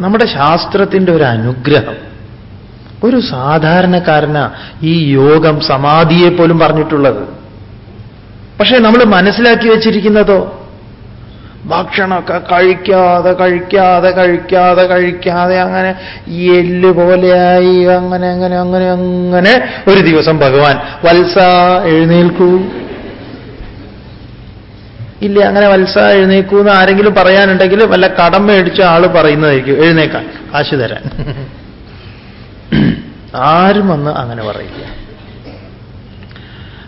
നമ്മുടെ ശാസ്ത്രത്തിന്റെ ഒരു അനുഗ്രഹം. ഒരു സാധാരണക്കാരന ഈ യോഗം സമാധിയെ പോലും പറഞ്ഞിട്ടുള്ളത്. പക്ഷേ നമ്മൾ മനസ്സിലാക്കി വെച്ചിരിക്കുന്നതോ? ഭക്ഷണമൊക്കെ കഴിക്കാതെ കഴിക്കാതെ കഴിക്കാതെ കഴിക്കാതെ അങ്ങനെ എല്ല് പോലെയായി അങ്ങനെ അങ്ങനെ അങ്ങനെ അങ്ങനെ ഒരു ദിവസം ഭഗവാൻ വത്സ എഴുന്നേൽക്കൂ. ഇല്ല അങ്ങനെ വത്സ എഴുന്നേക്കൂ എന്ന് ആരെങ്കിലും പറയാനുണ്ടെങ്കിൽ വല്ല കടം മേടിച്ച ആൾ പറയുന്നതായിരിക്കും എഴുന്നേക്കാൻ കാശ് തരാൻ. ആരും വന്ന് അങ്ങനെ പറയില്ല.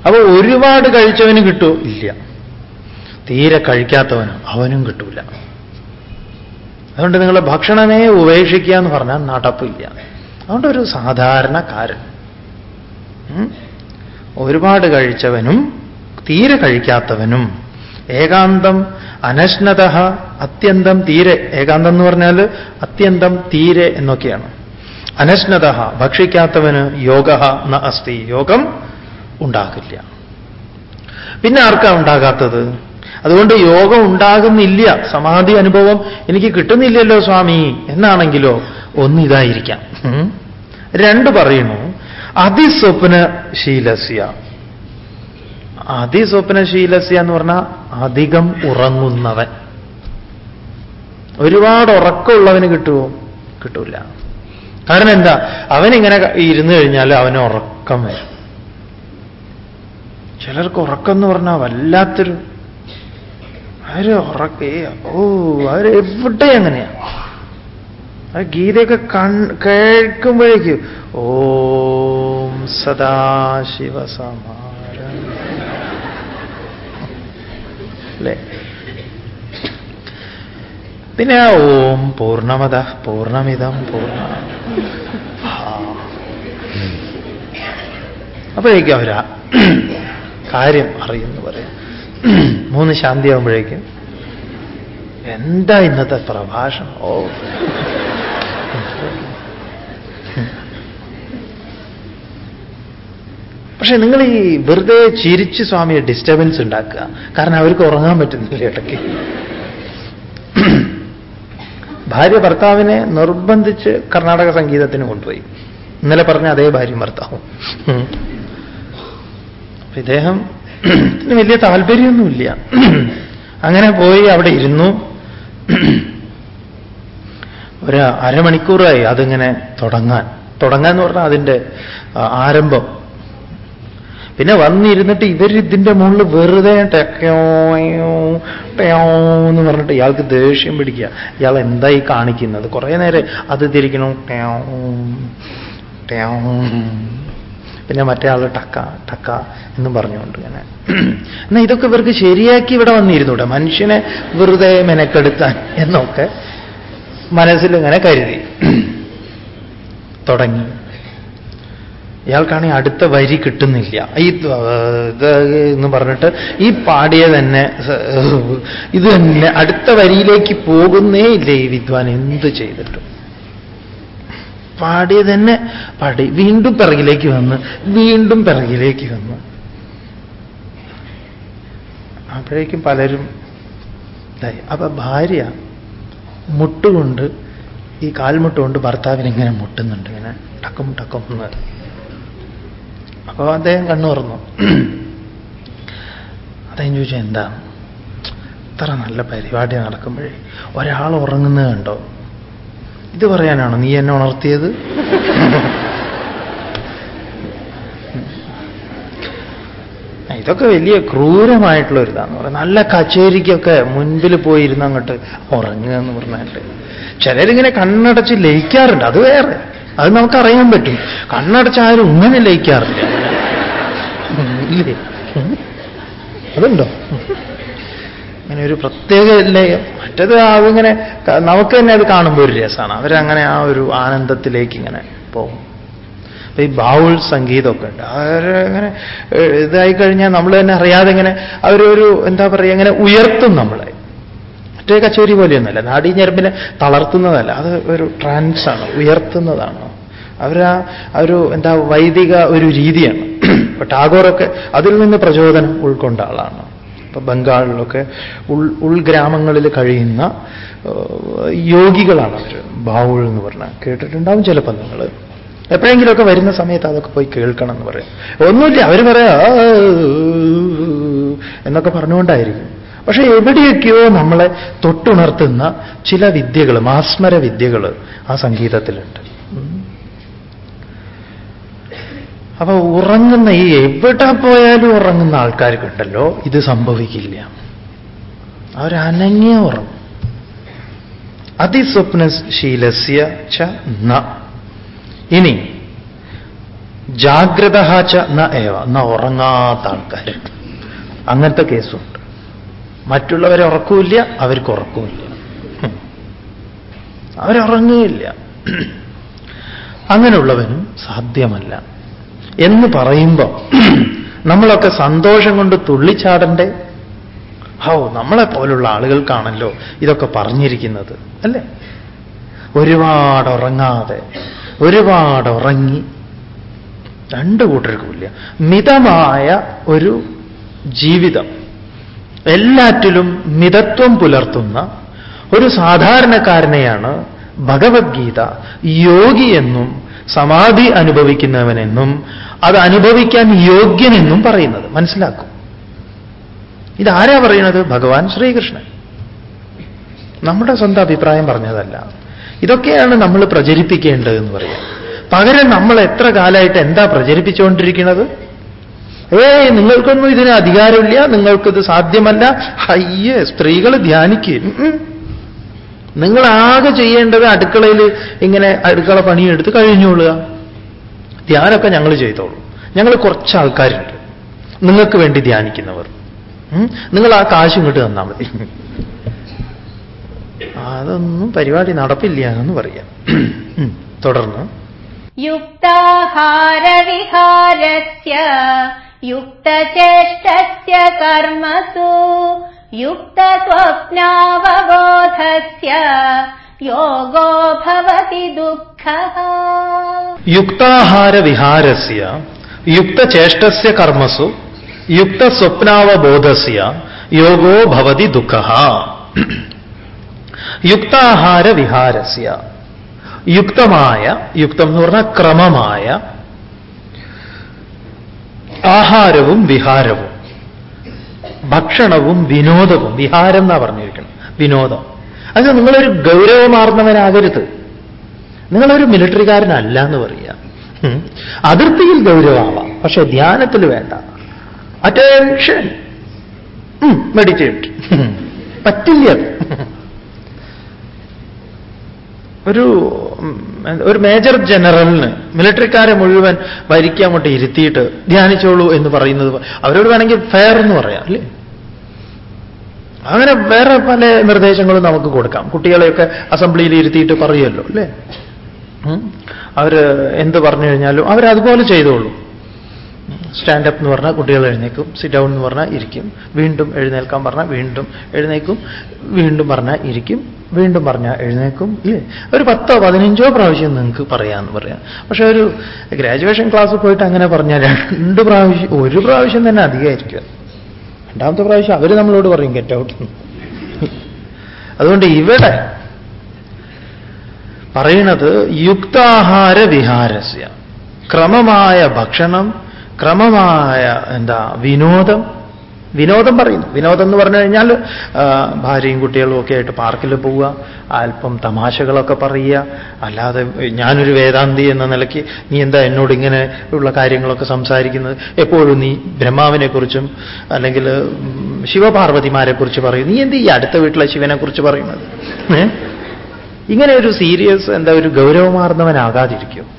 അപ്പൊ ഒരുപാട് കഴിച്ചവന് കിട്ടൂ? ഇല്ല. തീരെ കഴിക്കാത്തവന് അവനും കിട്ടൂല. അതുകൊണ്ട് നിങ്ങൾ ഭക്ഷണമേ ഉപേക്ഷിക്കുക എന്ന് പറഞ്ഞാൽ നടപ്പില്ല. അതുകൊണ്ട് ഒരു സാധാരണക്കാരൻ ഒരുപാട് കഴിച്ചവനും തീരെ കഴിക്കാത്തവനും ഏകാന്തം അനശ്നത അത്യന്തം തീരെ. ഏകാന്തം എന്ന് പറഞ്ഞാൽ അത്യന്തം തീരെ എന്നൊക്കെയാണ്. അനശ്നത ഭക്ഷിക്കാത്തവന് യോഗ ന അസ്തി. യോഗം ഉണ്ടാകില്ല. പിന്നെ ആർക്കാ ഉണ്ടാകാത്തത്? അതുകൊണ്ട് യോഗം ഉണ്ടാകുന്നില്ല. സമാധി അനുഭവം എനിക്ക് കിട്ടുന്നില്ലല്ലോ സ്വാമി. എന്നാണെങ്കിലോ ഒന്നിതായിരിക്കാം. രണ്ട് പറയുന്നു. അതിസ്വപ്നശീലസ്യ അതിസ്വപ്നശീലസ്യ എന്ന് പറഞ്ഞാൽ അധികം ഉറങ്ങുന്നവൻ. ഒരുപാട് ഉറക്കമുള്ളവന് കിട്ടുമോ കിട്ടൂല. കാരണം എന്താ? അവനിങ്ങനെ ഇരുന്നു കഴിഞ്ഞാൽ അവന് ഉറക്കം വരും. ചിലർക്ക് ഉറക്കം എന്ന് പറഞ്ഞാൽ വല്ലാത്തൊരു അവർ ഉറക്കേ ഓ അവർ എവിടെ അങ്ങനെയാ? ആ ഗീതയൊക്കെ കൺ കേൾക്കുമ്പോഴേക്കും ഓം സദാശിവസമാര അല്ലേ പിന്നെ ഓം പൂർണമത പൂർണമിതം പൂർണ അപ്പോഴേക്കും അവരാ കാര്യം അറിയുന്നു പറയാം. മൂന്ന് ശാന്തി ആവുമ്പോഴേക്കും എന്താ ഇന്നത്തെ പ്രഭാഷണം? ഓ. പക്ഷെ നിങ്ങൾ ഈ വെറുതെ ചിരിച്ച് സ്വാമിയെ ഡിസ്റ്റർബൻസ് ഉണ്ടാക്കുക. കാരണം അവർക്ക് ഉറങ്ങാൻ പറ്റുന്നില്ല ഇടയ്ക്ക്. ഭാര്യ ഭർത്താവിനെ നിർബന്ധിച്ച് കർണാടക സംഗീതത്തിന് കൊണ്ടുപോയി. ഇന്നലെ പറഞ്ഞ അതേ ഭാര്യയും ഭർത്താവും. ഇദ്ദേഹം വലിയ താല്പര്യമൊന്നുമില്ല. അങ്ങനെ പോയി അവിടെ ഇരുന്നു. ഒരു അരമണിക്കൂറായി അതിങ്ങനെ തുടങ്ങാൻ. എന്ന് പറഞ്ഞാൽ അതിന്റെ ആരംഭം. പിന്നെ വന്നിരുന്നിട്ട് ഇതിന്റെ മുകളിൽ വെറുതെ ടെക്കോ എന്ന് പറഞ്ഞിട്ട് ഇയാൾക്ക് ദേഷ്യം പിടിക്കുക. ഇയാൾ എന്തായി കാണിക്കുന്നത്? കുറേ നേരം അത് തിരിക്കണം പിന്നെ മറ്റേ ആൾ ടക്ക ടക്ക എന്നും പറഞ്ഞുകൊണ്ട് ഇങ്ങനെ. എന്നാൽ ഇതൊക്കെ ഇവർക്ക് ശരിയാക്കി ഇവിടെ വന്നിരുന്നൂടെ? മനുഷ്യനെ വെറുതെ മെനക്കെടുത്താൻ എന്നൊക്കെ മനസ്സിലിങ്ങനെ കരുതി. തുടങ്ങി. ഇയാൾക്കാണെങ്കിൽ അടുത്ത വരി കിട്ടുന്നില്ല. ഈ ഇത് എന്ന് പറഞ്ഞിട്ട് ഈ പാടിയ തന്നെ ഇത് തന്നെ അടുത്ത വരിയിലേക്ക് പോകുന്നേ ഇല്ല ഈ വിദ്വാൻ? എന്ത് ചെയ്തിട്ടും. പാടിയ തന്നെ പാടി. വീണ്ടും പിറകിലേക്ക് വന്ന് വീണ്ടും പിറകിലേക്ക് വന്ന്. അപ്പോഴേക്കും പലരും അപ്പൊ ഭാര്യ മുട്ടുകൊണ്ട് ഈ കാൽമുട്ടുകൊണ്ട് ഭർത്താവിനിങ്ങനെ മുട്ടുന്നുണ്ട്. ഇങ്ങനെ ടക്കും ടക്കും എന്ന് അപ്പോൾ അദ്ദേഹം കണ്ണു തുറന്നു. അദ്ദേഹം ചോദിച്ചു എന്താ? ഇത്ര നല്ല പരിപാടി നടക്കുമ്പോഴേ ഒരാൾ ഉറങ്ങുന്നത് കണ്ടോ? ഇത് പറയാനാണോ നീ എന്നെ ഉണർത്തിയത്? ഇതൊക്കെ വലിയ ക്രൂരമായിട്ടുള്ള ഒരു ഇതാന്ന് പറയാം. നല്ല കച്ചേരിക്കൊക്കെ മുൻപിൽ പോയിരുന്ന അങ്ങോട്ട് ഉറങ്ങുക എന്ന് പറഞ്ഞിട്ട്. ചിലരിങ്ങനെ കണ്ണടച്ച് ലയിക്കാറുണ്ട്. അത് വേറെ. അത് നമുക്കറിയാൻ പറ്റും. കണ്ണടച്ച് ആരും ഇങ്ങനെ ലയിക്കാറില്ല. ഇല്ലേ? അതുണ്ടോ? അങ്ങനെ ഒരു പ്രത്യേക ലയം മറ്റത് അതിങ്ങനെ നമുക്ക് തന്നെ അത് കാണുമ്പോൾ ഒരു രസമാണ് അവരങ്ങനെ ആ ഒരു ആനന്ദത്തിലേക്ക് ഇങ്ങനെ പോകും. അപ്പൊ ഈ ബാവുൾ സംഗീതമൊക്കെ ഉണ്ട്. അവരങ്ങനെ ഇതായി കഴിഞ്ഞാൽ നമ്മൾ തന്നെ അറിയാതെ ഇങ്ങനെ അവരൊരു എന്താ പറയുക ഇങ്ങനെ ഉയർത്തും നമ്മളെ. മറ്റേ കച്ചേരി പോലെയൊന്നുമല്ല. നാടീ ഞരമ്പിനെ തളർത്തുന്നതല്ല. അത് ഒരു ട്രാൻസാണ് ഉയർത്തുന്നതാണ്. അവരാ ഒരു എന്താ വൈദിക ഒരു രീതിയാണ്. ഇപ്പൊ ടാഗോറൊക്കെ അതിൽ നിന്ന് പ്രചോദനം ഉൾക്കൊണ്ട ആളാണ്. ഇപ്പൊ ബംഗാളിലൊക്കെ ഉൾ ഉൾഗ്രാമങ്ങളിൽ കഴിയുന്ന യോഗികളാണ് അവർ ബാവുൾ എന്ന് പറഞ്ഞാൽ കേട്ടിട്ടുണ്ടാവും ചിലപ്പോൾ നിങ്ങൾ എപ്പോഴെങ്കിലുമൊക്കെ വരുന്ന സമയത്ത് അതൊക്കെ പോയി കേൾക്കണം എന്ന് പറയാം. ഒന്നുമില്ല അവർ പറയാ എന്നൊക്കെ പറഞ്ഞുകൊണ്ടായിരിക്കും. പക്ഷെ എവിടെയൊക്കെയോ നമ്മളെ തൊട്ടുണർത്തുന്ന ചില വിദ്യകൾ മാസ്മര വിദ്യകൾ ആ സംഗീതത്തിലുണ്ട്. അപ്പൊ ഉറങ്ങുന്ന ഈ എവിടെ പോയാലും ഉറങ്ങുന്ന ആൾക്കാർക്കുണ്ടല്ലോ ഇത് സംഭവിക്കില്ല. അവരനങ്ങിയ ഉറങ്ങും. അതിസ്വപ്നശീലസ്യ ച ന. ഇനി ജാഗ്രത ച ന ഏവ. ന ഉറങ്ങാത്ത ആൾക്കാർ അങ്ങനത്തെ കേസുണ്ട്. മറ്റുള്ളവരെ ഉറക്കൂല്ല അവർക്ക് ഉറക്കൂല്ല. അവരുറങ്ങുകയില്ല. അങ്ങനെയുള്ളവനും സാധ്യമല്ല. എന്ന് പറയുമ്പോൾ നമ്മളൊക്കെ സന്തോഷം കൊണ്ട് തുള്ളിച്ചാടണ്ടേ? ഹോ നമ്മളെ പോലുള്ള ആളുകൾക്കാണല്ലോ ഇതൊക്കെ പറഞ്ഞിരിക്കുന്നത് അല്ലേ? ഒരുപാട് ഉറങ്ങാതെ ഒരുപാട് ഉറങ്ങി രണ്ടു കൂട്ടർക്കുമില്ല. മിതമായ ഒരു ജീവിതം. എല്ലാറ്റിലും മിതത്വം പുലർത്തുന്ന ഒരു സാധാരണക്കാരനെയാണ് ഭഗവത്ഗീത. യോഗി എന്നും സമാധി അനുഭവിക്കുന്നവനെന്നും അത് അനുഭവിക്കാൻ യോഗ്യനെന്നും പറയുന്നത്. മനസ്സിലാക്കും. ഇതാരാ പറയുന്നത്? ഭഗവാൻ ശ്രീകൃഷ്ണൻ. നമ്മുടെ സ്വന്തം അഭിപ്രായം പറഞ്ഞതല്ല. ഇതൊക്കെയാണ് നമ്മൾ പ്രചരിപ്പിക്കേണ്ടതെന്ന് പറയാം. പകരം നമ്മൾ എത്ര കാലമായിട്ട് എന്താ പ്രചരിപ്പിച്ചുകൊണ്ടിരിക്കുന്നത്? ഏയ് നിങ്ങൾക്കൊന്നും ഇതിന് അധികാരമില്ല നിങ്ങൾക്കിത് സാധ്യമല്ല. അയ്യേ സ്ത്രീകൾ ധ്യാനിക്കും. നിങ്ങളാകെ ചെയ്യേണ്ടത് അടുക്കളയിൽ ഇങ്ങനെ അടുക്കള പണിയെടുത്ത് കഴിഞ്ഞോളുക ധ്യാനമൊക്കെ ഞങ്ങൾ ചെയ്തോളൂ. ഞങ്ങൾ കുറച്ച് ആൾക്കാരുണ്ട്. നിങ്ങൾക്ക് വേണ്ടി ധ്യാനിക്കുന്നവർ. നിങ്ങൾ ആ കാശ് ഇങ്ങോട്ട് തന്നാൽ മതി. അതൊന്നും പരിപാടി നടപ്പില്ല എന്ന് പറയാം. തുടർന്ന്. യുക്താഹാരവിഹാരസ്യ യുക്തചേഷ്ടസ്യ യുക്തസ്വപ്നാവബോധസ്യ യോഗോ ഭവതി ദുഃഖഃ യുക്താഹാരവിഹാരസ്യ യുക്തചേഷ്ടസ്യ കർമ്മസു യുക്തസ്വപ്നാവബോധസ്യ യോഗോ ഭവതി ദുഃഖ യുക്താഹാര വിഹാരസ്യ യുക്തമായ യുക്തം എന്ന് പറഞ്ഞാൽ ക്രമമായ ആഹാരവും വിഹാരവും ഭക്ഷണവും വിനോദവും വിഹാരം എന്നാ പറഞ്ഞിരിക്കണം വിനോദം. അത് നിങ്ങളൊരു ഗൗരവമാർന്നവനാകരുത്. നിങ്ങളൊരു മിലിറ്ററിക്കാരനല്ല എന്ന് പറയുക അതിർത്തിയിൽ ഗൗരവമാവാം പക്ഷെ ധ്യാനത്തിൽ വേണ്ട. അറ്റൻഷൻ. മെഡിറ്റേറ്റ് പറ്റില്ല ഒരു ഒരു മേജർ ജനറലിന് മിലിറ്ററിക്കാരെ മുഴുവൻ ഭരിക്കാൻ അങ്ങോട്ട് ഇരുത്തിയിട്ട് ധ്യാനിച്ചോളൂ എന്ന് പറയുന്നത് അവരോട് വേണമെങ്കിൽ ഫെയർ എന്ന് പറയാം അല്ലേ? അങ്ങനെ വേറെ പല നിർദ്ദേശങ്ങളും നമുക്ക് കൊടുക്കാം. കുട്ടികളെയൊക്കെ അസംബ്ലിയിൽ ഇരുത്തിയിട്ട് പറയുമല്ലോ അല്ലേ? അവർ എന്ത് പറഞ്ഞു കഴിഞ്ഞാലും അവരതുപോലെ ചെയ്തോളൂ. സ്റ്റാൻഡപ്പ് എന്ന് പറഞ്ഞാൽ കുട്ടികൾ എഴുന്നേക്കും സിറ്റ് ഡൗൺ എന്ന് പറഞ്ഞാൽ ഇരിക്കും വീണ്ടും എഴുന്നേൽക്കാൻ പറഞ്ഞാൽ വീണ്ടും എഴുന്നേക്കും വീണ്ടും പറഞ്ഞാൽ ഇരിക്കും വീണ്ടും പറഞ്ഞാൽ എഴുന്നേക്കും ഇല്ലേ? ഒരു പത്തോ പതിനഞ്ചോ പ്രാവശ്യം നിങ്ങൾക്ക് പറയാമെന്ന് പറയാം. പക്ഷെ ഒരു ഗ്രാജുവേഷൻ ക്ലാസ്സിൽ പോയിട്ട് അങ്ങനെ പറഞ്ഞാൽ രണ്ട് പ്രാവശ്യം ഒരു പ്രാവശ്യം തന്നെ അധികമായിരിക്കും. രണ്ടാമത്തെ പ്രാവശ്യം അവർ നമ്മളോട് പറയും ഗെറ്റ് ഔട്ട് അതുകൊണ്ട് ഇവിടെ പറയണത് യുക്താഹാര വിഹാരസ്യ. ക്രമമായ ഭക്ഷണം ക്രമമായ എന്താ വിനോദം വിനോദം പറയുന്നു. വിനോദം എന്ന് പറഞ്ഞു കഴിഞ്ഞാൽ ഭാര്യയും കുട്ടികളും ഒക്കെ ആയിട്ട് പാർക്കിൽ പോവുക അല്പം തമാശകളൊക്കെ പറയുക അല്ലാതെ ഞാനൊരു വേദാന്തി എന്ന നിലയ്ക്ക് നീ എന്താ എന്നോട് ഇങ്ങനെ ഉള്ള കാര്യങ്ങളൊക്കെ സംസാരിക്കുന്നത്? എപ്പോഴും നീ ബ്രഹ്മാവിനെക്കുറിച്ചും അല്ലെങ്കിൽ ശിവപാർവതിമാരെക്കുറിച്ച് പറയും. നീ എന്ത് ഈ അടുത്ത വീട്ടിലെ ശിവനെക്കുറിച്ച് പറയുന്നത്? ഇങ്ങനെ ഒരു സീരിയസ് എന്താ ഒരു ഗൗരവമാർന്നവനാകാതിരിക്കും.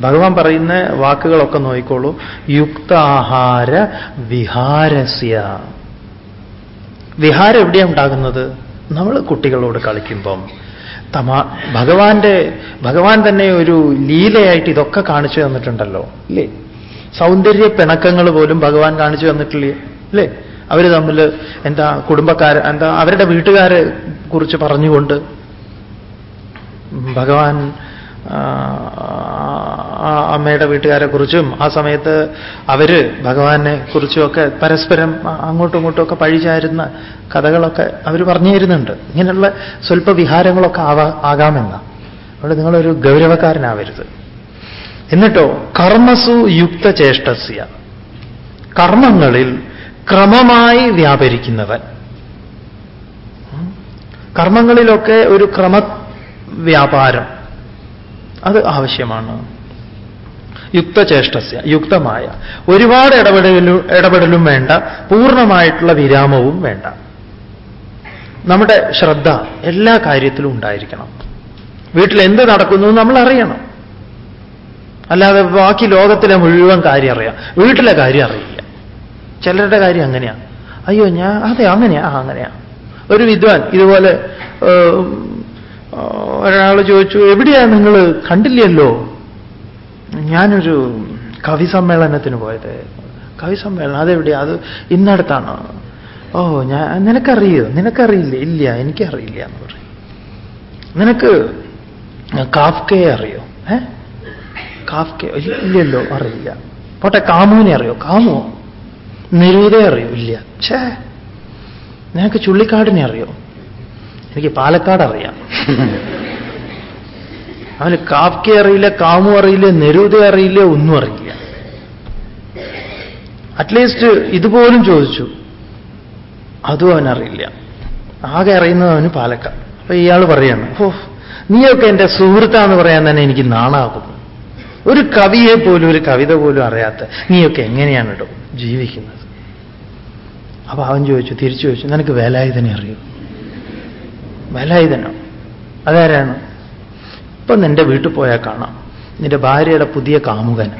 ഭഗവാൻ പറയുന്ന വാക്കുകളൊക്കെ നോക്കിക്കോളൂ. യുക്താഹാര വിഹാരസ്യ. വിഹാരം എവിടെയാണ് ഉണ്ടാകുന്നത്? നമ്മൾ കുട്ടികളോട് കളിക്കുമ്പം. തമാ ഭഗവാന്റെ ഭഗവാൻ തന്നെ ഒരു ലീലയായിട്ട് ഇതൊക്കെ കാണിച്ചു തന്നിട്ടുണ്ടല്ലോ ഇല്ലേ? സൗന്ദര്യ പിണക്കങ്ങൾ പോലും ഭഗവാൻ കാണിച്ചു തന്നിട്ടില്ലേ അല്ലേ അവർ തമ്മിൽ എന്താ കുടുംബക്കാർ എന്താ അവരുടെ വീട്ടുകാരെ കുറിച്ച് പറഞ്ഞുകൊണ്ട് ഭഗവാൻ അമ്മയുടെ വീട്ടുകാരെ കുറിച്ചും ആ സമയത്ത് അവർ ഭഗവാനെ കുറിച്ചുമൊക്കെ പരസ്പരം അങ്ങോട്ടും ഇങ്ങോട്ടും ഒക്കെ പഴിചാരുന്ന കഥകളൊക്കെ അവർ പറഞ്ഞു തരുന്നുണ്ട് ഇങ്ങനെയുള്ള സ്വല്പ വിഹാരങ്ങളൊക്കെ ആവാ ആകാമെന്ന. അവിടെ നിങ്ങളൊരു ഗൗരവക്കാരനാവരുത്. എന്നിട്ടോ കർമ്മസു യുക്ത ചേഷ്ടസ്യ കർമ്മങ്ങളിൽ ക്രമമായി വ്യാപരിക്കുന്നവൻ. കർമ്മങ്ങളിലൊക്കെ ഒരു ക്രമ വ്യാപാരം. അത് ആവശ്യമാണ്. യുക്തചേഷ്ടസ്യ യുക്തമായ. ഒരുപാട് ഇടപെടലും ഇടപെടലും വേണ്ട പൂർണമായിട്ടുള്ള വിരാമവും വേണ്ട. നമ്മുടെ ശ്രദ്ധ എല്ലാ കാര്യത്തിലും ഉണ്ടായിരിക്കണം. വീട്ടിൽ എന്ത് നടക്കുന്നു നമ്മൾ അറിയണം. അല്ലാതെ ബാക്കി ലോകത്തിലെ മുഴുവൻ കാര്യം അറിയാം. വീട്ടിലെ കാര്യം അറിയില്ല. ചിലരുടെ കാര്യം അങ്ങനെയാണ് അയ്യോ ഞാൻ അതെ അങ്ങനെയാ അങ്ങനെയാ. ഒരു വിദ്വാൻ ഇതുപോലെ ഒരാൾ ചോദിച്ചു എവിടെയാ നിങ്ങൾ കണ്ടില്ലല്ലോ. ഞാനൊരു കവി സമ്മേളനത്തിന് പോയത്. കവി സമ്മേളനം അതെവിടെയാ? അത് ഇന്നടത്താണ്. ഓ ഞാൻ നിനക്കറിയോ? നിനക്കറിയില്ല? ഇല്ല എനിക്കറിയില്ല എന്ന് പറയും. നിനക്ക് കാഫ്കയെ അറിയോ? ഏ? കാഫ്കെ ഇല്ലല്ലോ അറിയില്ല. പോട്ടെ കാമുവിനെ അറിയോ? കാമോ. നിരൂതയെ അറിയോ? ഇല്ല. ഛേ. നിനക്ക് ചുള്ളിക്കാടിനെ അറിയോ? എനിക്ക് പാലക്കാട് അറിയാം. അവന് കാപ്കെ അറിയില്ല കാമു അറിയില്ല നെരൂത അറിയില്ല ഒന്നും അറിയില്ല. അറ്റ്ലീസ്റ്റ് ഇതുപോലും ചോദിച്ചു. അതും അവനറിയില്ല. ആകെ അറിയുന്നത് അവന് പാലക്കാട്. അപ്പൊ ഇയാൾ പറയാണ് ഓ നീയൊക്കെ എന്റെ സുഹൃത്താന്ന് പറയാൻ തന്നെ എനിക്ക് നാണാകുന്നു ഒരു കവിയെ പോലും ഒരു കവിത പോലും അറിയാത്ത നീയൊക്കെ എങ്ങനെയാണ് കേട്ടോ ജീവിക്കുന്നത്? അപ്പൊ അവൻ ചോദിച്ചു തിരിച്ചു ചോദിച്ചു നിനക്ക് വേലായുധനെ അറിയൂ? വേലായുധനോ അതാരാണ്? ഇപ്പൊ നിന്റെ വീട്ടിൽ പോയാൽ കാണാം. നിന്റെ ഭാര്യയുടെ പുതിയ കാമുകൻ.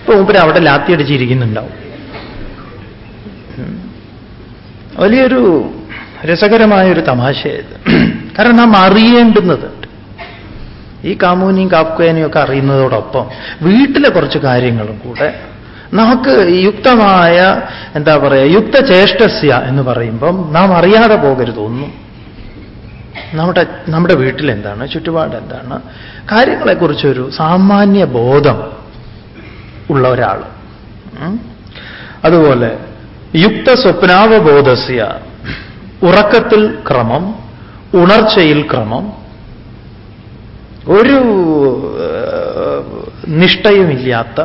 ഇപ്പൊ മുമ്പിൽ അവിടെ ലാത്തിയടിച്ചിരിക്കുന്നുണ്ടാവും. വലിയൊരു രസകരമായ ഒരു തമാശയത് കാരണം നാം അറിയേണ്ടുന്നതുണ്ട് ഈ കാമുവിനെയും കാപ്പുകേനെയും ഒക്കെ അറിയുന്നതോടൊപ്പം വീട്ടിലെ കുറച്ച് കാര്യങ്ങളും കൂടെ നമുക്ക് യുക്തമായ എന്താ പറയുക യുക്തചേഷ്ടസ്യ എന്ന് പറയുമ്പം നാം അറിയാതെ പോകരുത് ഒന്നും. നമ്മുടെ നമ്മുടെ വീട്ടിൽ എന്താണ് ചുറ്റുപാട് എന്താണ് കാര്യങ്ങളെക്കുറിച്ചൊരു സാമാന്യ ബോധം ഉള്ള ഒരാൾ അതുപോലെ യുക്ത സ്വപ്നാവബോധസ്യ ഉറക്കത്തിൽ ക്രമം ഉണർച്ചയിൽ ക്രമം ഒരു നിഷ്ഠയുമില്ലാത്ത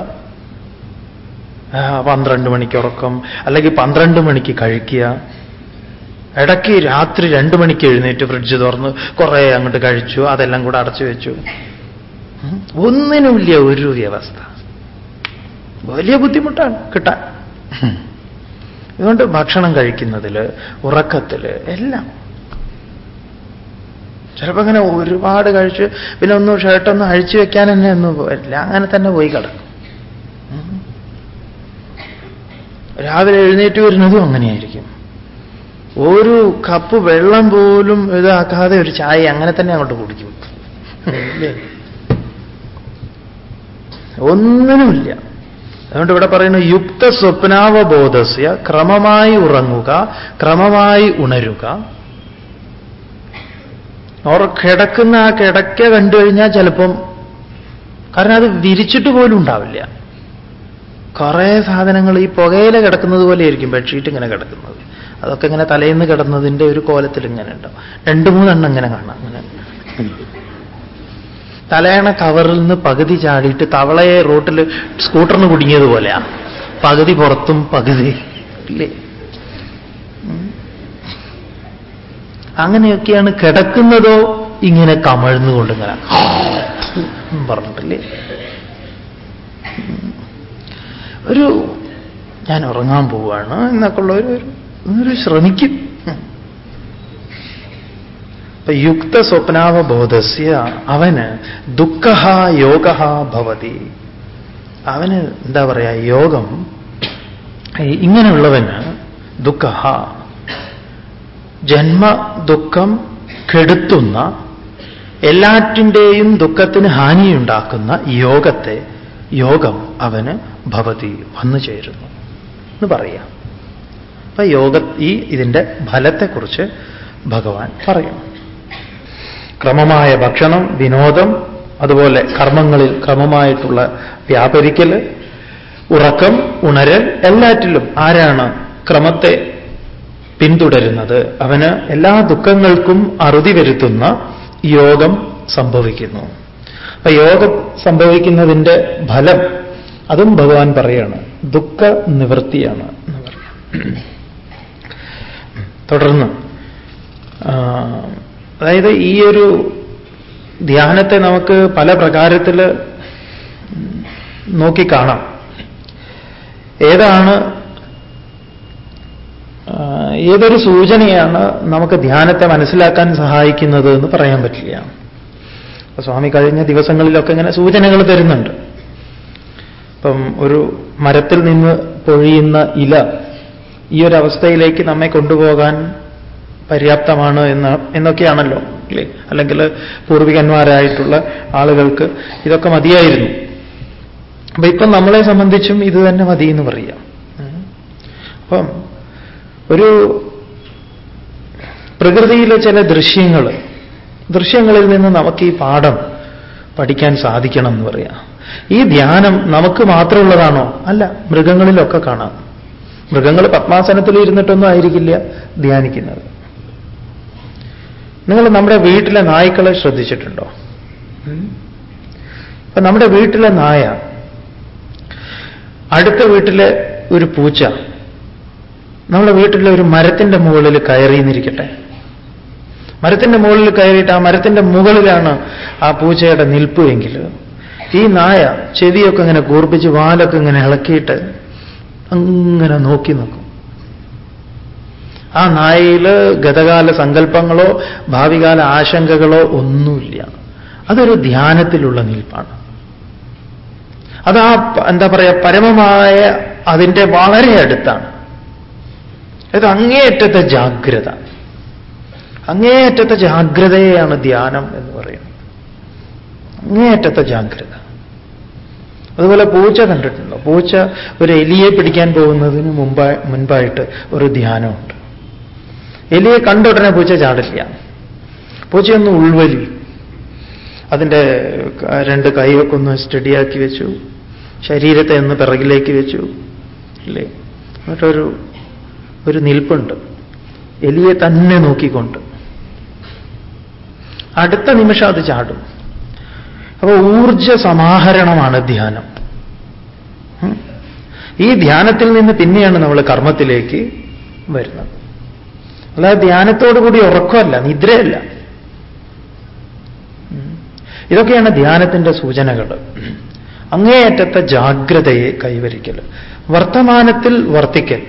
പന്ത്രണ്ട് മണിക്ക് ഉറക്കം അല്ലെങ്കിൽ പന്ത്രണ്ട് മണിക്ക് കഴിക്കുക. ഇടയ്ക്ക് രാത്രി രണ്ട് മണിക്ക് എഴുന്നേറ്റ് ഫ്രിഡ്ജ് തുറന്ന് കുറേ അങ്ങോട്ട് കഴിച്ചു. അതെല്ലാം കൂടെ അടച്ചു വെച്ചു. ഒന്നിനുമില്ല ഒരു വ്യവസ്ഥ. വലിയ ബുദ്ധിമുട്ടാണ് കിട്ടാൻ. അതുകൊണ്ട് ഭക്ഷണം കഴിക്കുന്നതിൽ ഉറക്കത്തിൽ എല്ലാം. ചിലപ്പോൾ അങ്ങനെ ഒരുപാട് കഴിച്ച് പിന്നെ ഒന്നും ഷർട്ടൊന്നും അഴിച്ചു വെക്കാൻ തന്നെ ഒന്നും വരില്ല അങ്ങനെ തന്നെ പോയി കിടക്കും. രാവിലെ എഴുന്നേറ്റ് വരുന്നതും അങ്ങനെയായിരിക്കും. ഒരു കപ്പ് വെള്ളം പോലും ഇതാക്കാതെ ഒരു ചായ അങ്ങനെ തന്നെ അങ്ങോട്ട് കുടിക്കും. ഒന്നിനുമില്ല. അതുകൊണ്ട് ഇവിടെ പറയുന്നു യുക്ത സ്വപ്നാവബോധസ്യ ക്രമമായി ഉറങ്ങുക ക്രമമായി ഉണരുക. അവർ കിടക്കുന്ന ആ കിടക്ക കണ്ടു കഴിഞ്ഞാൽ ചിലപ്പം കാരണം അത് വിരിച്ചിട്ട് പോലും ഉണ്ടാവില്ല. കുറേ സാധനങ്ങൾ ഈ പുകയില കിടക്കുന്നത് പോലെ ആയിരിക്കും ബെഡ്ഷീറ്റ് ഇങ്ങനെ കിടക്കുന്നത്. അതൊക്കെ ഇങ്ങനെ തലേന്ന് കിടന്നതിന്റെ ഒരു കോലത്തിൽ ഇങ്ങനെ ഉണ്ടാവും രണ്ട് മൂന്നെണ്ണം ഇങ്ങനെ കാണാം അങ്ങനെ തലയണ കവറിൽ നിന്ന് പകുതി ചാടിയിട്ട് തവളയെ റോട്ടിൽ സ്കൂട്ടറിന് കുടുങ്ങിയതുപോലെയാ പകുതി പുറത്തും പകുതി ഇല്ലേ? അങ്ങനെയൊക്കെയാണ് കിടക്കുന്നതോ ഇങ്ങനെ കമഴ്ന്നുകൊണ്ട് ഇങ്ങനെ പറഞ്ഞിട്ടില്ലേ? ഒരു ഞാൻ ഉറങ്ങാൻ പോവാണ് എന്നൊക്കെ ഉള്ള ഒരു ഒരു ശ്രമിക്കും. അപ്പൊ യുക്ത സ്വപ്നാവബോധസ്യ അവന് ദുഃഖ യോഗ ഭവതി. അവന് എന്താ പറയാ യോഗം ഇങ്ങനെയുള്ളവന് ദുഃഖ ജന്മ ദുഃഖം കെടുത്തുന്ന എല്ലാറ്റിന്റെയും ദുഃഖത്തിന് ഹാനിയുണ്ടാക്കുന്ന യോഗത്തെ യോഗം അവന് ഭവതി വന്നു ചേരുന്നു എന്ന് പറയാം അപ്പൊ യോഗ ഈ ഇതിന്റെ ഫലത്തെക്കുറിച്ച് ഭഗവാൻ പറയും ക്രമമായ ഭക്ഷണം വിനോദം അതുപോലെ കർമ്മങ്ങളിൽ ക്രമമായിട്ടുള്ള വ്യാപരിക്കൽ ഉറക്കം ഉണരൽ എല്ലാറ്റിലും ആരാണ് ക്രമത്തെ പിന്തുടരുന്നത്? അവന് എല്ലാ ദുഃഖങ്ങൾക്കും അറുതി വരുത്തുന്ന യോഗം സംഭവിക്കുന്നു. അപ്പൊ യോഗം സംഭവിക്കുന്നതിന്റെ ഫലം അതും ഭഗവാൻ പറയാണ്. ദുഃഖ നിവൃത്തിയാണ് എന്ന് തുടർന്ന് അതായത് ഈ ഒരു ധ്യാനത്തെ നമുക്ക് പല പ്രകാരത്തിൽ നോക്കിക്കാണാം ഏതാണ് ഏതൊരു സൂചനയാണ് നമുക്ക് ധ്യാനത്തെ മനസ്സിലാക്കാൻ സഹായിക്കുന്നത് എന്ന് പറയാൻ പറ്റില്ല. സ്വാമി കഴിഞ്ഞ ദിവസങ്ങളിലൊക്കെ ഇങ്ങനെ സൂചനകൾ തരുന്നുണ്ട്. ഇപ്പം ഒരു മരത്തിൽ നിന്ന് പൊഴിയുന്ന ഇല ഈ ഒരു അവസ്ഥയിലേക്ക് നമ്മെ കൊണ്ടുപോകാൻ പര്യാപ്തമാണ് എന്ന് എന്നൊക്കെയാണല്ലോ അല്ലേ? അല്ലെങ്കിൽ പൂർവികന്മാരായിട്ടുള്ള ആളുകൾക്ക് ഇതൊക്കെ മതിയായിരുന്നു. അപ്പൊ ഇപ്പം നമ്മളെ സംബന്ധിച്ചും ഇത് തന്നെ മതി എന്ന് പറയാം. അപ്പം ഒരു പ്രകൃതിയിലെ ചില ദൃശ്യങ്ങൾ ദൃശ്യങ്ങളിൽ നിന്ന് നമുക്ക് ഈ പാഠം പഠിക്കാൻ സാധിക്കണം എന്ന് പറയാം. ഈ ധ്യാനം നമുക്ക് മാത്രമുള്ളതാണോ? അല്ല മൃഗങ്ങളിലൊക്കെ കാണാം. മൃഗങ്ങൾ പത്മാസനത്തിൽ ഇരുന്നിട്ടൊന്നും ആയിരിക്കില്ല ധ്യാനിക്കുന്നത്. നിങ്ങൾ നമ്മുടെ വീട്ടിലെ നായ്ക്കളെ ശ്രദ്ധിച്ചിട്ടുണ്ടോ? അപ്പൊ നമ്മുടെ വീട്ടിലെ നായ അടുത്ത വീട്ടിലെ ഒരു പൂച്ച നമ്മുടെ വീട്ടിലെ ഒരു മരത്തിന്റെ മുകളിൽ കയറിയെന്നിരിക്കട്ടെ മരത്തിന്റെ മുകളിൽ കയറിയിട്ട് ആ മരത്തിന്റെ മുകളിലാണ് ആ പൂച്ചയുടെ നിൽപ്പ് എങ്കിൽ. ഈ നായ ചെവിയൊക്കെ ഇങ്ങനെ കൂർപ്പിച്ച് വാലൊക്കെ ഇങ്ങനെ ഇളക്കിയിട്ട് അങ്ങനെ നോക്കി നിൽക്കും. ആ നായയിൽ ഗതകാല സങ്കല്പങ്ങളോ ഭാവികാല ആശങ്കകളോ ഒന്നുമില്ല. അതൊരു ധ്യാനത്തിലുള്ള നിൽപ്പാണ്. അത് ആ എന്താ പറയുക പരമമായ അതിന്റെ വളരെ അടുത്താണ്. അത് അങ്ങേയറ്റത്തെ ജാഗ്രത. അങ്ങേയറ്റത്തെ ജാഗ്രതയെയാണ് ധ്യാനം എന്ന് പറയുന്നത്. അങ്ങേയറ്റത്തെ ജാഗ്രത. അതുപോലെ പൂച്ച കണ്ടിട്ടുണ്ടോ? പൂച്ച ഒരു എലിയെ പിടിക്കാൻ പോകുന്നതിന് മുമ്പായി മുൻപായിട്ട് ഒരു ധ്യാനമുണ്ട്. എലിയെ കണ്ട ഉടനെ പൂച്ച ചാടില്ല. പൂച്ചയൊന്ന് ഉൾവലി. അതിന്റെ രണ്ട് കൈയൊക്കെ ഒന്ന് സ്റ്റഡിയാക്കി വെച്ചു. ശരീരത്തെ ഒന്ന് പിറകിലേക്ക് വെച്ചു. അല്ലേ എന്നിട്ടൊരു ഒരു നിൽപ്പുണ്ട്. എലിയെ തന്നെ നോക്കിക്കൊണ്ട് അടുത്ത നിമിഷം അത് ചാടും. അപ്പൊ ഊർജ സമാഹരണമാണ് ധ്യാനം. ഈ ധ്യാനത്തിൽ നിന്ന് പിന്നെയാണ് നമ്മൾ കർമ്മത്തിലേക്ക് വരുന്നത്. അല്ലാതെ ധ്യാനത്തോടു കൂടി ഉറക്കമല്ല നിദ്രയല്ല. ഇതൊക്കെയാണ് ധ്യാനത്തിന്റെ സൂചനകൾ. അങ്ങേയറ്റത്തെ ജാഗ്രതയെ കൈവരിക്കൽ. വർത്തമാനത്തിൽ വർത്തിക്കൽ.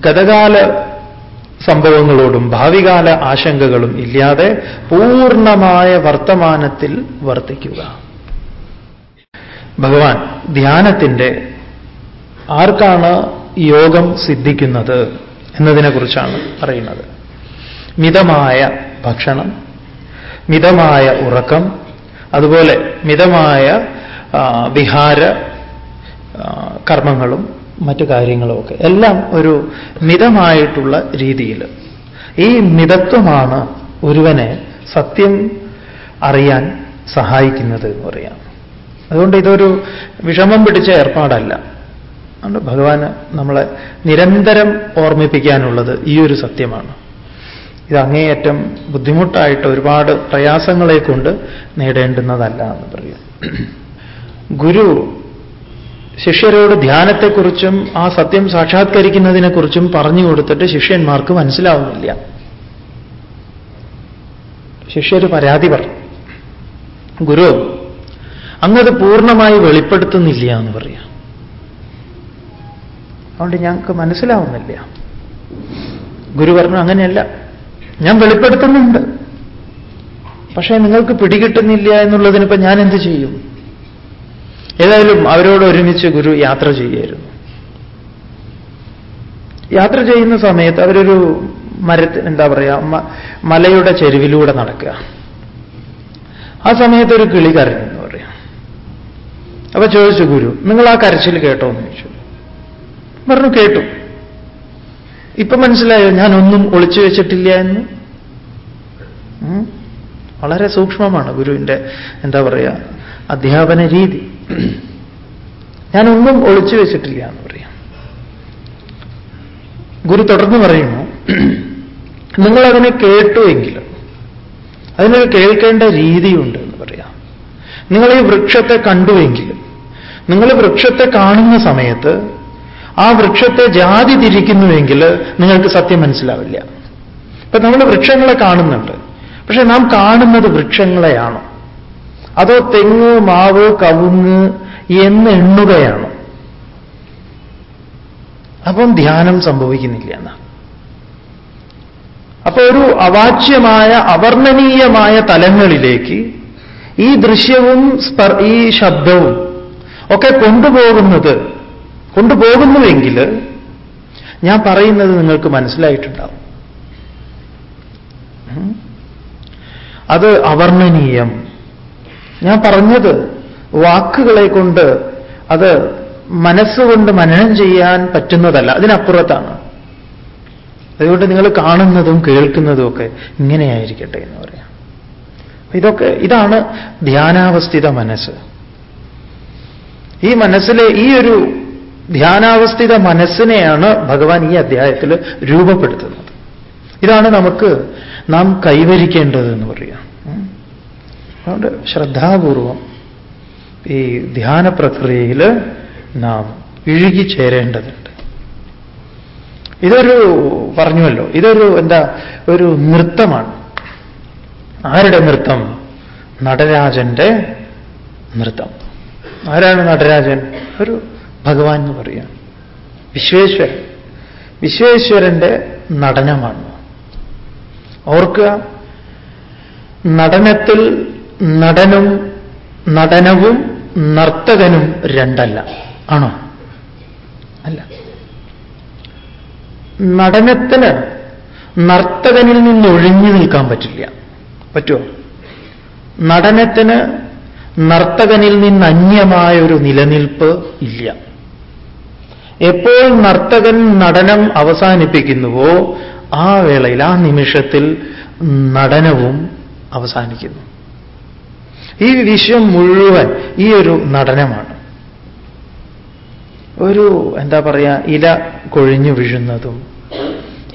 ഗതകാല സംഭവങ്ങളോടും ഭാവികാല ആശങ്കകളും ഇല്ലാതെ പൂർണമായ വർത്തമാനത്തിൽ വർത്തിക്കുക. ഭഗവാൻ ധ്യാനത്തിന്റെ ആർക്കാണ് യോഗം സിദ്ധിക്കുന്നത് എന്നതിനെക്കുറിച്ചാണ് പറയുന്നത്. മിതമായ ഭക്ഷണം മിതമായ ഉറക്കം അതുപോലെ മിതമായ വിഹാര കർമ്മങ്ങളും മറ്റു കാര്യങ്ങളുമൊക്കെ. എല്ലാം ഒരു മിതമായിട്ടുള്ള രീതിയിൽ. ഈ മിതത്വമാണ് ഒരുവനെ സത്യം അറിയാൻ സഹായിക്കുന്നത് എന്ന് പറയാം. അതുകൊണ്ട് ഇതൊരു വിഷമം പിടിച്ച ഏർപ്പാടല്ല. അതുകൊണ്ട് ഭഗവാന് നമ്മളെ നിരന്തരം ഓർമ്മിപ്പിക്കാനുള്ളത് ഈ ഒരു സത്യമാണ്. ഇത് അങ്ങേയറ്റം ബുദ്ധിമുട്ടായിട്ട് ഒരുപാട് പ്രയാസങ്ങളെ കൊണ്ട് നേടേണ്ടുന്നതല്ല എന്ന് പറയാം. ഗുരു ശിഷ്യരോട് ധ്യാനത്തെക്കുറിച്ചും ആ സത്യം സാക്ഷാത്കരിക്കുന്നതിനെക്കുറിച്ചും പറഞ്ഞു കൊടുത്തിട്ട് ശിഷ്യന്മാർക്ക് മനസ്സിലാവുന്നില്ല. ശിഷ്യർ പരാതി പറഞ്ഞു. ഗുരു അങ്ങത് പൂർണമായി വെളിപ്പെടുത്തുന്നില്ല എന്ന് പറയാം. അതുകൊണ്ട് ഞങ്ങൾക്ക് മനസ്സിലാവുന്നില്ല. ഗുരു പറഞ്ഞു അങ്ങനെയല്ല. ഞാൻ വെളിപ്പെടുത്തുന്നുണ്ട്. പക്ഷേ നിങ്ങൾക്ക് പിടികിട്ടുന്നില്ല എന്നുള്ളതിനിപ്പോ ഞാൻ എന്ത് ചെയ്യും? ഏതായാലും അവരോട് ഒരുമിച്ച് ഗുരു യാത്ര ചെയ്യായിരുന്നു യാത്ര ചെയ്യുന്ന സമയത്ത് അവരൊരു മരത്തിന് എന്താ പറയുക മലയുടെ ചെരുവിലൂടെ നടക്കുക. ആ സമയത്ത് ഒരു കിളി കരഞ്ഞു എന്ന് പറയാം. അപ്പൊ ചോദിച്ചു ഗുരു നിങ്ങൾ ആ കരച്ചിൽ കേട്ടോ എന്ന് ചോദിച്ചു. പറഞ്ഞു കേട്ടു. ഇപ്പൊ മനസ്സിലായോ ഞാൻ ഒന്നും ഒളിച്ചു വെച്ചിട്ടില്ല എന്ന്? വളരെ സൂക്ഷ്മമാണ് ഗുരുവിന്റെ എന്താ പറയുക അധ്യാപന രീതി. ഞാനൊന്നും ഒളിച്ചു വെച്ചിട്ടില്ല എന്ന് പറയാം. ഗുരു തുടർന്ന് പറയുന്നു നിങ്ങളതിനെ കേട്ടുവെങ്കിൽ അതിനൊരു കേൾക്കേണ്ട രീതിയുണ്ട് എന്ന് പറയാം. നിങ്ങൾ ഈ വൃക്ഷത്തെ കണ്ടുവെങ്കിൽ നിങ്ങൾ വൃക്ഷത്തെ കാണുന്ന സമയത്ത് ആ വൃക്ഷത്തെ ജാതി തിരിക്കുന്നുവെങ്കിൽ നിങ്ങൾക്ക് സത്യം മനസ്സിലാവില്ല. ഇപ്പൊ നമ്മൾ വൃക്ഷങ്ങളെ കാണുന്നുണ്ട്. പക്ഷെ നാം കാണുന്നത് വൃക്ഷങ്ങളെയാണോ? അതോ തെങ്ങ് മാവ് കവുങ്ങ് എന്ന് എണ്ണുകയാണോ? അപ്പം ധ്യാനം സംഭവിക്കുന്നില്ല എന്നാണ്. അപ്പൊ ഒരു അവാച്യമായ അവർണനീയമായ തലങ്ങളിലേക്ക് ഈ ദൃശ്യവും ഈ ശബ്ദവും ഒക്കെ കൊണ്ടുപോകുന്നത് കൊണ്ടുപോകുന്നുവെങ്കിൽ ഞാൻ പറയുന്നത് നിങ്ങൾക്ക് മനസ്സിലായിട്ടുണ്ടാവും. അത് അവർണനീയം. ഞാൻ പറഞ്ഞത് വാക്കുകളെ കൊണ്ട് അത് മനസ്സുകൊണ്ട് മനനം ചെയ്യാൻ പറ്റുന്നതല്ല. അതിനപ്പുറത്താണ്. അതുകൊണ്ട് നിങ്ങൾ കാണുന്നതും കേൾക്കുന്നതും ഒക്കെ ഇങ്ങനെയായിരിക്കട്ടെ എന്ന് പറയാം. ഇതൊക്കെ ഇതാണ് ധ്യാനാവസ്ഥിത മനസ്സ്. ഈ മനസ്സിലെ ഈ ഒരു ധ്യാനാവസ്ഥിത മനസ്സിനെയാണ് ഭഗവാൻ ഈ അധ്യായത്തിൽ രൂപപ്പെടുത്തുന്നത്. ഇതാണ് നമുക്ക് നാം കൈവരിക്കേണ്ടത് എന്ന് പറയാം. അതുകൊണ്ട് ശ്രദ്ധാപൂർവം ഈ ധ്യാന പ്രക്രിയയിൽ നാം ഇഴുകിച്ചേരേണ്ടതുണ്ട് ഇതൊരു പറഞ്ഞുവല്ലോ ഇതൊരു എന്താ ഒരു നൃത്തമാണ്. ആരുടെ നൃത്തം? നടരാജന്റെ നൃത്തം. ആരാണ് നടരാജൻ? ഒരു ഭഗവാൻ എന്ന് പറയാം. വിശ്വേശ്വരൻ. വിശ്വേശ്വരന്റെ നടനമാണ്. ഓർക്കുക നടനത്തിൽ നടനും നടനവും നർത്തകനും രണ്ടല്ല. ആണോ? അല്ല. നടനത്തിന് നർത്തകനിൽ നിന്ന് ഒഴിഞ്ഞു നിൽക്കാൻ പറ്റില്ല. പറ്റുമോ നടനത്തിന് നർത്തകനിൽ നിന്ന് അന്യമായ ഒരു നിലനിൽപ്പ് ഇല്ല. എപ്പോൾ നർത്തകൻ നടനം അവസാനിപ്പിക്കുന്നുവോ ആ വേളയിൽ ആ നിമിഷത്തിൽ നടനവും അവസാനിക്കുന്നു. ഈ വിഷയം മുഴുവൻ ഈ ഒരു നടനമാണ്. ഒരു എന്താ പറയുക ഇല കൊഴിഞ്ഞു വീഴുന്നതും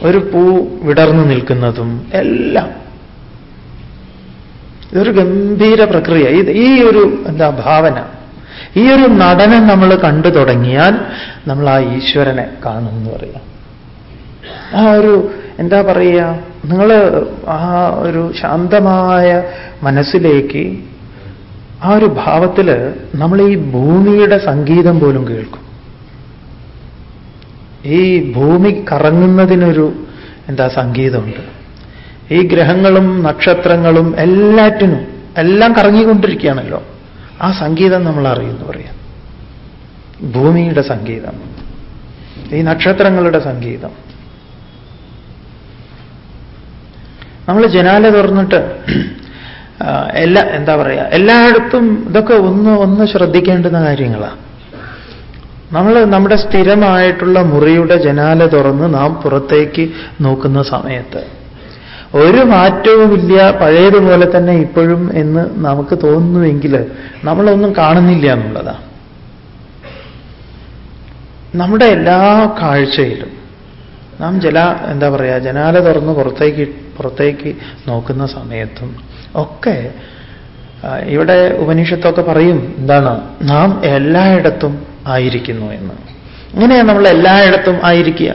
ഒരു പൂ വിടർന്നു നിൽക്കുന്നതും എല്ലാം. ഇതൊരു ഗംഭീര പ്രക്രിയ. ഇത് ഈ ഒരു എന്താ ഭാവന ഈ ഒരു നടനം നമ്മൾ കണ്ടു തുടങ്ങിയാൽ നമ്മൾ ആ ഈശ്വരനെ കാണുമെന്ന് പറയാം. ആ ഒരു എന്താ പറയുക നിങ്ങൾ ആ ഒരു ശാന്തമായ മനസ്സിലേക്ക് ആ ഒരു ഭാവത്തിൽ നമ്മൾ ഈ ഭൂമിയുടെ സംഗീതം പോലും കേൾക്കും. ഈ ഭൂമി കറങ്ങുന്നതിനൊരു എന്താ സംഗീതമുണ്ട്. ഈ ഗ്രഹങ്ങളും നക്ഷത്രങ്ങളും എല്ലാറ്റിനും എല്ലാം കറങ്ങിക്കൊണ്ടിരിക്കുകയാണല്ലോ. ആ സംഗീതം നമ്മൾ അറിയുന്നു പറയാം. ഭൂമിയുടെ സംഗീതം. ഈ നക്ഷത്രങ്ങളുടെ സംഗീതം. നമ്മൾ ജനാല തുറന്നിട്ട് എല്ലാ എന്താ പറയുക എല്ലായിടത്തും ഇതൊക്കെ ഒന്ന് ഒന്ന് ശ്രദ്ധിക്കേണ്ടുന്ന കാര്യങ്ങളാണ് നമ്മൾ നമ്മുടെ സ്ഥിരമായിട്ടുള്ള മുറിയുടെ ജനാല തുറന്ന് നാം പുറത്തേക്ക് നോക്കുന്ന സമയത്ത് ഒരു മാറ്റവുമില്ല പഴയതുപോലെ തന്നെ ഇപ്പോഴും എന്ന് നമുക്ക് തോന്നുന്നുവെങ്കിൽ നമ്മളൊന്നും കാണുന്നില്ല എന്നുള്ളതാണ് നമ്മുടെ എല്ലാ കാഴ്ചയിലും നാം ജല എന്താ പറയുക ജനാല തുറന്ന് പുറത്തേക്ക് പുറത്തേക്ക് നോക്കുന്ന സമയത്തും ഒക്കെ ഇവിടെ ഉപനിഷത്തൊക്കെ പറയും എന്താണ് നാം എല്ലായിടത്തും ആയിരിക്കുന്നു എന്ന്. ഇങ്ങനെയാണ് നമ്മൾ എല്ലായിടത്തും ആയിരിക്കുക.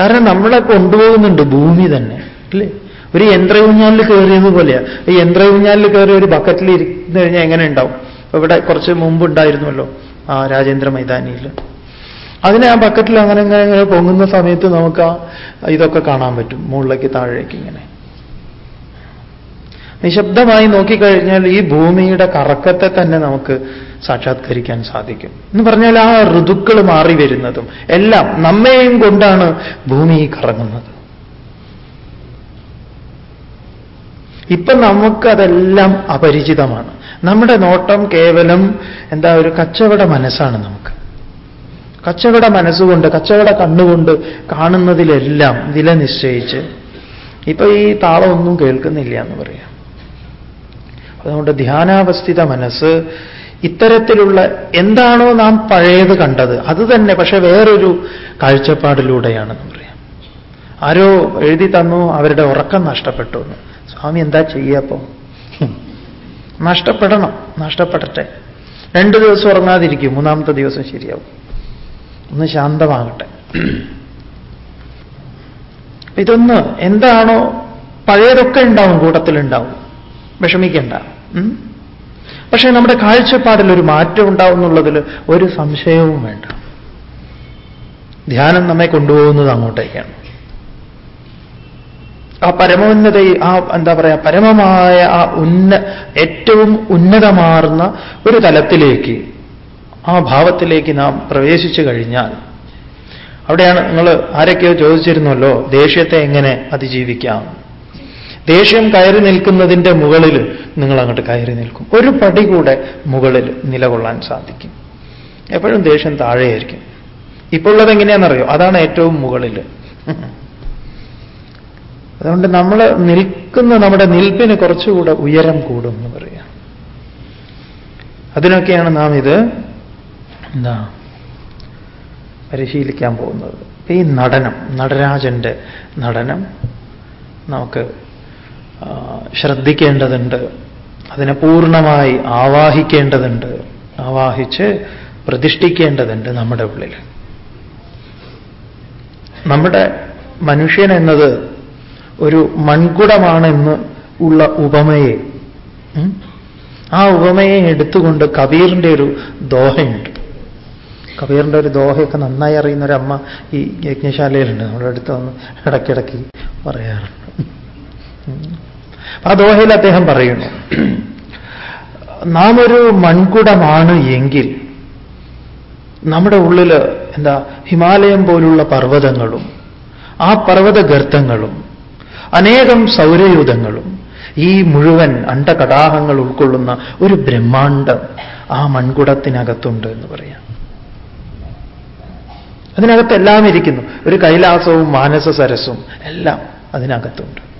കാരണം നമ്മളെ കൊണ്ടുപോകുന്നുണ്ട് ഭൂമി തന്നെ അല്ലേ? ഒരു യന്ത്രവിഞ്ഞാലിൽ കയറിയത് പോലെയാ. ഈ യന്ത്രവിഞ്ഞാലിൽ കയറി ഒരു ബക്കറ്റിൽ ഇരുന്ന് കഴിഞ്ഞാൽ എങ്ങനെ ഉണ്ടാവും? ഇവിടെ കുറച്ച് മുമ്പ് ഉണ്ടായിരുന്നല്ലോ ആ രാജേന്ദ്ര മൈതാനിയിൽ അതിനെ ആ ബക്കറ്റിൽ അങ്ങനെ ഇങ്ങനെ പൊങ്ങുന്ന സമയത്ത് നമുക്ക് ഇതൊക്കെ കാണാൻ പറ്റും മുകളിലേക്ക് താഴേക്ക് ഇങ്ങനെ. നിശബ്ദമായി നോക്കിക്കഴിഞ്ഞാൽ ഈ ഭൂമിയുടെ കറക്കത്തെ തന്നെ നമുക്ക് സാക്ഷാത്കരിക്കാൻ സാധിക്കും. എന്ന് പറഞ്ഞാൽ ആ ഋതുക്കൾ മാറി വരുന്നതും എല്ലാം നമ്മയും കൊണ്ടാണ് ഭൂമി കറങ്ങുന്നത്. ഇപ്പൊ നമുക്കതെല്ലാം അപരിചിതമാണ്. നമ്മുടെ നോട്ടം കേവലം എന്താ ഒരു കച്ചവട മനസ്സാണ് നമുക്ക്. കച്ചവട മനസ്സുകൊണ്ട് കച്ചവട കണ്ണുകൊണ്ട് കാണുന്നതിലെല്ലാം വില നിശ്ചയിച്ച് ഇപ്പൊ ഈ താളം ഒന്നും കേൾക്കുന്നില്ല എന്ന് പറയാം. അതുകൊണ്ട് ധ്യാനാവസ്ഥിത മനസ്സ് ഇത്തരത്തിലുള്ള എന്താണോ നാം പഴയത് കണ്ടത് അത് തന്നെ പക്ഷെ വേറൊരു കാഴ്ചപ്പാടിലൂടെയാണെന്ന് പറയാം. ആരോ എഴുതി തന്നു അവരുടെ ഉറക്കം നഷ്ടപ്പെട്ടു എന്ന്. സ്വാമി എന്താ ചെയ്യപ്പോ നഷ്ടപ്പെടണം നഷ്ടപ്പെടട്ടെ. രണ്ടു ദിവസം ഉറങ്ങാതിരിക്കും മൂന്നാമത്തെ ദിവസം ശരിയാവും. ഒന്ന് ശാന്തമാകട്ടെ. ഇതൊന്ന് എന്താണോ പഴയതൊക്കെ ഉണ്ടാവും കൂട്ടത്തിലുണ്ടാവും. വിഷമിക്കണ്ട? പക്ഷേ നമ്മുടെ കാഴ്ചപ്പാടിൽ ഒരു മാറ്റം ഉണ്ടാവും എന്നുള്ളതിൽ ഒരു സംശയവും വേണ്ട. ധ്യാനം നമ്മെ കൊണ്ടുപോകുന്നത് അങ്ങോട്ടേക്കാണ്. ആ പരമോന്നത ആ എന്താ പറയുക പരമമായ ആ ഉന്ന ഏറ്റവും ഉന്നതമാർന്ന ഒരു തലത്തിലേക്ക് ആ ഭാവത്തിലേക്ക് നാം പ്രവേശിച്ചു കഴിഞ്ഞാൽ അവിടെയാണ് നിങ്ങൾ ആരൊക്കെയോ ചോദിച്ചിരുന്നല്ലോ ദേഷ്യത്തെ എങ്ങനെ അതിജീവിക്കാം? ദേഷ്യം കയറി നിൽക്കുന്നതിന്റെ മുകളിൽ നിങ്ങൾ അങ്ങോട്ട് കയറി നിൽക്കും. ഒരു പടി കൂടെ മുകളിൽ നിലകൊള്ളാൻ സാധിക്കും. എപ്പോഴും ദേഷ്യം താഴെയായിരിക്കും. ഇപ്പോൾ ഉള്ളത് എങ്ങനെയാണെന്നറിയോ? അതാണ് ഏറ്റവും മുകളിൽ. അതുകൊണ്ട് നമ്മൾ നിൽക്കുന്ന നമ്മുടെ നിൽപ്പിന് കുറച്ചുകൂടെ ഉയരം കൂടും എന്ന് പറയാം. അതിനൊക്കെയാണ് നാം ഇത് എന്താ പരിശീലിക്കാൻ പോകുന്നത്. ഈ നടനം നടരാജന്റെ നടനം നമുക്ക് ശ്രദ്ധിക്കേണ്ടതുണ്ട്. അതിനെ പൂർണമായി ആവാഹിക്കേണ്ടതുണ്ട്. ആവാഹിച്ച് പ്രതിഷ്ഠിക്കേണ്ടതുണ്ട് നമ്മുടെ ഉള്ളിൽ. നമ്മുടെ മനുഷ്യൻ എന്നത് ഒരു മൺകുടമാണെന്ന് ഉള്ള ഉപമയെ. ആ ഉപമയെ എടുത്തുകൊണ്ട് കബീറിന്റെ ഒരു ദോഹയുണ്ട്. കബീറിന്റെ ഒരു ദോഹയൊക്കെ നന്നായി അറിയുന്ന ഒരു അമ്മ ഈ യജ്ഞശാലയിലുണ്ട്. നമ്മുടെ അടുത്ത് വന്ന് ഇടയ്ക്കിടയ്ക്ക് പറയാറുണ്ട്. ആ ദോഹയിൽ അദ്ദേഹം പറയുന്നു നാം ഒരു മൺകുടമാണ് എങ്കിൽ നമ്മുടെ ഉള്ളിൽ എന്താ ഹിമാലയം പോലുള്ള പർവതങ്ങളും ആ പർവത ഗർത്തങ്ങളും അനേകം സൗരയുധങ്ങളും ഈ മുഴുവൻ അണ്ടകടാഹങ്ങൾ ഉൾക്കൊള്ളുന്ന ഒരു ബ്രഹ്മാണ്ടം ആ മൺകുടത്തിനകത്തുണ്ട് എന്ന് പറയാം. അതിനകത്തെല്ലാം ഇരിക്കുന്നു. ഒരു കൈലാസവും മാനസ സരസും എല്ലാം അതിനകത്തുണ്ട്.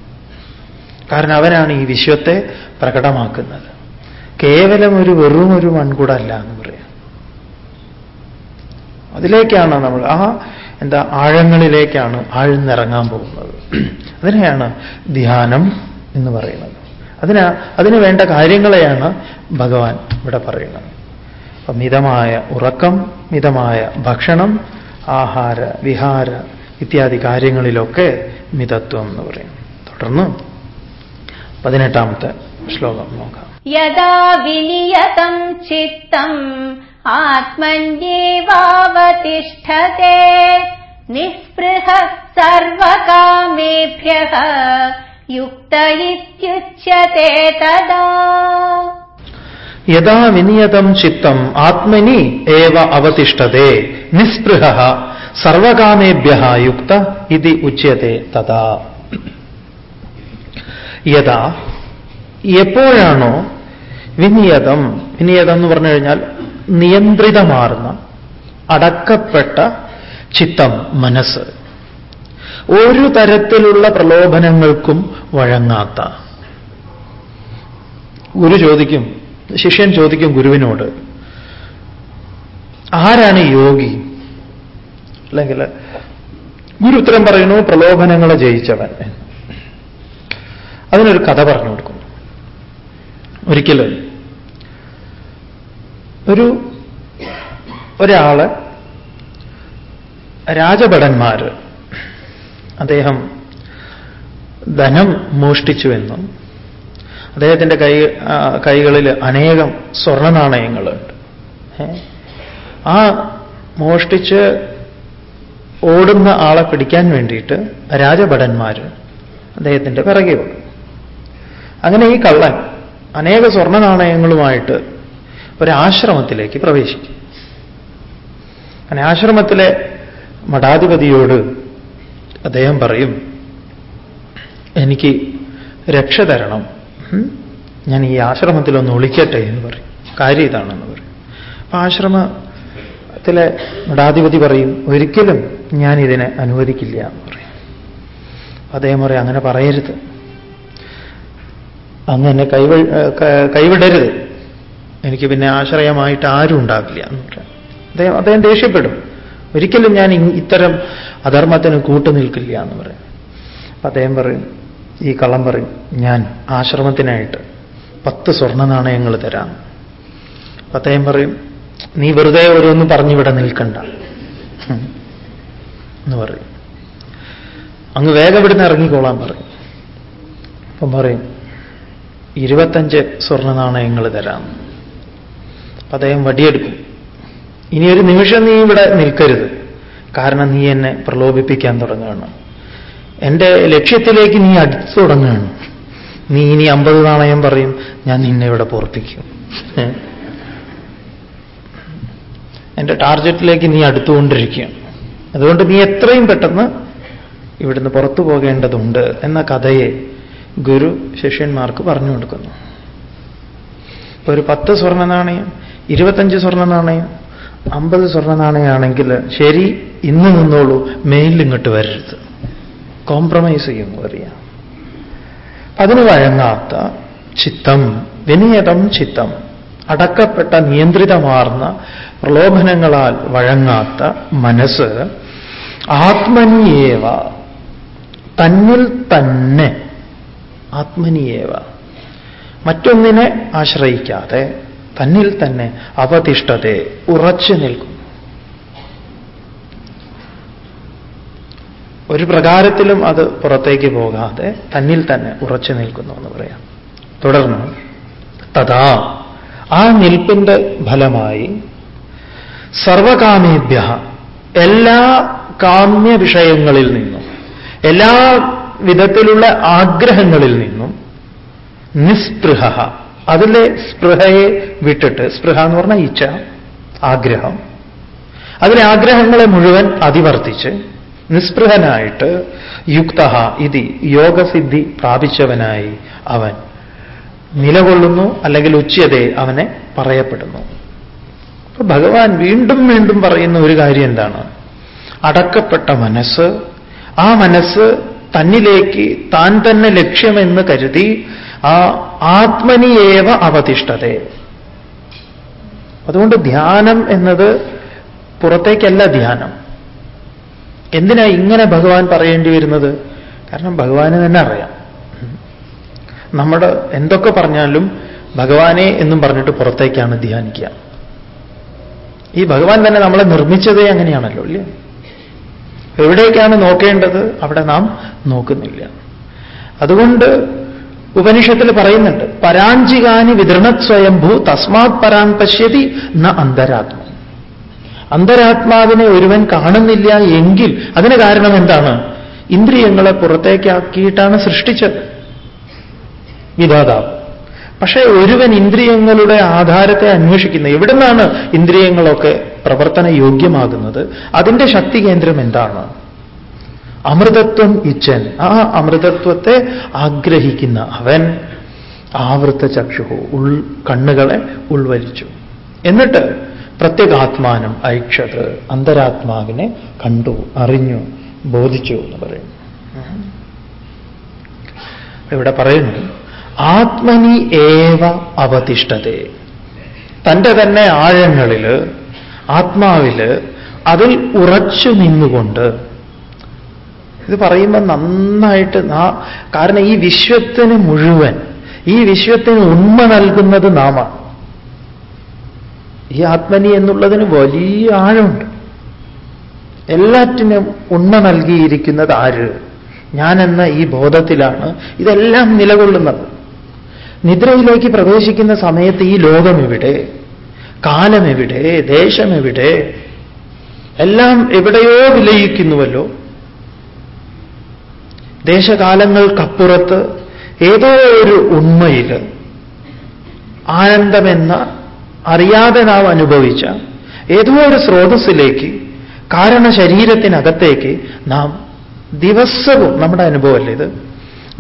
കാരണം അവനാണ് ഈ വിശ്വത്തെ പ്രകടമാക്കുന്നത്. കേവലം ഒരു വെറും ഒരു മൺകുടല്ല എന്ന് പറയാം. അതിലേക്കാണ് നമ്മൾ ആ എന്താ ആഴങ്ങളിലേക്കാണ് ആഴ്ന്നിറങ്ങാൻ പോകുന്നത്. അതിനെയാണ് ധ്യാനം എന്ന് പറയുന്നത്. അതിന് അതിന് വേണ്ട കാര്യങ്ങളെയാണ് ഭഗവാൻ ഇവിടെ പറയുന്നത്. അപ്പൊ മിതമായ ഉറക്കം മിതമായ ഭക്ഷണം ആഹാര വിഹാര ഇത്യാദി കാര്യങ്ങളിലൊക്കെ മിതത്വം എന്ന് പറയും. തുടർന്ന് പതിനെട്ടാമത്തെ ശ്ലോകം നോക്കാം. യഥാ വിനിയതം ചിത്തം ആത്മന്യേവാവതിഷ്ഠത്തെ നിസ്പൃഹ സർവകാമേഭ്യ യുക്ത ഇത്യുച്യത്തെ തദാ യഥാ വിനിയതം ചിത്തം ആത്മനി ഏവ അവതിഷ്ഠതേ നിസ്പൃഹ സർവകാമേഭ്യ യുക്ത ഇത് ഉച്യത്തെ തഥാ. യഥാ. എപ്പോഴാണോ വിനിയതം വിനിയതം എന്ന് പറഞ്ഞു കഴിഞ്ഞാൽ നിയന്ത്രിതമാർന്ന അടക്കപ്പെട്ട ചിത്തം മനസ്സ്. ഒരു തരത്തിലുള്ള പ്രലോഭനങ്ങൾക്കും വഴങ്ങാത്ത. ഗുരു ചോദിക്കും ശിഷ്യൻ ചോദിക്കും ഗുരുവിനോട് ആരാണ് യോഗി? അല്ലെങ്കിൽ ഗുരു ഉത്തരം പറയുന്നു പ്രലോഭനങ്ങളെ ജയിച്ചവൻ. അതിനൊരു കഥ പറഞ്ഞു കൊടുക്കുന്നു. ഒരിക്കൽ ഒരു ഒരാൾ രാജഭടന്മാര് അദ്ദേഹം ധനം മോഷ്ടിച്ചുവെന്നും അദ്ദേഹത്തിന്റെ കൈ കൈകളിൽ അനേകം സ്വർണ നാണയങ്ങളുണ്ട് ആ മോഷ്ടിച്ച് ഓടുന്ന ആളെ പിടിക്കാൻ വേണ്ടിയിട്ട് രാജഭടന്മാർ അദ്ദേഹത്തിന്റെ പിറകെ ഓടും അങ്ങനെ ഈ കള്ളൻ അനേക സ്വർണ നാണയങ്ങളുമായിട്ട് ഒരാശ്രമത്തിലേക്ക് പ്രവേശിക്കും. അങ്ങനെ ആശ്രമത്തിലെ മഠാധിപതിയോട് അദ്ദേഹം പറയും എനിക്ക് രക്ഷ തരണം. ഞാൻ ഈ ആശ്രമത്തിലൊന്ന് ഒളിക്കട്ടെ എന്ന് പറയും. കാര്യം ഇതാണെന്ന് പറയും. അപ്പൊ ആശ്രമത്തിലെ മഠാധിപതി പറയും ഒരിക്കലും ഞാൻ ഇതിനെ അനുവദിക്കില്ല എന്ന് പറയും. അദ്ദേഹം പറയും അങ്ങനെ പറയരുത്. അങ്ങനെ കൈവ കൈവിടരുത്. എനിക്ക് പിന്നെ ആശ്രയമായിട്ട് ആരും ഉണ്ടാവില്ല എന്ന് പറയാം. അദ്ദേഹം അദ്ദേഹം ദേഷ്യപ്പെടും. ഒരിക്കലും ഞാൻ ഇത്തരം അധർമ്മത്തിന് കൂട്ടു നിൽക്കില്ല എന്ന് പറയും. അപ്പൊ അദ്ദേഹം പറയും ഈ കള്ളം പറയും ഞാൻ ആശ്രമത്തിനായിട്ട് പത്ത് സ്വർണ നാണയങ്ങൾ തരാം. അപ്പൊ അദ്ദേഹം പറയും നീ വെറുതെ ഓരോന്ന് പറഞ്ഞിവിടെ നിൽക്കണ്ട. എന്ന് പറയും. അങ്ങ് വേഗം ഇവിടുന്ന് ഇറങ്ങിക്കോളാൻ പറയും. അപ്പം പറയും ഇരുപത്തഞ്ച് സ്വർണ നാണയങ്ങൾ തരാം അദ്ദേഹം വടിയെടുക്കും. ഇനി ഒരു നിമിഷം നീ ഇവിടെ നിൽക്കരുത്. കാരണം നീ എന്നെ പ്രലോഭിപ്പിക്കാൻ തുടങ്ങുകയാണ്. എന്റെ ലക്ഷ്യത്തിലേക്ക് നീ അടുത്തു തുടങ്ങുകയാണ്. നീ ഇനി അമ്പത് നാണയം പറയും ഞാൻ നിന്നെ ഇവിടെ പോർപ്പിക്കും. എന്റെ ടാർഗറ്റിലേക്ക് നീ അടുത്തുകൊണ്ടിരിക്കുകയാണ്. അതുകൊണ്ട് നീ എത്രയും പെട്ടെന്ന് ഇവിടുന്ന് പുറത്തു പോകേണ്ടതുണ്ട് എന്ന കഥയെ ഗുരു ശിഷ്യന്മാർക്ക് പറഞ്ഞു കൊടുക്കുന്നു. ഒരു പത്ത് സ്വർണ നാണയം ഇരുപത്തഞ്ച് സ്വർണ നാണയം അമ്പത് സ്വർണ നാണയമാണെങ്കിൽ ശരി ഇന്ന് നിന്നോളൂ മെയിലിൽ വരരുത്. കോംപ്രമൈസ് ചെയ്യുന്നു അറിയാം. അതിന് വഴങ്ങാത്ത ചിത്തം വിനിയതം ചിത്തം അടക്കപ്പെട്ട നിയന്ത്രിതമാർന്ന പ്രലോഭനങ്ങളാൽ വഴങ്ങാത്ത മനസ്സ് ആത്മനിയേവ തന്നിൽ തന്നെ ആത്മനിയേവ മറ്റൊന്നിനെ ആശ്രയിക്കാതെ തന്നിൽ തന്നെ അവതിഷ്ഠതയെ ഉറച്ചു നിൽക്കും. ഒരു പ്രകാരത്തിലും അത് പുറത്തേക്ക് പോകാതെ തന്നിൽ തന്നെ ഉറച്ചു നിൽക്കുന്നു എന്ന് പറയാം. തുടർന്ന് തഥാ ആ നിൽപ്പിന്റെ ഫലമായി സർവകാമേഭ്യ എല്ലാ കാമ്യ വിഷയങ്ങളിൽ നിന്നും എല്ലാ വിധത്തിലുള്ള ആഗ്രഹങ്ങളിൽ നിന്നും നിസ്പൃഹ അതിലെ സ്പൃഹയെ വിട്ടിട്ട് സ്പൃഹ എന്ന് പറഞ്ഞാൽ ഇച്ഛ ആഗ്രഹം. അതിലെ ആഗ്രഹങ്ങളെ മുഴുവൻ അതിവർത്തിച്ച് നിസ്പൃഹനായിട്ട് യുക്ത ഇതി യോഗസിദ്ധി പ്രാപിച്ചവനായി അവൻ നിലകൊള്ളുന്നു അല്ലെങ്കിൽ ഉച്ചതയെ അവനെ പറയപ്പെടുന്നു. അപ്പൊ ഭഗവാൻ വീണ്ടും വീണ്ടും പറയുന്ന ഒരു കാര്യം എന്താണ്? അടക്കപ്പെട്ട മനസ്സ് ആ മനസ്സ് തന്നിലേക്ക് താൻ തന്നെ ലക്ഷ്യമെന്ന് കരുതി ആ ആത്മനിയേവ അവതിഷ്ഠത. അതുകൊണ്ട് ധ്യാനം എന്നത് പുറത്തേക്കല്ല ധ്യാനം. എന്തിനാ ഇങ്ങനെ ഭഗവാൻ പറയേണ്ടി വരുന്നത്? കാരണം ഭഗവാന് തന്നെ അറിയാം. നമ്മൾ എന്തൊക്കെ പറഞ്ഞാലും ഭഗവാനെ എന്നും പറഞ്ഞിട്ട് പുറത്തേക്കാണ് ധ്യാനിക്കുക. ഈ ഭഗവാൻ തന്നെ നമ്മളെ നിർമ്മിച്ചതേ അങ്ങനെയാണല്ലോ അല്ലേ എവിടേക്കാണ് നോക്കേണ്ടത്? അവിടെ നാം നോക്കുന്നില്ല. അതുകൊണ്ട് ഉപനിഷത്തിൽ പറയുന്നുണ്ട് പരാഞ്ചികാനി വിതൃണത് സ്വയംഭൂ തസ്മാത് പരാൻ പശ്യതി ന അന്തരാത്മ. അന്തരാത്മാവിനെ ഒരുവൻ കാണുന്നില്ല എങ്കിൽ അതിന് കാരണം എന്താണ്? ഇന്ദ്രിയങ്ങളെ പുറത്തേക്കാക്കിയിട്ടാണ് സൃഷ്ടിച്ചത്. വിധാതാവ്. പക്ഷേ ഒരുവൻ ഇന്ദ്രിയങ്ങളുടെ ആധാരത്തെ അന്വേഷിക്കുന്നത് എവിടെ നിന്നാണ് ഇന്ദ്രിയങ്ങളൊക്കെ പ്രവർത്തന യോഗ്യമാകുന്നത് അതിന്റെ ശക്തി കേന്ദ്രം എന്താണ്? അമൃതത്വം ഇച്ഛൻ. ആ അമൃതത്വത്തെ ആഗ്രഹിക്കുന്ന അവൻ ആവൃത്ത ചക്ഷുഹു ഉൾ കണ്ണുകളെ ഉൾവലിച്ചു. എന്നിട്ട് പ്രത്യേകാത്മാനം ഐക്ഷത് അന്തരാത്മാവിനെ കണ്ടു അറിഞ്ഞു ബോധിച്ചു എന്ന് പറയും ഇവിടെ പറയുന്നു ആത്മനി ഏവ അവതിഷ്ഠതേ. തന്റെ തന്നെ ആഴങ്ങളിൽ ആത്മാവിൽ അതിൽ ഉറച്ചു നിന്നുകൊണ്ട് ഇത് പറയുമ്പോൾ നന്നായിട്ട് കാരണം ഈ വിശ്വത്തിന് മുഴുവൻ ഈ വിശ്വത്തിന് ഉണ്മ നൽകുന്നത് നാമ. ഈ ആത്മനി എന്നുള്ളതിന് വലിയ ആഴമുണ്ട്. എല്ലാറ്റിനും ഉണ്മ നൽകിയിരിക്കുന്നത് ആര്? ഞാനെന്ന ഈ ബോധത്തിലാണ് ഇതെല്ലാം നിലകൊള്ളുന്നത്. നിദ്രയിലേക്ക് പ്രവേശിക്കുന്ന സമയത്ത് ഈ ലോകം എവിടെ കാലം എവിടെ ദേശം എവിടെ എല്ലാം എവിടെയോ വിലയിക്കുന്നുവല്ലോ. ദേശകാലങ്ങൾക്കപ്പുറത്ത് ഏതോ ഒരു ഉണ്മയിൽ ആനന്ദമെന്ന അറിയാതെ നാം അനുഭവിച്ച ഏതോ ഒരു സ്രോതസ്സിലേക്ക് കാരണ ശരീരത്തിനകത്തേക്ക് നാം ദിവസവും നമ്മുടെ അനുഭവമല്ലേ ഇത്?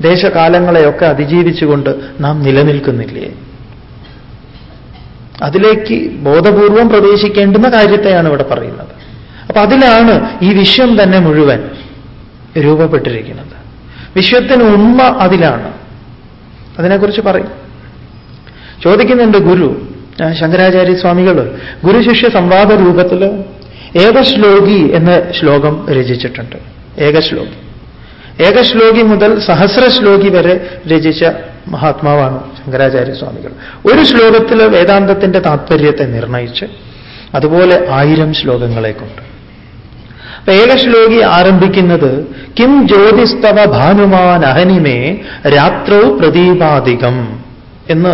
ദേശകാലങ്ങളെയൊക്കെ അതിജീവിച്ചുകൊണ്ട് നാം നിലനിൽക്കുന്നില്ലേ? അതിലേക്ക് ബോധപൂർവം പ്രവേശിക്കേണ്ടുന്ന കാര്യത്തെയാണ് ഇവിടെ പറയുന്നത്. അപ്പൊ അതിലാണ് ഈ വിശ്വം തന്നെ മുഴുവൻ രൂപപ്പെട്ടിരിക്കുന്നത്. വിശ്വത്തിന് ഉണ്മ അതിലാണ്. അതിനെക്കുറിച്ച് പറയും. ചോദിക്കുന്നുണ്ട് ഗുരു ശങ്കരാചാര്യ സ്വാമികൾ ഗുരു ശിഷ്യ സംവാദ രൂപത്തിൽ ഏകശ്ലോകി എന്ന ശ്ലോകം രചിച്ചിട്ടുണ്ട്. ഏകശ്ലോകി. ഏകശ്ലോകി മുതൽ സഹസ്ര ശ്ലോകി വരെ രചിച്ച മഹാത്മാവാണ് ശങ്കരാചാര്യ സ്വാമികൾ. ഒരു ശ്ലോകത്തിൽ വേദാന്തത്തിന്റെ താത്പര്യത്തെ നിർണയിച്ച് അതുപോലെ ആയിരം ശ്ലോകങ്ങളെ കൊണ്ട്. ഏകശ്ലോകി ആരംഭിക്കുന്നത് കിം ജ്യോതിസ്തവ ഭാനുമാൻ അഹനിമേ രാത്രോ പ്രദീപാധികം എന്ന്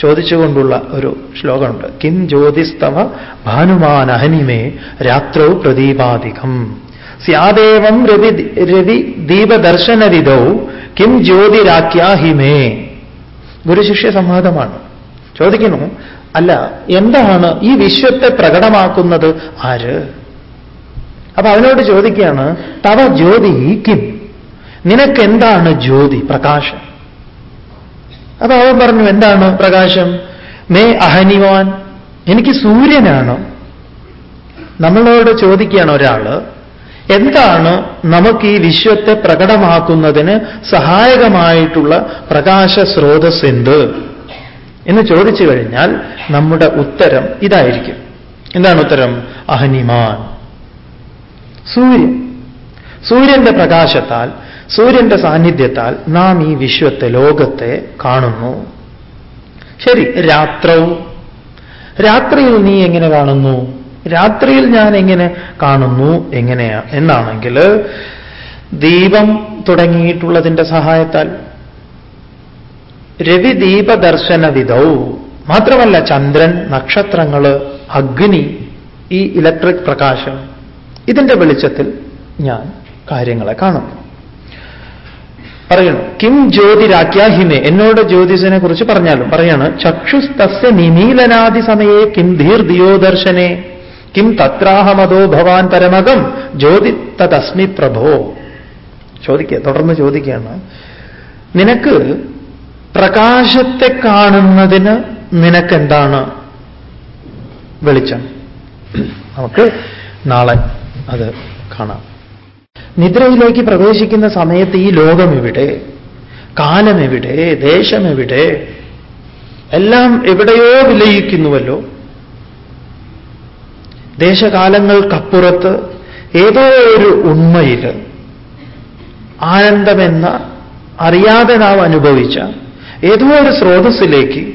ചോദിച്ചുകൊണ്ടുള്ള ഒരു ശ്ലോകമുണ്ട്. കിം ജ്യോതിസ്തവ ഭാനുമാൻ അഹനിമേ രാത്രോ പ്രദീപാധികം സ്യാദേവം രവി രവി ദീപദർശനവിധൗ കിം ജ്യോതിരാഖ്യാഹിമേ ഗുരുശിഷ്യ സംവാദമാണ്. ചോദിക്കുന്നു അല്ല എന്താണ് ഈ വിശ്വത്തെ പ്രകടമാക്കുന്നത്? ആര്? അപ്പൊ അവനോട് ചോദിക്കുകയാണ് തവ ജ്യോതി കിം? നിനക്കെന്താണ് ജ്യോതി പ്രകാശം? അപ്പൊ അവൻ പറഞ്ഞു എന്താണ് പ്രകാശം? മേ അഹനിവാൻ. എനിക്ക് സൂര്യനാണ്. നമ്മളോട് ചോദിക്കുകയാണ് ഒരാൾ എന്താണ് നമുക്ക് ഈ വിശ്വത്തെ പ്രകടമാക്കുന്നതിന് സഹായകമായിട്ടുള്ള പ്രകാശ സ്രോതസ് എന്ത് എന്ന് ചോദിച്ചു കഴിഞ്ഞാൽ നമ്മുടെ ഉത്തരം ഇതായിരിക്കും. എന്താണ് ഉത്തരം? അഹനിമാൻ. സൂര്യൻ. സൂര്യന്റെ പ്രകാശത്താൽ സൂര്യന്റെ സാന്നിധ്യത്താൽ നാം ഈ വിശ്വത്തെ ലോകത്തെ കാണുന്നു. ശരി രാത്രവും. രാത്രിയിൽ നീ എങ്ങനെ കാണുന്നു? രാത്രിയിൽ ഞാൻ എങ്ങനെ കാണുന്നു? എങ്ങനെയാ എന്നാണെങ്കിൽ ദീപം തുടങ്ങിയിട്ടുള്ളതിന്റെ സഹായത്താൽ. രവിദീപ ദർശനവിധൗ മാത്രമല്ല ചന്ദ്രൻ നക്ഷത്രങ്ങൾ അഗ്നി ഈ ഇലക്ട്രിക് പ്രകാശം. ഇതിന്റെ വെളിച്ചത്തിൽ ഞാൻ കാര്യങ്ങളെ കാണുന്നു. പറയണു കിം ജ്യോതിരാഖ്യാഹിമേ എന്നോട് ജ്യോതിഷനെ കുറിച്ച് പറഞ്ഞാലും പറയാണ് ചക്ഷുസ്തസ്യ നിമീലനാദി സമയേ കിം ധീർദിയോ ദർശനെ? കിം തത്രാഹമതോ ഭവാൻ പരമകം? ജ്യോതി തതസ്മി പ്രഭോ. ചോദിക്കുക തുടർന്ന് ചോദിക്കുകയാണ്. നിനക്ക് പ്രകാശത്തെ കാണുന്നതിന് നിനക്കെന്താണ് വെളിച്ചം? നമുക്ക് നാളെ അത് കാണാം. നിദ്രയിലേക്ക് പ്രവേശിക്കുന്ന സമയത്ത് ഈ ലോകം എവിടെ കാലം എവിടെ ദേശം എവിടെ എല്ലാം എവിടെയോ വിലയിക്കുന്നുവല്ലോ. ദേശകാലങ്ങൾക്കപ്പുറത്ത് ഏതോ ഒരു ഉണ്മയിൽ ആനന്ദമെന്ന അറിയാതെ നാം അനുഭവിച്ച ഏതോ ഒരു സ്രോതസ്സിലേക്ക്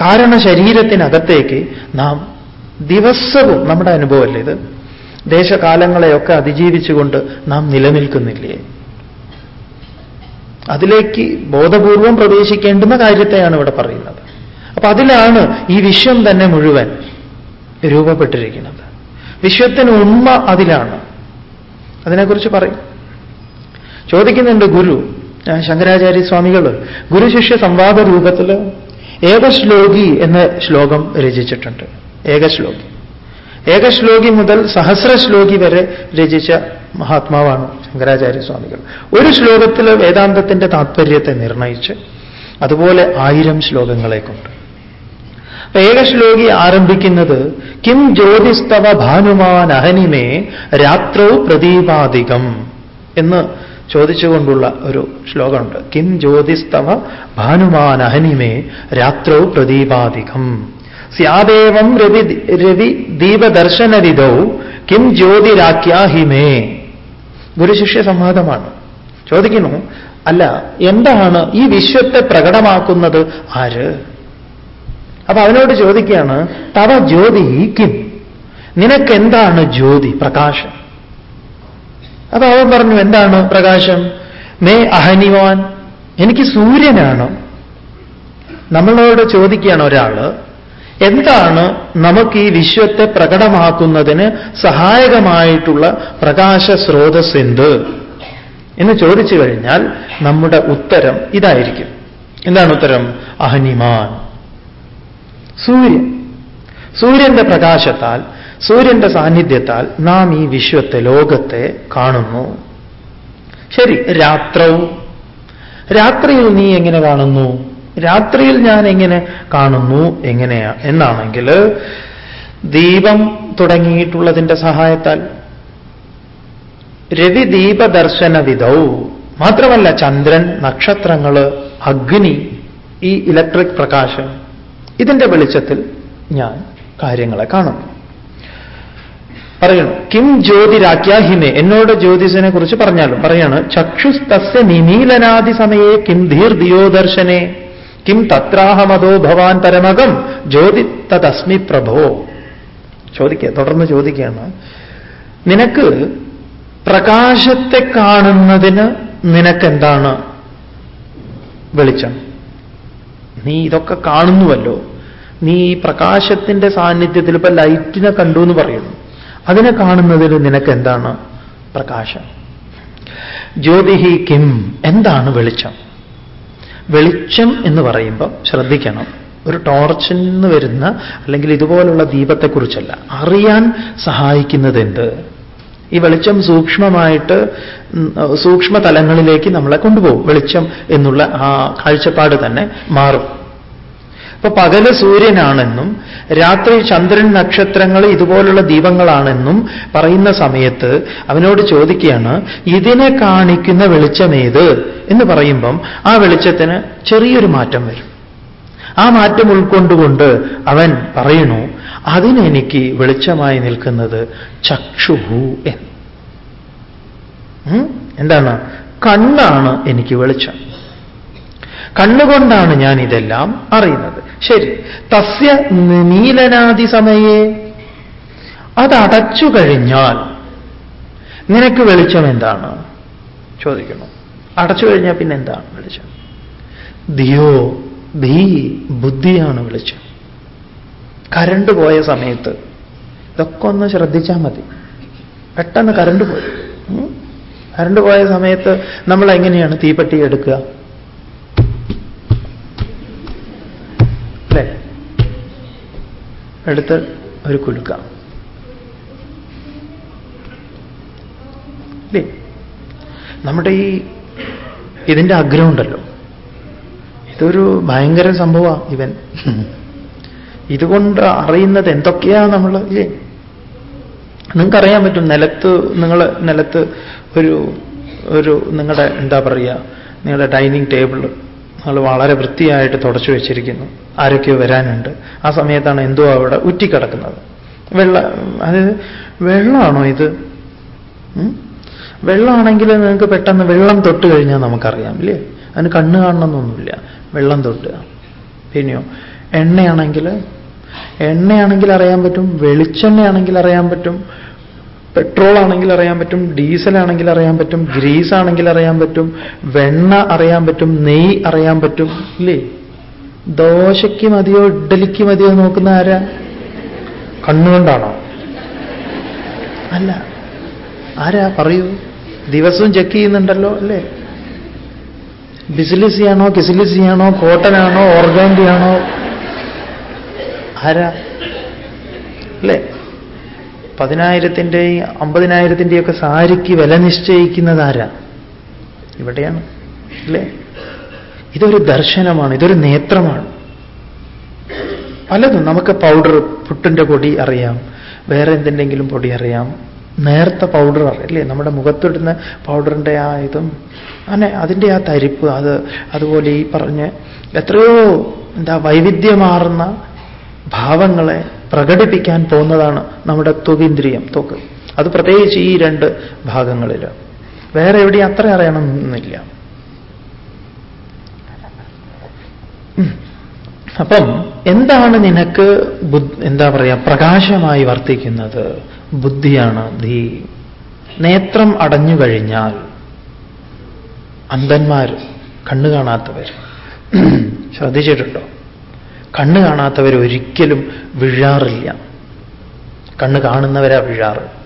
കാരണ ശരീരത്തിനകത്തേക്ക് നാം ദിവസവും നമ്മുടെ അനുഭവമല്ലേ ഇത്? ദേശകാലങ്ങളെയൊക്കെ അതിജീവിച്ചുകൊണ്ട് നാം നിലനിൽക്കുന്നില്ലേ? അതിലേക്ക് ബോധപൂർവം പ്രവേശിക്കേണ്ടുന്ന കാര്യത്തെയാണ് ഇവിടെ പറയുന്നത്. അപ്പൊ അതിലാണ് ഈ വിശ്വം തന്നെ മുഴുവൻ രൂപപ്പെട്ടിരിക്കുന്നത്. വിശ്വത്തിന് ഉമ്മ അതിലാണ്. അതിനെക്കുറിച്ച് പറയും. ചോദിക്കുന്നുണ്ട് ഗുരു ശങ്കരാചാര്യ സ്വാമികൾ ഗുരു ശിഷ്യ സംവാദ രൂപത്തിൽ ഏകശ്ലോകി എന്ന ശ്ലോകം രചിച്ചിട്ടുണ്ട്. ഏകശ്ലോകി. ഏകശ്ലോകി മുതൽ സഹസ്രശ്ലോകി വരെ രചിച്ച മഹാത്മാവാണ് ശങ്കരാചാര്യ സ്വാമികൾ. ഒരു ശ്ലോകത്തിൽ വേദാന്തത്തിന്റെ താത്പര്യത്തെ നിർണയിച്ച് അതുപോലെ ആയിരം ശ്ലോകങ്ങളെ കൊണ്ട്. ഏകശ്ലോകി ആരംഭിക്കുന്നത് കിം ജ്യോതിസ്തവ ഭാനുമാൻ അഹനിമേ രാത്രോ പ്രദീപാധികം എന്ന് ചോദിച്ചുകൊണ്ടുള്ള ഒരു ശ്ലോകമുണ്ട്. കിം ജ്യോതിസ്തവ ഭാനുമാൻ അഹനിമേ രാത്രോ പ്രദീപാധികം സ്യാദേവം രവി രവി ദീപദർശനവിധൗ കിം ജ്യോതിരാഖ്യാഹിമേ. ഗുരുശിഷ്യ സംവാദമാണ്. ചോദിക്കുന്നു അല്ല എന്താണ് ഈ വിശ്വത്തെ പ്രകടമാക്കുന്നത്? ആര്? അപ്പൊ അവനോട് ചോദിക്കുകയാണ് തവ ജ്യോതി കിം നിനക്കെന്താണ് ജ്യോതി പ്രകാശം? അപ്പൊ അവൻ പറഞ്ഞു എന്താണ് പ്രകാശം? മേ അഹനിവാൻ എനിക്ക് സൂര്യനാണ്. നമ്മളോട് ചോദിക്കുകയാണ് ഒരാൾ എന്താണ് നമുക്ക് ഈ വിശ്വത്തെ പ്രകടമാക്കുന്നതിന് സഹായകമായിട്ടുള്ള പ്രകാശ സ്രോതസ് എന്ത്? എന്ന് ചോദിച്ചു കഴിഞ്ഞാൽ നമ്മുടെ ഉത്തരം ഇതായിരിക്കും. എന്താണ് ഉത്തരം? അഹനിമാൻ സൂര്യൻ. സൂര്യന്റെ പ്രകാശത്താൽ സൂര്യന്റെ സാന്നിധ്യത്താൽ നാം ഈ വിശ്വത്തെ ലോകത്തെ കാണുന്നു. ശരി രാത്രവും. രാത്രിയിൽ നീ എങ്ങനെ കാണുന്നു? രാത്രിയിൽ ഞാൻ എങ്ങനെ കാണുന്നു? എങ്ങനെയാ? എന്നാണെങ്കിൽ ദീപം തുടങ്ങിയിട്ടുള്ളതിന്റെ സഹായത്താൽ. രവിദീപദർശനവിധൗ മാത്രമല്ല ചന്ദ്രൻ നക്ഷത്രങ്ങൾ അഗ്നി ഈ ഇലക്ട്രിക് പ്രകാശം. ഇതിന്റെ വെളിച്ചത്തിൽ ഞാൻ കാര്യങ്ങളെ കാണുന്നു പറയണം കിം ജ്യോതിരാഖ്യാഹിമേ എന്നോട് ജ്യോതിഷനെ കുറിച്ച് പറഞ്ഞാലും പറയാണ് ചക്ഷുസ്തസ്യ നിനീലനാദി സമയേ കിം ധീർ ദിയോദർശനെ കിം തത്രാഹമതോ ഭവാൻ പരമകം ജ്യോതി തദസ്മി പ്രഭോ. ചോദിക്കുക തുടർന്ന് ചോദിക്കുകയാണ് നിനക്ക് പ്രകാശത്തെ കാണുന്നതിന് നിനക്കെന്താണ് വെളിച്ചം? നീ ഇതൊക്കെ കാണുന്നുവല്ലോ. നീ ഈ പ്രകാശത്തിന്റെ സാന്നിധ്യത്തിൽ ഇപ്പൊ ലൈറ്റിനെ കണ്ടു എന്ന് പറയുന്നു. അതിനെ കാണുന്നതിൽ നിനക്ക് എന്താണ് പ്രകാശം? ജ്യോതിഹി കിം എന്താണ് വെളിച്ചം? വെളിച്ചം എന്ന് പറയുമ്പോൾ ശ്രദ്ധിക്കണം. ഒരു ടോർച്ചിൽ നിന്ന് വരുന്ന അല്ലെങ്കിൽ ഇതുപോലുള്ള ദീപത്തെക്കുറിച്ചല്ല. അറിയാൻ സഹായിക്കുന്നത് എന്ത് ഈ വെളിച്ചം സൂക്ഷ്മമായിട്ട് സൂക്ഷ്മ തലങ്ങളിലേക്ക് നമ്മളെ കൊണ്ടുപോകും. വെളിച്ചം എന്നുള്ള ആ കാഴ്ചപ്പാട് തന്നെ മാറും. അപ്പൊ പകൽ സൂര്യനാണെന്നും രാത്രി ചന്ദ്രൻ നക്ഷത്രങ്ങൾ ഇതുപോലുള്ള ദീപങ്ങളാണെന്നും പറയുന്ന സമയത്ത് അവനോട് ചോദിക്കുകയാണ് ഇതിനെ കാണിക്കുന്ന വെളിച്ചമേത്? എന്ന് പറയുമ്പം ആ വെളിച്ചത്തിന് ചെറിയൊരു മാറ്റം വരും. ആ മാറ്റം ഉൾക്കൊണ്ടുകൊണ്ട് അവൻ പറയണു അതിനെനിക്ക് വെളിച്ചമായി നിൽക്കുന്നത് ചക്ഷുഹു എന്ന്. എന്താണ്? കണ്ണാണ് എനിക്ക് വെളിച്ചം. കണ്ണുകൊണ്ടാണ് ഞാൻ ഇതെല്ലാം അറിയുന്നത്. ശരി. തസ്യ നീലനാദി സമയെ. അതടച്ചു കഴിഞ്ഞാൽ നിനക്ക് വെളിച്ചം എന്താണ്? ചോദിക്കണം അടച്ചു കഴിഞ്ഞാൽ പിന്നെ എന്താണ് വെളിച്ചം ദിയോ ബുദ്ധിയാണ് വെളിച്ചം. കരണ്ട് പോയ സമയത്ത് ഇതൊക്കെ ഒന്ന് ശ്രദ്ധിച്ചാൽ മതി. പെട്ടെന്ന് കരണ്ട് പോയി. കരണ്ട് പോയ സമയത്ത് നമ്മൾ എങ്ങനെയാണ് തീപ്പെട്ടി എടുക്കുക? അല്ലേ? എടുത്ത് ഒരു കുലുക്ക. നമ്മുടെ ഈ ഇതിന്റെ ആഗ്രഹമുണ്ടല്ലോ ഇതൊരു ഭയങ്കര സംഭവമാണ് ഇവൻ. ഇതുകൊണ്ട് അറിയുന്നത് എന്തൊക്കെയാ നമ്മൾ ഇല്ലേ? നിങ്ങൾക്കറിയാൻ പറ്റും നിലത്ത് നിങ്ങൾ നിലത്ത് ഒരു ഒരു നിങ്ങളുടെ എന്താ പറയുക നിങ്ങളുടെ ഡൈനിങ് ടേബിൾ നിങ്ങൾ വളരെ വൃത്തിയായിട്ട് തുടച്ചു വെച്ചിരിക്കുന്നു. ആരൊക്കെയോ വരാനുണ്ട്. ആ സമയത്താണ് എന്തോ അവിടെ ഉറ്റിക്കിടക്കുന്നത്. വെള്ള അതായത് വെള്ളമാണോ ഇത്? വെള്ളമാണെങ്കിൽ നിങ്ങൾക്ക് പെട്ടെന്ന് വെള്ളം തൊട്ട് കഴിഞ്ഞാൽ നമുക്കറിയാം ഇല്ലേ? അതിന് കണ്ണ് കാണണമെന്നൊന്നുമില്ല. വെള്ളം തൊട്ടുക പിന്നെയോ എണ്ണയാണെങ്കിൽ എണ്ണയാണെങ്കിൽ അറിയാൻ പറ്റും വെളിച്ചെണ്ണയാണെങ്കിൽ അറിയാൻ പറ്റും പെട്രോൾ ആണെങ്കിൽ അറിയാൻ പറ്റും ഡീസൽ ആണെങ്കിൽ അറിയാൻ പറ്റും ഗ്രീസ് ആണെങ്കിൽ അറിയാൻ പറ്റും വെണ്ണ അറിയാൻ പറ്റും നെയ് അറിയാൻ പറ്റും ഇല്ലേ? ദോശയ്ക്ക് മതിയോ ഇഡലിക്ക് മതിയോ നോക്കുന്ന ആരാ? കണ്ണുകൊണ്ടാണോ? അല്ല ആരാ പറയൂ? ദിവസവും ചെക്ക് ചെയ്യുന്നുണ്ടല്ലോ അല്ലേ? ബിസിലിസിയാണോ കിസിലിസിയാണോ കോട്ടനാണോ ഓർഗാൻഡിയാണോ ആരാ അല്ലേ? പതിനായിരത്തിന്റെയും അമ്പതിനായിരത്തിന്റെയൊക്കെ സാരിക്ക് വില നിശ്ചയിക്കുന്നത് ആരാ? ഇവിടെയാണ്. അല്ലേ? ഇതൊരു ദർശനമാണ് ഇതൊരു നേത്രമാണ്. പലതും നമുക്ക് പൗഡർ പുട്ടിന്റെ പൊടി അറിയാം വേറെ എന്തിന്റെങ്കിലും പൊടി അറിയാം. നേർത്ത പൗഡർ അല്ലേ? നമ്മുടെ മുഖത്തിടുന്ന പൗഡറിന്റെ ആ ഇതും അങ്ങനെ അതിന്റെ ആ തരിപ്പ് അത് അതുപോലെ ഈ പറഞ്ഞ് എത്രയോ എന്താ വൈവിധ്യമാർന്ന ഭാവങ്ങളെ പ്രകടിപ്പിക്കാൻ പോകുന്നതാണ് നമ്മുടെ ത്വകേന്ദ്രിയം ത്വക്ക്. അത് പ്രത്യേകിച്ച് ഈ രണ്ട് ഭാഗങ്ങളിൽ. വേറെ എവിടെ അത്ര അറിയണമെന്നില്ല. അപ്പം എന്താണ് നിനക്ക് എന്താ പറയുക പ്രകാശമായി വർത്തിക്കുന്നത്? ബുദ്ധിയാണ് ധീ നേത്രം അടഞ്ഞു കഴിഞ്ഞാൽ അന്ധന്മാർ കണ്ണു കാണാത്തവർ. ശ്രദ്ധിച്ചിട്ടുണ്ടോ? കണ്ണ് കാണാത്തവർ ഒരിക്കലും വീഴാറില്ല. കണ്ണ് കാണുന്നവരാ വീഴാറ്.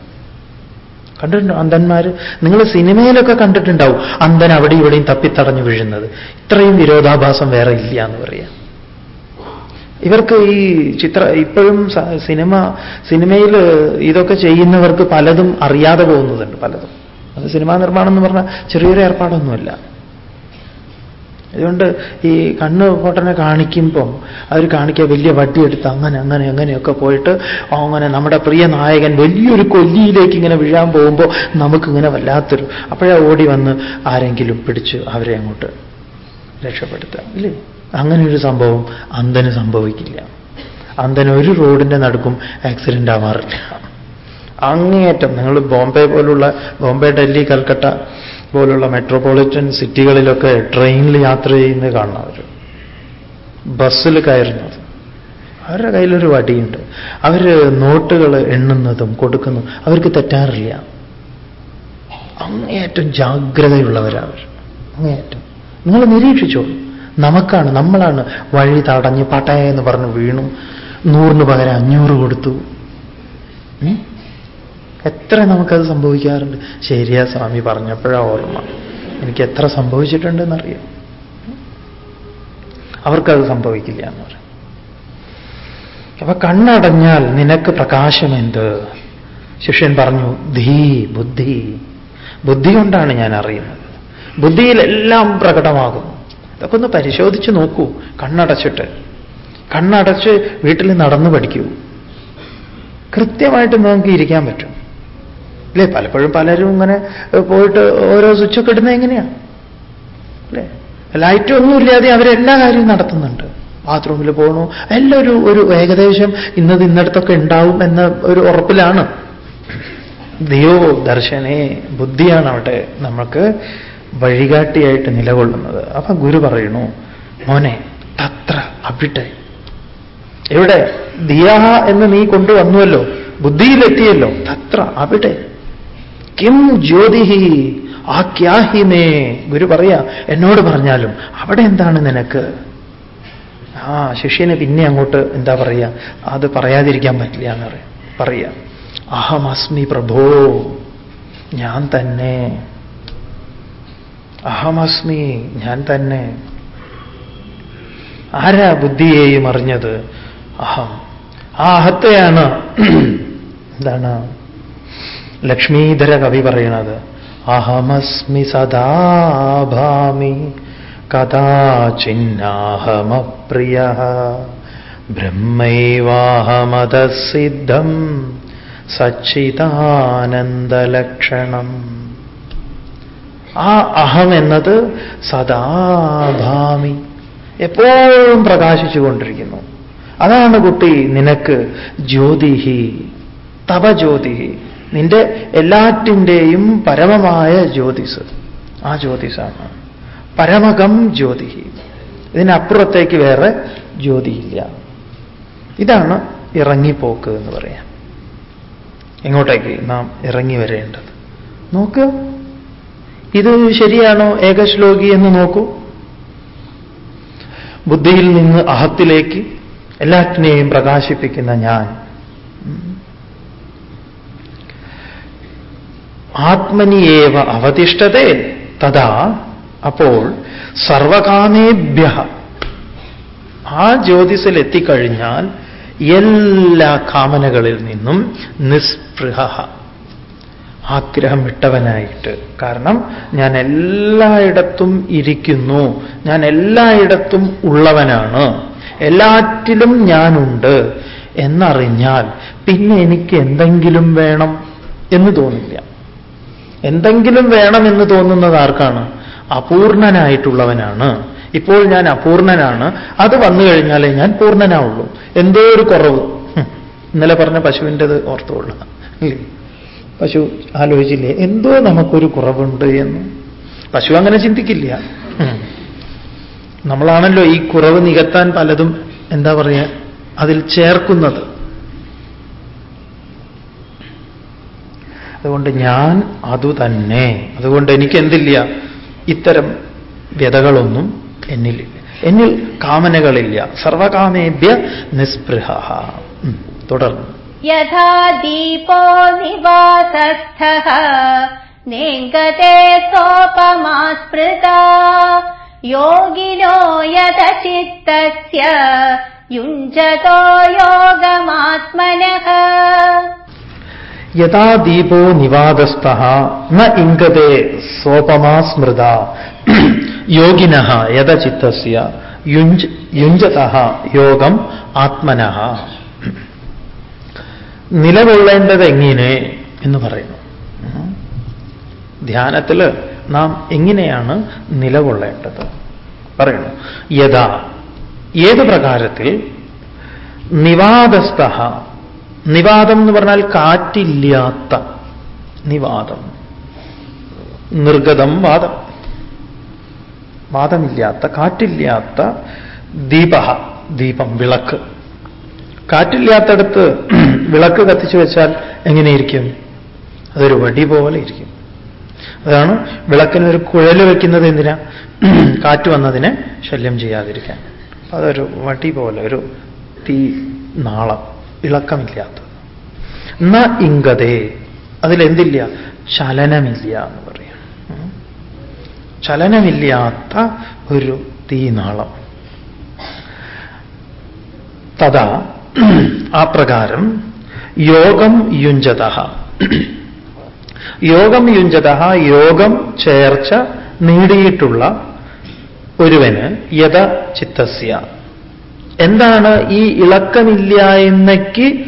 കണ്ടിട്ടുണ്ടോ അന്ധന്മാർ നിങ്ങൾ സിനിമയിലൊക്കെ കണ്ടിട്ടുണ്ടാവും. അന്ധൻ അവിടെ ഇവിടെയും തപ്പിത്തടഞ്ഞു വീഴുന്നത്. ഇത്രയും വിരോധാഭാസം വേറെ ഇല്ല എന്ന് പറയാം. ഇവർക്ക് ഈ ചിത്ര ഇപ്പോഴും സിനിമ സിനിമയിൽ ഇതൊക്കെ ചെയ്യുന്നവർക്ക് പലതും അറിയാതെ പോകുന്നതുണ്ട് പലതും. അത് സിനിമാ നിർമ്മാണം എന്ന് പറഞ്ഞാൽ ചെറിയൊരു ഏർപ്പാടൊന്നുമല്ല. അതുകൊണ്ട് ഈ കണ്ണ് പൊട്ടനെ കാണിക്കുമ്പം അവർ കാണിക്കുക വലിയ വട്ടിയെടുത്ത് അങ്ങനെ അങ്ങനെ അങ്ങനെയൊക്കെ പോയിട്ട് അങ്ങനെ നമ്മുടെ പ്രിയ നായകൻ വലിയൊരു കൊല്ലിയിലേക്ക് ഇങ്ങനെ വീഴാൻ പോകുമ്പോൾ നമുക്കിങ്ങനെ വല്ലാത്തൊരു അപ്പോഴേ ഓടി വന്ന് ആരെങ്കിലും പിടിച്ച് അവരെ അങ്ങോട്ട് രക്ഷപ്പെടുത്തുക ഇല്ലേ? അങ്ങനെ ഒരു സംഭവം അന്തന് സംഭവിക്കില്ല. അന്തന് ഒരു റോഡിന്റെ നടുക്കും ആക്സിഡന്റ് ആവാറില്ല. അങ്ങേയറ്റം നിങ്ങൾ ബോംബെ പോലുള്ള ബോംബെ ഡൽഹി കൽക്കട്ട പോലുള്ള മെട്രോപൊളിറ്റൻ സിറ്റികളിലൊക്കെ ട്രെയിനിൽ യാത്ര ചെയ്യുന്നത് കാണണം അവർ ബസ്സിൽ കയറുന്നത്. അവരുടെ കയ്യിലൊരു വടിയുണ്ട്. അവർ നോട്ടുകൾ എണ്ണുന്നതും കൊടുക്കുന്നതും അവർക്ക് തെറ്റാറില്ല. അങ്ങേയറ്റം ജാഗ്രതയുള്ളവരവർ അങ്ങേയറ്റം. നിങ്ങൾ നിരീക്ഷിച്ചോളൂ നമുക്കാണ് നമ്മളാണ് വഴി തടഞ്ഞ് പട്ടയെന്ന് പറഞ്ഞ് വീണു. നൂറിന് പകരം അഞ്ഞൂറ് കൊടുത്തു? എത്ര നമുക്കത് സംഭവിക്കാറുണ്ട്? ശരിയാ സ്വാമി പറഞ്ഞപ്പോഴാ ഓർമ്മ. എനിക്ക് എത്ര സംഭവിച്ചിട്ടുണ്ടെന്നറിയാം. അവർക്കത് സംഭവിക്കില്ല എന്ന് പറയും. അപ്പൊ കണ്ണടഞ്ഞാൽ നിനക്ക് പ്രകാശം എന്ത് ശിഷ്യൻ പറഞ്ഞു ധീ ബുദ്ധി. ബുദ്ധി കൊണ്ടാണ് ഞാൻ അറിയുന്നത്. ബുദ്ധിയിലെല്ലാം പ്രകടമാകുന്നു അതൊക്കെ ഒന്ന് പരിശോധിച്ച് നോക്കൂ കണ്ണടച്ചിട്ട്. കണ്ണടച്ച് വീട്ടിൽ നടന്നു പഠിക്കൂ. കൃത്യമായിട്ട് നമുക്ക് ഇരിക്കാൻ പറ്റും. അല്ലേ? പലപ്പോഴും പലരും ഇങ്ങനെ പോയിട്ട് ഓരോ സ്വിച്ചൊക്കെ ഇടുന്നത് എങ്ങനെയാ? അല്ലേ? ലൈറ്റ് ഒന്നുമില്ലാതെ അവരെല്ലാ കാര്യവും നടത്തുന്നുണ്ട്. ബാത്റൂമിൽ പോകണു എല്ലാം ഒരു ഒരു ഏകദേശം ഇന്നത് ഇന്നടത്തൊക്കെ ഉണ്ടാവും എന്ന ഒരു ഉറപ്പിലാണ്. ദിയോ ദർശനേ ബുദ്ധിയാണ് അവിടെ നമുക്ക് വഴികാട്ടിയായിട്ട് നിലകൊള്ളുന്നത്. അപ്പൊ ഗുരു പറയണു മോനെ തത്ര അവിടെ എവിടെ? ദിയാഹ എന്ന് നീ കൊണ്ടുവന്നുവല്ലോ. ബുദ്ധിയിലെത്തിയല്ലോ. തത്ര അവിടെ കിം ജ്യോതിഹി? ആക്യാഹിമേ ഗുരു പറയാ എന്നോട് പറഞ്ഞാലും അവിടെ എന്താണ് നിനക്ക്? ആ ശിഷ്യന് പിന്നെ അങ്ങോട്ട് എന്താ പറയുക അത് പറയാതിരിക്കാൻ പറ്റില്ല എന്ന് പറയാം. പറയാ അഹമസ്മി പ്രഭോ ഞാൻ തന്നെ. അഹമസ്മി ഞാൻ തന്നെ. ആരാ ബുദ്ധിയെയും അറിഞ്ഞത്? അഹം. ആ അഹത്തെയാണ് എന്താണ്? ലക്ഷ്മീധര കവി പറയണത് അഹമസ്മി സദാഭാമി കഥാചിന്നാഹമപ്രിയ ബ്രഹ്മൈവാഹമതസിദ്ധം സച്ചിതാനന്ദലക്ഷണം ആ അഹം എന്നത് സദാഭാമി എപ്പോഴും പ്രകാശിച്ചുകൊണ്ടിരിക്കുന്നു. അതാണ് കുട്ടി നിനക്ക് ജ്യോതിഹി തപജ്യോതിഹി നിന്റെ എല്ലാറ്റിന്റെയും പരമമായ ജ്യോതിസ്. ആ ജ്യോതിസാണ്. പരമകം ജ്യോതിഹി. ഇതിനപ്പുറത്തേക്ക് വേറെ ജ്യോതിയില്ല. ഇതാണ് ഇറങ്ങിപ്പോക്ക് എന്ന് പറയാം. എങ്ങോട്ടേക്ക് നാം ഇറങ്ങി വരേണ്ടത്. നോക്കുക ഇത് ശരിയാണോ ഏകശ്ലോകി എന്ന് നോക്കൂ. ബുദ്ധിയിൽ നിന്ന് അഹത്തിലേക്ക് എല്ലാറ്റിനെയും പ്രകാശിപ്പിക്കുന്ന ഞാൻ. ആത്മനിയേവ അവതിഷ്ഠതേ തഥാ. അപ്പോൾ സർവകാമേഭ്യ. ആ ജ്യോതിസിൽ എത്തിക്കഴിഞ്ഞാൽ എല്ലാ കാമനകളിൽ നിന്നും നിസ്പൃഹ. ആഗ്രഹം വിട്ടവനായിട്ട് കാരണം ഞാൻ എല്ലായിടത്തും ഇരിക്കുന്നു. ഞാൻ എല്ലായിടത്തും ഉള്ളവനാണ്. എല്ലാറ്റിലും ഞാനുണ്ട് എന്നറിഞ്ഞാൽ പിന്നെ എനിക്ക് എന്തെങ്കിലും വേണം എന്ന് തോന്നില്ല. എന്തെങ്കിലും വേണമെന്ന് തോന്നുന്നത് ആർക്കാണ്? അപൂർണനായിട്ടുള്ളവനാണ്. ഇപ്പോൾ ഞാൻ അപൂർണനാണ്. അത് വന്നു കഴിഞ്ഞാലേ ഞാൻ പൂർണനാവുള്ളൂ. എന്തോ ഒരു കുറവ്. ഇന്നലെ പറഞ്ഞ പശുവിന്റെത് ഓർത്തുകൊള്ളുക. അല്ലേ? പശു ആലോചിച്ചില്ലേ എന്തോ നമുക്കൊരു കുറവുണ്ട് എന്ന്. പശു അങ്ങനെ ചിന്തിക്കില്ല. നമ്മളാണല്ലോ ഈ കുറവ് നികത്താൻ പലതും എന്താ പറയുക അതിൽ ചേർക്കുന്നത്. അതുകൊണ്ട് ഞാൻ അതുതന്നെ അതുകൊണ്ട് എനിക്കെന്തില്ല? ഇത്തരം വ്യതകളൊന്നും എന്നിലില്ല എന്നിൽ കാമനകളില്ല. സർവകാമേഭ്യ നിസ്പൃഹ തുടർന്നു. യഥാ ദീപോ നിവാസസ്ഥ നേങ്കത്തെ യോഗിനോ യഥിത്ത യുഞ്ചതോ യോഗമാത്മനഃ. യഥാ ദീപോ നിവാദസ്ഥ ന ഇംഗതേ സോപമാ സ്മൃത. യോഗിന യഥചിത്തസ്യ യുഞ്ച് യുഞ്ചത യോഗം ആത്മന. നിലകൊള്ളേണ്ടത് എങ്ങനെ എന്ന് പറയുന്നു. ധ്യാനത്തിൽ നാം എങ്ങനെയാണ് നിലകൊള്ളേണ്ടത്? പറയുന്നു. യഥാ ഏത് പ്രകാരത്തിൽ? നിവാദസ്ഥ നിവാദം എന്ന് പറഞ്ഞാൽ കാറ്റില്ലാത്ത നിവാദം. നിർഗതം വാദം. വാദമില്ലാത്ത കാറ്റില്ലാത്ത ദീപ ദീപം വിളക്ക്. കാറ്റില്ലാത്തടത്ത് വിളക്ക് കത്തിച്ചു വെച്ചാൽ എങ്ങനെയിരിക്കും? അതൊരു വടി പോലെ ഇരിക്കും. അതാണ് വിളക്കിന് ഒരു കുഴൽ വയ്ക്കുന്നത് എന്തിനാ? കാറ്റ് വന്നതിനെ ശല്യം ചെയ്യാതിരിക്കാൻ. അതൊരു വടി പോലെ ഒരു തീ നാളം. ഇളക്കമില്ലാത്തത്. ന ഇംഗതേ അതിലെന്തില്ല? ചലനമില്ല എന്ന് പറയാം. ചലനമില്ലാത്ത ഒരു തീനാളം. തഥാ ആ പ്രകാരം യോഗം യുഞ്ചത. യോഗം യുഞ്ചത യോഗം ചേർച്ച നേടിയിട്ടുള്ള ഒരുവന് യഥ ചിത്തസ്യ. എന്താണ് ഈ ഇളക്കമില്ലായ്മയ്ക്ക്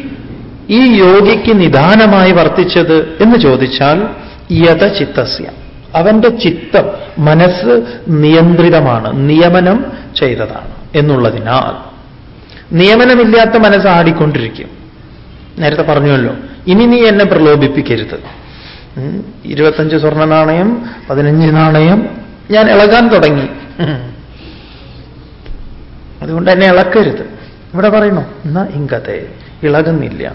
ഈ യോഗിക്ക് നിദാനമായി വർത്തിച്ചത് എന്ന് ചോദിച്ചാൽ യത ചിത്തസ്യ അവന്റെ ചിത്തം മനസ്സ് നിയന്ത്രിതമാണ് നിയമനം ചെയ്തതാണ് എന്നുള്ളതിനാൽ. നിയമനമില്ലാത്ത മനസ്സ് ആടിക്കൊണ്ടിരിക്കും. നേരത്തെ പറഞ്ഞുവല്ലോ ഇനി നീ എന്നെ പ്രലോഭിപ്പിക്കരുത്. ഇരുപത്തഞ്ച് സ്വർണ നാണയം പതിനഞ്ച് നാണയം ഞാൻ ഇളകാൻ തുടങ്ങി. അതുകൊണ്ട് എന്നെ ഇളക്കരുത്. ഇവിടെ പറയുന്നു ന ഇങ്കത്തെ ഇളകുന്നില്ല.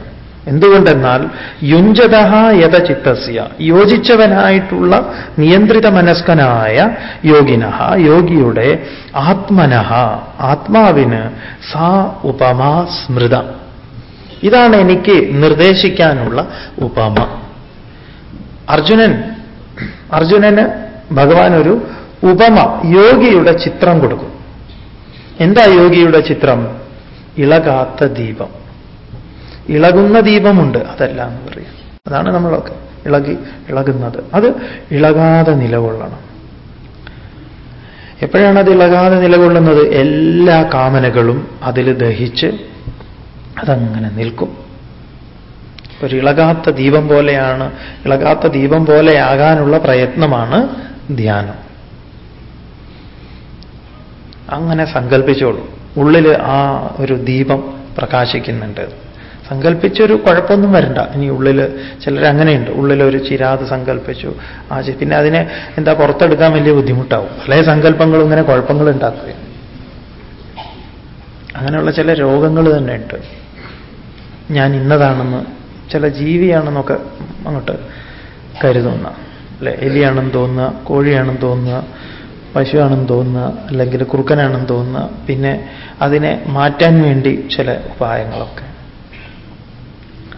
എന്തുകൊണ്ടെന്നാൽ യുഞ്ചത യഥ ചിത്തസ്യ യോജിച്ചവനായിട്ടുള്ള നിയന്ത്രിത മനസ്കനായ യോഗിനഹ യോഗിയുടെ ആത്മനഹ ആത്മാവിന് സാ ഉപമാ സ്മൃത. ഇതാണ് എനിക്ക് നിർദ്ദേശിക്കാനുള്ള ഉപമ. അർജുനൻ അർജുനന് ഭഗവാൻ ഒരു ഉപമ യോഗിയുടെ ചിത്രം കൊടുക്കും. എന്താ യോഗിയുടെ ചിത്രം? ഇളകാത്ത ദീപം. ഇളകുന്ന ദീപമുണ്ട് അതല്ല എന്ന് പറയാം. അതാണ് നമ്മളൊക്കെ ഇളകി ഇളകുന്നത്. അത് ഇളകാതെ നിലകൊള്ളണം. എപ്പോഴാണ് അത് ഇളകാതെ നിലകൊള്ളുന്നത്? എല്ലാ കാമനകളും അതിൽ ദഹിച്ച് അതങ്ങനെ നിൽക്കും. ഒരു ഇളകാത്ത ദീപം പോലെയാണ് ഇളകാത്ത ദീപം പോലെയാകാനുള്ള പ്രയത്നമാണ് ധ്യാനം. അങ്ങനെ സങ്കല്പിച്ചോളൂ ഉള്ളിൽ ആ ഒരു ദീപം പ്രകാശിക്കുന്നുണ്ട്. സങ്കല്പിച്ചൊരു കുഴപ്പമൊന്നും വരണ്ട. ഇനി ഉള്ളിൽ ചിലർ അങ്ങനെയുണ്ട്. ഉള്ളിലൊരു ചിരാത് സങ്കല്പിച്ചു ആ പിന്നെ അതിനെ എന്താ പുറത്തെടുക്കാൻ വലിയ ബുദ്ധിമുട്ടാവും. പല സങ്കല്പങ്ങളും ഇങ്ങനെ കുഴപ്പങ്ങൾ ഉണ്ടാക്കുകയാണ് അങ്ങനെയുള്ള ചില രോഗങ്ങൾ തന്നെ ഉണ്ട് ഞാൻ ഇന്നതാണെന്ന് ചില ജീവിയാണെന്നൊക്കെ അങ്ങോട്ട് കരുതുന്ന അല്ലെ? എലിയാണെന്ന് തോന്നുക കോഴിയാണെന്ന് തോന്നുക പശുവാണെന്ന് തോന്നുക അല്ലെങ്കിൽ കുറുക്കനാണെന്ന് തോന്നുക പിന്നെ അതിനെ മാറ്റാൻ വേണ്ടി ചില ഉപായങ്ങളൊക്കെ.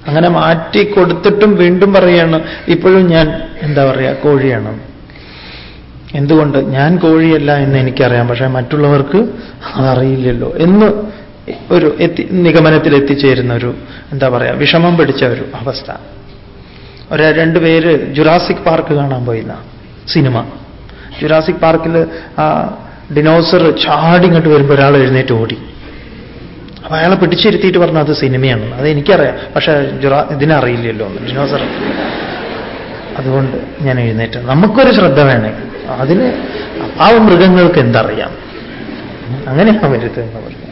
അങ്ങനെ മാറ്റി കൊടുത്തിട്ടും വീണ്ടും പറയാണ് ഇപ്പോഴും ഞാൻ എന്താ പറയുക കോഴിയാണ്. എന്തുകൊണ്ട്? ഞാൻ കോഴിയല്ല എന്ന് എനിക്കറിയാം പക്ഷേ മറ്റുള്ളവർക്ക് അതറിയില്ലല്ലോ എന്ന് ഒരു എത്തി നിഗമനത്തിൽ എത്തിച്ചേരുന്ന ഒരു എന്താ പറയുക വിഷമം പിടിച്ച ഒരു അവസ്ഥ. ഒരു രണ്ടുപേര് ജുറാസിക് പാർക്ക് കാണാൻ പോയിന്ന സിനിമ. ജുറാസിക് പാർക്കിൽ ആ ഡിനോസർ ചാടി ഇങ്ങോട്ട് വരുമ്പോൾ ഒരാൾ എഴുന്നേറ്റ് ഓടി. അപ്പൊ അയാളെ പിടിച്ചിരുത്തിയിട്ട് പറഞ്ഞു അത് സിനിമയാണ്. അത് എനിക്കറിയാം. പക്ഷെ ജുറാ ഇതിനറിയില്ലല്ലോ ഡിനോസർ. അതുകൊണ്ട് ഞാൻ എഴുന്നേറ്റ്. നമുക്കൊരു ശ്രദ്ധ വേണേ. അതിന് ആ മൃഗങ്ങൾക്ക് എന്തറിയാം? അങ്ങനെയാണ് വരുത് എന്ന് പറഞ്ഞു.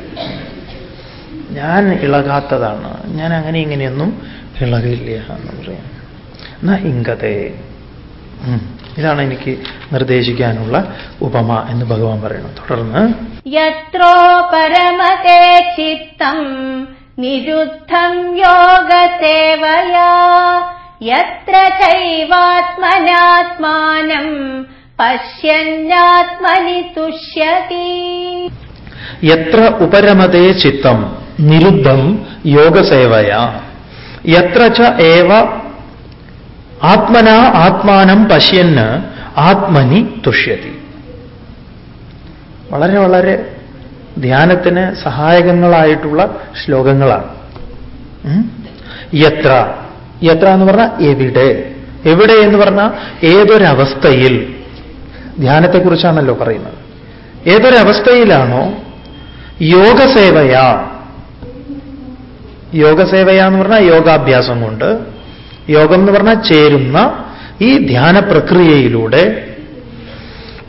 ഞാൻ ഇളകാത്തതാണ്. ഞാൻ അങ്ങനെ ഇങ്ങനെയൊന്നും ഇളകില്ല എന്ന് പറയാം എന്നാ ഇങ്കതേ. ഇതാണ് എനിക്ക് നിർദ്ദേശിക്കാനുള്ള ഉപമ എന്ന് ഭഗവാൻ പറയുന്നു. തുടർന്ന് യത്രോ പരമതേ ചിത്തം നിരുദ്ധം യോഗ സേവയാ യത്ര ചൈവാത്മനാത്മാനം പശ്യന്നാത്മനി തുഷ്യതി. യത്ര ഉപരമതേ ചിത്തം നിരുദ്ധം യോഗസേവയാ യത്ര ച ഏവ ആത്മന ആത്മാനം പശ്യന് ആത്മനി തുഷ്യതി. വളരെ വളരെ ധ്യാനത്തിന് സഹായകങ്ങളായിട്ടുള്ള ശ്ലോകങ്ങളാണ്. യത്ര. യത്ര എന്ന് പറഞ്ഞാൽ എവിടെ? എവിടെ എന്ന് പറഞ്ഞാൽ ഏതൊരവസ്ഥയിൽ? ധ്യാനത്തെക്കുറിച്ചാണല്ലോ പറയുന്നത്. ഏതൊരവസ്ഥയിലാണോ? യോഗസേവയാ. യോഗസേവയാ എന്ന് പറഞ്ഞാൽ യോഗാഭ്യാസം കൊണ്ട് യോഗം എന്ന് പറഞ്ഞാൽ ചേരുന്ന ഈ ധ്യാന പ്രക്രിയയിലൂടെ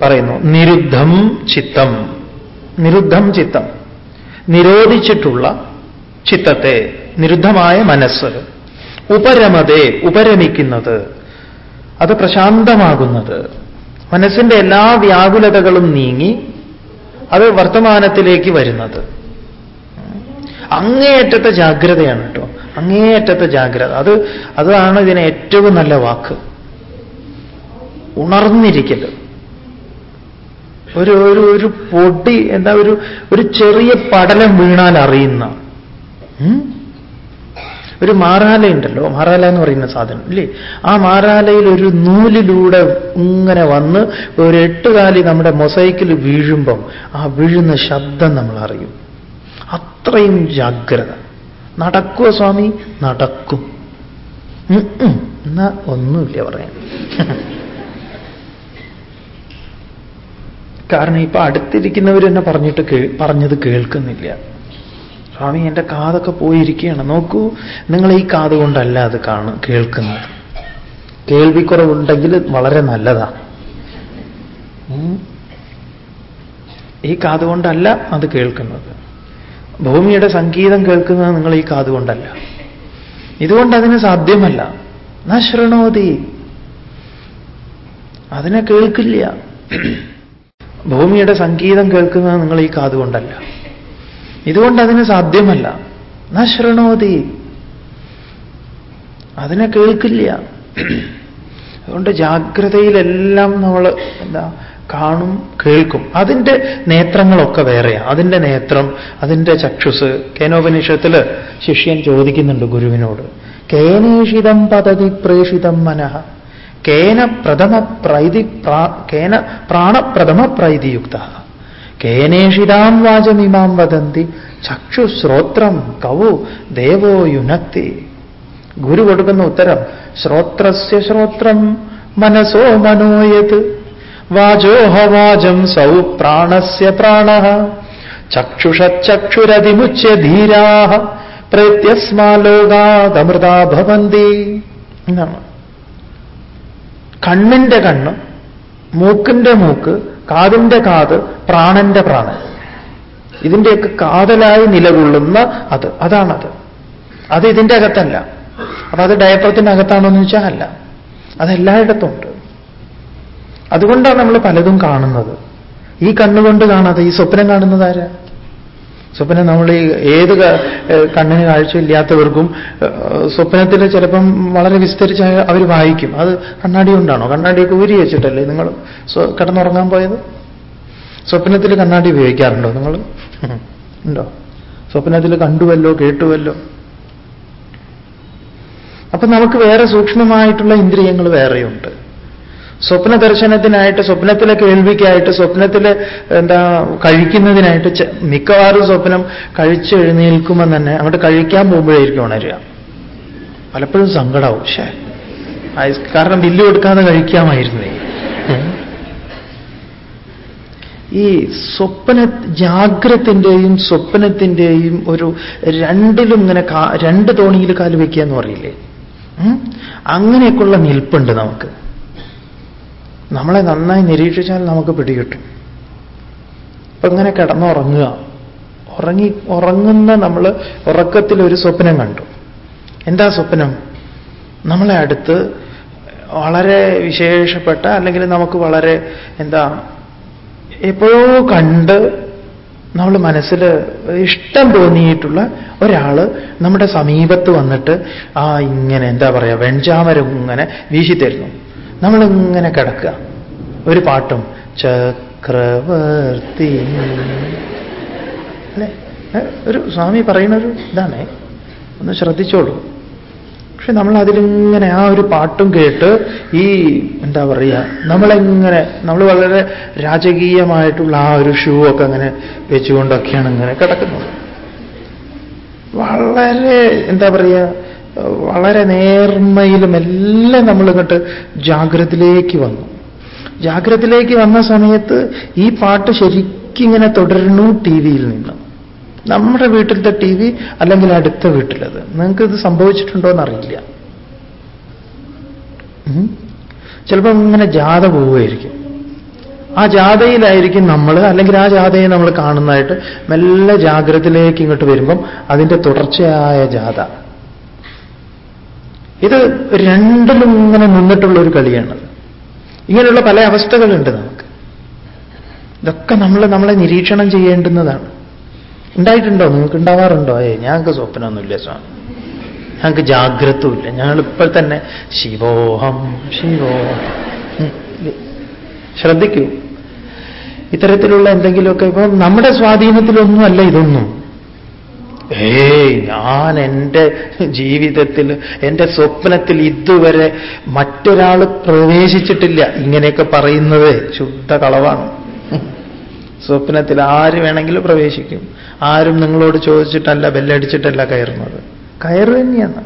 പറയുന്നു നിരുദ്ധം ചിത്തം. നിരുദ്ധം ചിത്തം. നിരോധിച്ചിട്ടുള്ള ചിത്തത്തെ നിരുദ്ധമായ മനസ്സ് ഉപരമതെ ഉപരമിക്കുന്നത് അത് പ്രശാന്തമാകുന്നത്. മനസ്സിന്റെ എല്ലാ വ്യാകുലതകളും നീങ്ങി അത് വർത്തമാനത്തിലേക്ക് വരുന്നത്. അങ്ങേയറ്റത്തെ ജാഗ്രതയാണ് കേട്ടോ അങ്ങേയറ്റത്തെ ജാഗ്രത. അത് അതാണ് ഇതിന് ഏറ്റവും നല്ല വാക്ക്. ഉണർന്നിരിക്കൽ ഒരു ഒരു ഒരു പൊടി എന്താ ഒരു ഒരു ചെറിയ പടലം വീണാൽ അറിയുന്ന. ഒരു മാറാല ഉണ്ടല്ലോ. മാറാല എന്ന് പറയുന്ന സാധനം അല്ലേ ആ മാറാലയിൽ ഒരു നൂലിലൂടെ ഇങ്ങനെ വന്ന് ഒരു എട്ടുകാലി നമ്മുടെ മൊസൈക്കിൽ വീഴുമ്പം ആ വീഴുന്ന ശബ്ദം നമ്മൾ അറിയും. അത്രയും ജാഗ്രത. നടക്കുമോ സ്വാമി? നടക്കും. എന്നാ ഒന്നുമില്ല പറയാൻ. കാരണം ഇപ്പൊ അടുത്തിരിക്കുന്നവർ എന്നെ പറഞ്ഞിട്ട് പറഞ്ഞത് കേൾക്കുന്നില്ല. സ്വാമി എന്റെ കാതൊക്കെ പോയിരിക്കുകയാണ്. നോക്കൂ നിങ്ങൾ ഈ കാത് കൊണ്ടല്ല അത് കാണും കേൾക്കുന്നത്. കേൾവിക്കുറവുണ്ടെങ്കിൽ വളരെ നല്ലതാണ് ഈ കാതുകൊണ്ടല്ല അത് കേൾക്കുന്നത്. ഭൂമിയുടെ സംഗീതം കേൾക്കുന്നത് നിങ്ങൾ ഈ കാതുകൊണ്ടല്ല ഇതുകൊണ്ട് അതിന് സാധ്യമല്ല. നശ്രണോതി അതിനെ കേൾക്കില്ല. ഭൂമിയുടെ സംഗീതം കേൾക്കുന്നത് നിങ്ങൾ ഈ കാതുകൊണ്ടല്ല ഇതുകൊണ്ട് അതിന് സാധ്യമല്ല. നശ്രണോതി അതിനെ കേൾക്കില്ല. അതുകൊണ്ട് ജാഗ്രതയിലെല്ലാം നമ്മൾ എന്താ കാണും കേൾക്കും. അതിന്റെ നേത്രങ്ങളൊക്കെ വേറെയാണ് അതിന്റെ നേത്രം അതിന്റെ ചക്ഷുസ്. കേനോപനിഷത്തിൽ ശിഷ്യൻ ചോദിക്കുന്നുണ്ട് ഗുരുവിനോട്. കേനേഷിതം പതതി പ്രേഷിതം മനഃ. കേന പ്രഥമ പ്രൈതി പ്രാ- കേന പ്രാണപ്രഥമ പ്രൈതിയുക്ത. കേനേഷിതാം വാചമിമാം വദന്തി. ചക്ഷു ശ്രോത്രം കവു ദേവോ യുനക്തി. ഗുരു കൊടുക്കുന്ന ഉത്തരം ശ്രോത്രസ്യ ശ്രോത്രം മനസോ മനോയത് വാചോഹ വാചം സൗ പ്രാണസ്യ പ്രാണ ചക്ഷുഷച്ചക്ഷുരതിമുച്യ ധീരാ പ്രത്യസ്മാ ലോകാതമൃതാ ഭവന്തി എന്നാണ് കണ്ണിന്റെ കണ്ണ് മൂക്കിന്റെ മൂക്ക് കാതിന്റെ കാത് പ്രാണന്റെ പ്രാണൻ. ഇതിന്റെയൊക്കെ കാതലായി നിലകൊള്ളുന്ന അത് അതാണത്. അത് ഇതിന്റെ അകത്തല്ല അപ്പൊ അത് ഡയപ്രത്തിന്റെ അകത്താണോ എന്ന് ചോദിച്ചാൽ അല്ല. അതെല്ലായിടത്തും ഉണ്ട്. അതുകൊണ്ടാണ് നമ്മൾ പലതും കാണുന്നത്. ഈ കണ്ണുകൊണ്ട് കാണാതെ ഈ സ്വപ്നം കാണുന്നത് ആരാ? സ്വപ്നം നമ്മൾ ഈ ഏത് കണ്ണിന് കാഴ്ചയില്ലാത്തവർക്കും സ്വപ്നത്തിൽ ചിലപ്പം വളരെ വിസ്തരിച്ച് അവർ വായിക്കും. അത് കണ്ണാടി കൊണ്ടാണോ? കണ്ണാടിയൊക്കെ ഊരി വെച്ചിട്ടല്ലേ നിങ്ങൾ കിടന്നുറങ്ങാൻ പോയത്? സ്വപ്നത്തിൽ കണ്ണാടി ഉപയോഗിക്കാറുണ്ടോ നിങ്ങൾ? ഉണ്ടോ? സ്വപ്നത്തിൽ കണ്ടുവല്ലോ കേട്ടുവല്ലോ. അപ്പൊ നമുക്ക് വേറെ സൂക്ഷ്മമായിട്ടുള്ള ഇന്ദ്രിയങ്ങൾ വേറെയുണ്ട്. സ്വപ്ന ദർശനത്തിനായിട്ട് സ്വപ്നത്തിലെ കേൾവിക്കായിട്ട് സ്വപ്നത്തിൽ എന്താ കഴിക്കുന്നതിനായിട്ട് മിക്കവാറും സ്വപ്നം കഴിച്ച് എഴുന്നേൽക്കുമ്പോൾ തന്നെ അവിടെ കഴിക്കാൻ പോകുമ്പോഴായിരിക്കും ഉണരുക. പലപ്പോഴും സങ്കടാവും. പക്ഷേ കാരണം ബില്ല് കൊടുക്കാതെ കഴിക്കാമായിരുന്നേ. ഈ സ്വപ്ന ജാഗ്രത്തിന്റെയും സ്വപ്നത്തിന്റെയും ഒരു രണ്ടിലും ഇങ്ങനെ രണ്ട് തോണിയിൽ കാൽ വയ്ക്കുക എന്ന് പറയില്ലേ? അങ്ങനെയൊക്കെയുള്ള നിൽപ്പുണ്ട് നമുക്ക്. നമ്മളെ നന്നായി നിരീക്ഷിച്ചാൽ നമുക്ക് പിടികിട്ടും അപ്പൊ ഇങ്ങനെ കിടന്നുറങ്ങുക. ഉറങ്ങി ഉറങ്ങുന്ന നമ്മൾ ഉറക്കത്തിൽ ഒരു സ്വപ്നം കണ്ടു. എന്താ സ്വപ്നം? നമ്മളെ അടുത്ത് വളരെ വിശേഷപ്പെട്ട അല്ലെങ്കിൽ നമുക്ക് വളരെ എന്താ എപ്പോഴോ കണ്ട് നമ്മൾ മനസ്സിൽ ഇഷ്ടം തോന്നിയിട്ടുള്ള ഒരാൾ നമ്മുടെ സമീപത്ത് വന്നിട്ട് ആ ഇങ്ങനെ എന്താ പറയുക വെഞ്ചാമരം ഇങ്ങനെ വീശിത്തരുന്നു. നമ്മളിങ്ങനെ കിടക്കുക. ഒരു പാട്ടും ചക്രവർത്തി അല്ലേ? ഒരു സ്വാമി പറയുന്നൊരു ഇതാണ്. ഒന്ന് ശ്രദ്ധിച്ചോളൂ. പക്ഷെ നമ്മൾ അതിലിങ്ങനെ ആ ഒരു പാട്ടും കേട്ട് ഈ എന്താ പറയുക നമ്മളെങ്ങനെ നമ്മൾ വളരെ രാജകീയമായിട്ടുള്ള ആ ഒരു ഷൂ ഒക്കെ അങ്ങനെ വെച്ചുകൊണ്ടൊക്കെയാണ് ഇങ്ങനെ കിടക്കുന്നത്. വളരെ എന്താ പറയുക വളരെ നേർമ്മയിലും എല്ലാം നമ്മൾ ഇങ്ങോട്ട് ജാഗ്രതയിലേക്ക് വന്നു. ജാഗ്രതയിലേക്ക് വന്ന സമയത്ത് ഈ പാട്ട് ശരിക്കും ഇങ്ങനെ തുടരുന്നു ടി വിയിൽ നിന്ന്. നമ്മുടെ വീട്ടിലത്തെ ടി വി അല്ലെങ്കിൽ അടുത്ത വീട്ടിലത്. നിങ്ങൾക്ക് ഇത് സംഭവിച്ചിട്ടുണ്ടോ എന്നറിയില്ല. ചിലപ്പോൾ ഇങ്ങനെ ജാഥ പോവുമായിരിക്കും. ആ ജാഥയിലായിരിക്കും നമ്മൾ അല്ലെങ്കിൽ ആ ജാഥയെ നമ്മൾ കാണുന്നതായിട്ട് മെല്ലെ ജാഗ്രതയിലേക്ക് ഇങ്ങോട്ട് വരുമ്പം അതിന്റെ തുടർച്ചയായ ജാഥ. ഇത് രണ്ടിലും ഇങ്ങനെ നിന്നിട്ടുള്ള ഒരു കളിയാണ്. ഇങ്ങനെയുള്ള പല അവസ്ഥകളുണ്ട് നമുക്ക്. ഇതൊക്കെ നമ്മൾ നമ്മളെ നിരീക്ഷണം ചെയ്യേണ്ടുന്നതാണ്. ഉണ്ടായിട്ടുണ്ടോ? നിങ്ങൾക്ക് ഉണ്ടാവാറുണ്ടോ ഏ ഞങ്ങൾക്ക് സ്വപ്നമൊന്നുമില്ല സ്വാമി. ഞങ്ങൾക്ക് ജാഗ്രതവുമില്ല. ഞങ്ങളിപ്പോൾ തന്നെ ശിവോഹം ശിവോഹം? ശ്രദ്ധിക്കൂ. ഇത്തരത്തിലുള്ള എന്തെങ്കിലുമൊക്കെ ഇപ്പം നമ്മുടെ സ്വാധീനത്തിലൊന്നുമല്ല ഇതൊന്നും. ഏയ് ഞാൻ എന്റെ ജീവിതത്തിൽ എന്റെ സ്വപ്നത്തിൽ ഇതുവരെ മറ്റൊരാൾ പ്രവേശിച്ചിട്ടില്ല. ഇങ്ങനെയൊക്കെ പറയുന്നത് ശുദ്ധ കളവാണ്. സ്വപ്നത്തിൽ ആര് വേണമെങ്കിലും പ്രവേശിക്കും. ആരും നിങ്ങളോട് ചോദിച്ചിട്ടല്ല ബെല്ലടിച്ചിട്ടല്ല കയറുന്നത്. കയറ് തന്നെയാണ്.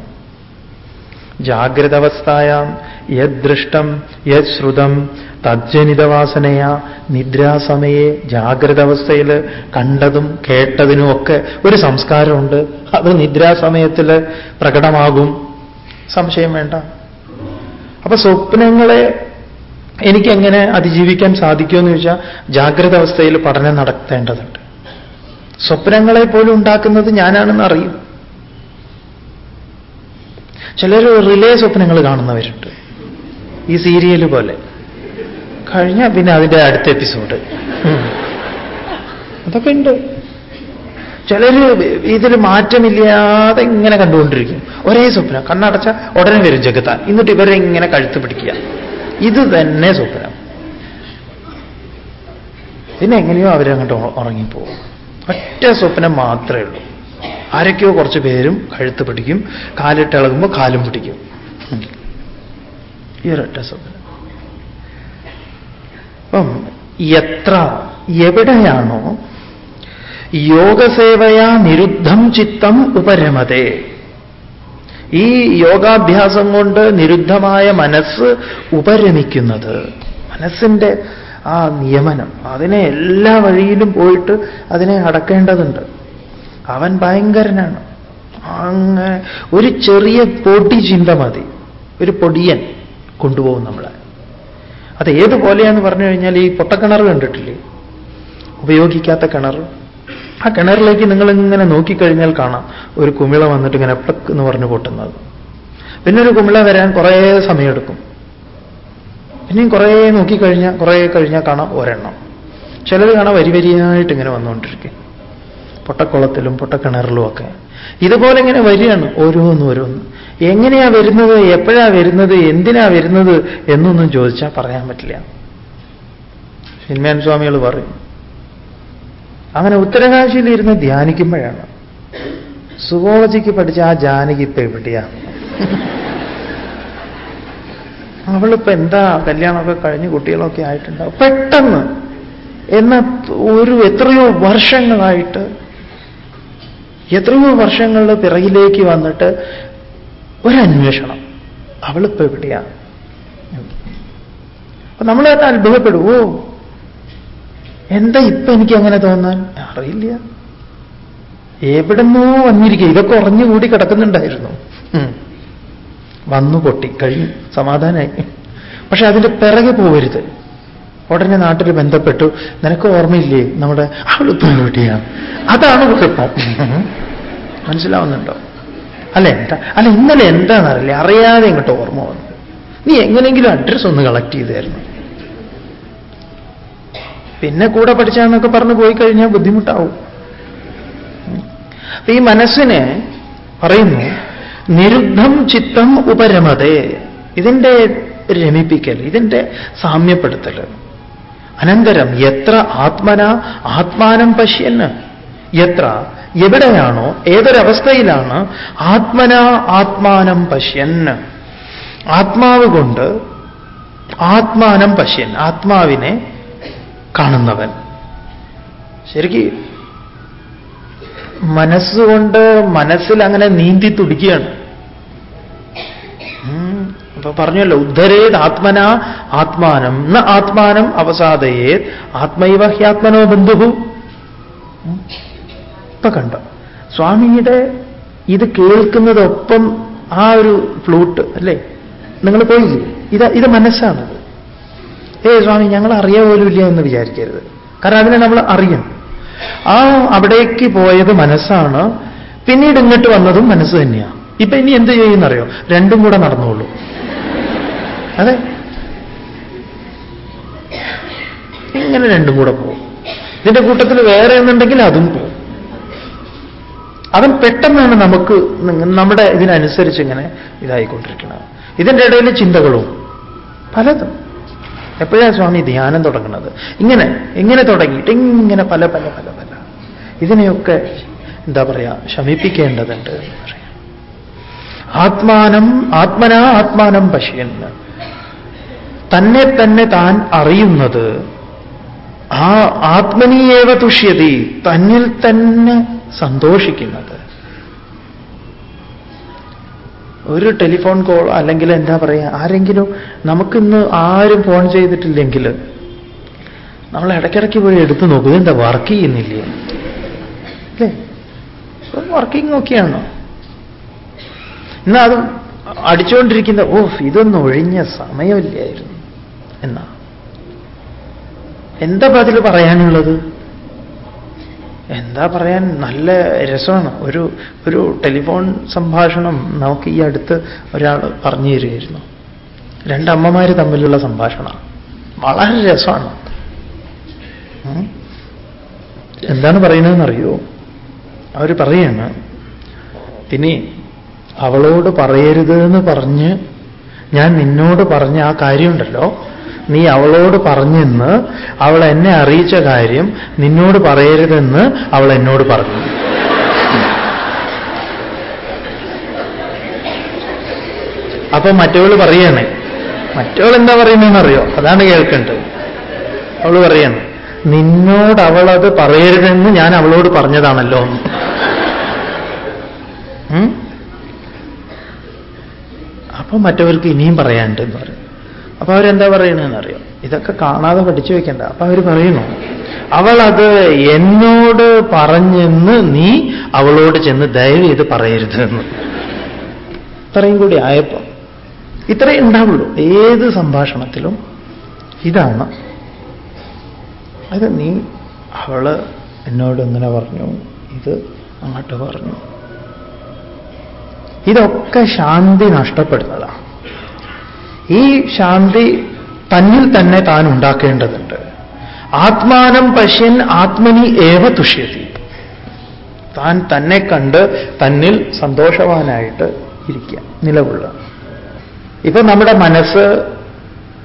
ജാഗ്രതവസ്ഥായാം. യദൃഷ്ടം യത് ശ്രുതം തജ്ജനിതവാസനയ നിദ്രാസമയെ ജാഗ്രത അവസ്ഥയിൽ കണ്ടതും കേട്ടതിനും ഒക്കെ ഒരു സംസ്കാരമുണ്ട്. അത് നിദ്രാസമയത്തിൽ പ്രകടമാകും. സംശയം വേണ്ട. അപ്പൊ സ്വപ്നങ്ങളെ എനിക്കെങ്ങനെ അതിജീവിക്കാൻ സാധിക്കുമെന്ന് ചോദിച്ചാൽ ജാഗ്രത അവസ്ഥയിൽ പഠനം നടത്തേണ്ടതുണ്ട്. സ്വപ്നങ്ങളെ പോലും ഉണ്ടാക്കുന്നത് ഞാനാണെന്ന് അറിയും. ചിലർ റിലേ സ്വപ്നങ്ങൾ കാണുന്നവരുണ്ട്. ഈ സീരിയൽ പോലെ. കഴിഞ്ഞാൽ പിന്നെ അതിന്റെ അടുത്ത എപ്പിസോഡ്. അതൊക്കെ ഉണ്ട്. ചിലർ ഇതിൽ മാറ്റമില്ലാതെ ഇങ്ങനെ കണ്ടുകൊണ്ടിരിക്കും. ഒരേ സ്വപ്നം. കണ്ണടച്ച ഉടനെ വരും ജഗത്താൻ. എന്നിട്ട് ഇവരെ ഇങ്ങനെ കഴുത്ത് പിടിക്കുക. ഇത് തന്നെ സ്വപ്നം. പിന്നെ എങ്ങനെയോ അവരങ്ങോട്ട് ഉറങ്ങിപ്പോകും ഒറ്റ സ്വപ്നം മാത്രമേ ഉള്ളൂ. ആരൊക്കെയോ കുറച്ച് പേരും കഴുത്ത് പിടിക്കും കാലിട്ടിളകുമ്പോൾ കാലും പിടിക്കും. ഒരൊറ്റ സ്വപ്നം. അപ്പം എത്ര എവിടെയാണോ യോഗസേവയാ നിരുദ്ധം ചിത്തം ഉപരമതേ. ഈ യോഗാഭ്യാസം കൊണ്ട് നിരുദ്ധമായ മനസ്സ് ഉപരമിക്കുന്നത് മനസ്സിന്റെ ആ നിയമനം അതിനെ എല്ലാ വഴിയിലും പോയിട്ട് അതിനെ അടക്കേണ്ടതുണ്ട്. അവൻ ഭയങ്കരനാണ്. അങ്ങനെ ഒരു ചെറിയ പൊടി ചിന്ത മതി. ഒരു പൊടിയൻ. കൊണ്ടുപോകും നമ്മളെ. അത് ഏതുപോലെയാന്ന് പറഞ്ഞു കഴിഞ്ഞാൽ ഈ പൊട്ടക്കിണർ കണ്ടിട്ടില്ലേ? ഉപയോഗിക്കാത്ത കിണർ. ആ കിണറിലേക്ക് നിങ്ങൾ ഇങ്ങനെ നോക്കിക്കഴിഞ്ഞാൽ കാണാം ഒരു കുമിള വന്നിട്ട് ഇങ്ങനെ പ്ലക്ക് എന്ന് പറഞ്ഞു പൊട്ടുന്നത്. പിന്നെ ഒരു കുമിള വരാൻ കുറേ സമയമെടുക്കും. പിന്നെയും കുറേ നോക്കിക്കഴിഞ്ഞാൽ കുറേ കഴിഞ്ഞാൽ കാണാം ഒരെണ്ണം. ചിലത് കാണാം വരി വരിയായിട്ട് ഇങ്ങനെ വന്നുകൊണ്ടിരിക്കും. പൊട്ടക്കുളത്തിലും പൊട്ടക്കിണറിലും ഒക്കെ. ഇതുപോലെ ഇങ്ങനെ വരികയാണ് ഓരോന്ന് ഓരോന്ന്. എങ്ങനെയാ വരുന്നത്? എപ്പോഴാ വരുന്നത്? എന്തിനാ വരുന്നത്? എന്നൊന്നും ചോദിച്ചാൽ പറയാൻ പറ്റില്ല. ചിന്മയൻ സ്വാമികൾ പറയും. അങ്ങനെ ഉത്തരകാശിയിൽ ഇരുന്ന് ധ്യാനിക്കുമ്പോഴാണ്. സുവോളജിക്ക് പഠിച്ച ആ ജാനകി ഇപ്പൊ എവിടെയാ? അവളിപ്പോ എന്താ? കല്യാണമൊക്കെ കഴിഞ്ഞ് കുട്ടികളൊക്കെ ആയിട്ടുണ്ടാവും. പെട്ടെന്ന് എന്ന ഒരു എത്രയോ വർഷങ്ങളായിട്ട് എത്രയോ വർഷങ്ങളുടെ പിറകിലേക്ക് വന്നിട്ട് ഒരന്വേഷണം. അവളിപ്പോ എവിടെയാ? അപ്പൊ നമ്മൾ തന്നെ അത്ഭുതപ്പെടുവോ എന്താ ഇപ്പൊ എനിക്ക് അങ്ങനെ തോന്നാൻ? അറിയില്ല. എവിടെന്നോ വന്നിരിക്കുക. ഇതൊക്കെ ഉറഞ്ഞുകൂടി കിടക്കുന്നുണ്ടായിരുന്നു. വന്നു പൊട്ടി കഴിഞ്ഞു സമാധാനമായി പക്ഷെ അതിന്റെ പിറകെ പോകരുത് ഉടനെ നാട്ടിൽ ബന്ധപ്പെട്ടു. നിനക്ക് ഓർമ്മയില്ലേ നമ്മുടെ എവിടെയാ? അതാണ് കുഴപ്പം മനസ്സിലാവുന്നുണ്ടോ? അല്ല? എന്താ അല്ല ഇന്നലെ എന്താണെന്നറിയില്ല. അറിയാതെ ഇങ്ങോട്ട് ഓർമ്മ വന്നു നീ എങ്ങനെയെങ്കിലും അഡ്രസ് ഒന്ന് കളക്ട് ചെയ്തായിരുന്നു. പിന്നെ കൂടെ പഠിച്ചാന്നൊക്കെ പറഞ്ഞ് പോയി കഴിഞ്ഞാൽ ബുദ്ധിമുട്ടാവും. അപ്പൊ ഈ മനസ്സിനെ പറയുന്നു നിരുദ്ധം ചിത്തം ഉപരമതേ. ഇതിന്റെ രമിപ്പിക്കൽ ഇതിന്റെ സാമ്യപ്പെടുത്തൽ. അനന്തരം എത്ര ആത്മന ആത്മാനം പശ്യന് എത്ര? എവിടെയാണോ? ഏതൊരവസ്ഥയിലാണ്? ആത്മന ആത്മാനം പശ്യൻ. ആത്മാവ് കൊണ്ട് ആത്മാനം പശ്യൻ. ആത്മാവിനെ കാണുന്നവൻ. ശരിക്ക് മനസ്സുകൊണ്ട് മനസ്സിൽ അങ്ങനെ നീന്തി തുടിക്കുകയാണ്. അപ്പൊ പറഞ്ഞല്ലോ ഉദ്ധരേത് ആത്മന ആത്മാനം. ന ആത്മാനം അവസാദയേത് ആത്മൈവ ഹ്യാത്മനോ ബന്ധുഹു ഇപ്പൊ കണ്ടോ. സ്വാമിയുടെ ഇത് കേൾക്കുന്നതൊപ്പം ആ ഒരു ഫ്ലൂട്ട് അല്ലേ? നിങ്ങൾ പോയില്ലേ? ഇത് ഇത് മനസ്സാണത്. ഏ സ്വാമി ഞങ്ങൾ അറിയാ ഇല്ല എന്ന് വിചാരിക്കരുത്. കാരണം അതിനെ നമ്മൾ അറിയണം. ആ അവിടേക്ക് പോയത് മനസ്സാണ്. പിന്നീട് ഇങ്ങോട്ട് വന്നതും മനസ്സ് തന്നെയാണ് ഇപ്പൊ ഇനി എന്ത് ചെയ്യുന്നറിയോ രണ്ടും കൂടെ നടന്നോളൂ. അതെ? ഇങ്ങനെ രണ്ടും കൂടെ പോകും ഇതിന്റെ കൂട്ടത്തിൽ വേറെ എന്നുണ്ടെങ്കിൽ അതും പോകും അവൻ പെട്ടെന്നാണ് നമുക്ക് നമ്മുടെ ഇതിനനുസരിച്ച് ഇങ്ങനെ ഇതായിക്കൊണ്ടിരിക്കുന്നത്. ഇതിന്റെ ഇടയിൽ ചിന്തകളും പലതും. എപ്പോഴാണ് സ്വാമി ധ്യാനം തുടങ്ങുന്നത്? ഇങ്ങനെ ഇങ്ങനെ തുടങ്ങിയിട്ട് ഇങ്ങനെ പല പല പല പല. ഇതിനെയൊക്കെ എന്താ പറയുക ശമിപ്പിക്കേണ്ടതുണ്ട് എന്ന് ആത്മാനം ആത്മനാ ആത്മാനം പശ്യന്ന് തന്നെ തന്നെ താൻ അറിയുന്നത് ആ ആത്മനീയേവ തുഷ്യതി തന്നിൽ തന്നെ സന്തോഷിക്കുന്നത്. ഒരു ടെലിഫോൺ കോൾ അല്ലെങ്കിൽ എന്താ പറയുക ആരെങ്കിലും നമുക്കിന്ന് ആരും ഫോൺ ചെയ്തിട്ടില്ലെങ്കിൽ നമ്മൾ ഇടയ്ക്കിടയ്ക്ക് പോയി എടുത്തു നോക്കും എന്താ വർക്ക് ചെയ്യുന്നില്ല? അല്ലേ? വർക്കിംഗ് ഒക്കെയാണോ? എന്നാ അതും അടിച്ചുകൊണ്ടിരിക്കുന്ന ഓ ഇതൊന്നും ഒഴിഞ്ഞ സമയമില്ലായിരുന്നു എന്നാ. എന്താ അതിൽ പറയാനുള്ളത്? എന്താ പറയാൻ? നല്ല രസമാണ്. ഒരു ഒരു ടെലിഫോൺ സംഭാഷണം നമുക്ക് ഈ അടുത്ത് ഒരാൾ പറഞ്ഞു തരികയായിരുന്നു. രണ്ടമ്മമാര് തമ്മിലുള്ള സംഭാഷണം വളരെ രസമാണ്. എന്താണ് പറയുന്നതെന്നറിയോ? അവർ പറയാണ് ഇനി അവളോട് പറയരുത് എന്ന് പറഞ്ഞ് ഞാൻ നിന്നോട് പറഞ്ഞ ആ കാര്യമുണ്ടല്ലോ. നീ അവളോട് പറഞ്ഞെന്ന് അവൾ എന്നെ അറിയിച്ച കാര്യം നിന്നോട് പറയരുതെന്ന് അവൾ എന്നോട് പറഞ്ഞു. അപ്പൊ മറ്റവൾ പറയാണ്. മറ്റവൾ എന്താ പറയുന്നതെന്നറിയോ അതാണ് കേൾക്കേണ്ടത്. അവൾ പറയാണ് നിന്നോട് അവൾ അത് പറയരുതെന്ന് ഞാൻ അവളോട് പറഞ്ഞതാണല്ലോ. അപ്പൊ മറ്റവർക്ക് ഇനിയും പറയാനുണ്ട് എന്ന് പറയും. അപ്പൊ അവരെന്താ പറയണെന്നറിയോ ഇതൊക്കെ കാണാതെ പഠിച്ചു വെക്കണ്ട. അപ്പൊ അവർ പറയുന്നു അവൾ അവളത് എന്നോട് പറഞ്ഞെന്ന് നീ അവളോട് ചെന്ന് ദയവ് ചെയ്ത് പറയരുത് എന്ന്. ഇത്രയും കൂടി ആയപ്പോ ഇത്രയും ഉണ്ടാവുള്ളൂ. ഏത് സംഭാഷണത്തിലും ഇതാണ്. അത് നീ അവൾ എന്നോട് ഇങ്ങനെ പറഞ്ഞു ഇത് അങ്ങോട്ട് പറഞ്ഞു. ഇതൊക്കെ ശാന്തി നഷ്ടപ്പെടുന്നതാണ് ഈ ശാന്തി തന്നിൽ തന്നെ താൻ ഉണ്ടാക്കേണ്ടതുണ്ട്. ആത്മാനം പശ്യൻ ആത്മനി ഏവ തുഷ്യതി. താൻ തന്നെ കണ്ട് തന്നിൽ സന്തോഷവാനായിട്ട് ഇരിക്കുക നിലവുള്ള ഇപ്പൊ നമ്മുടെ മനസ്സ്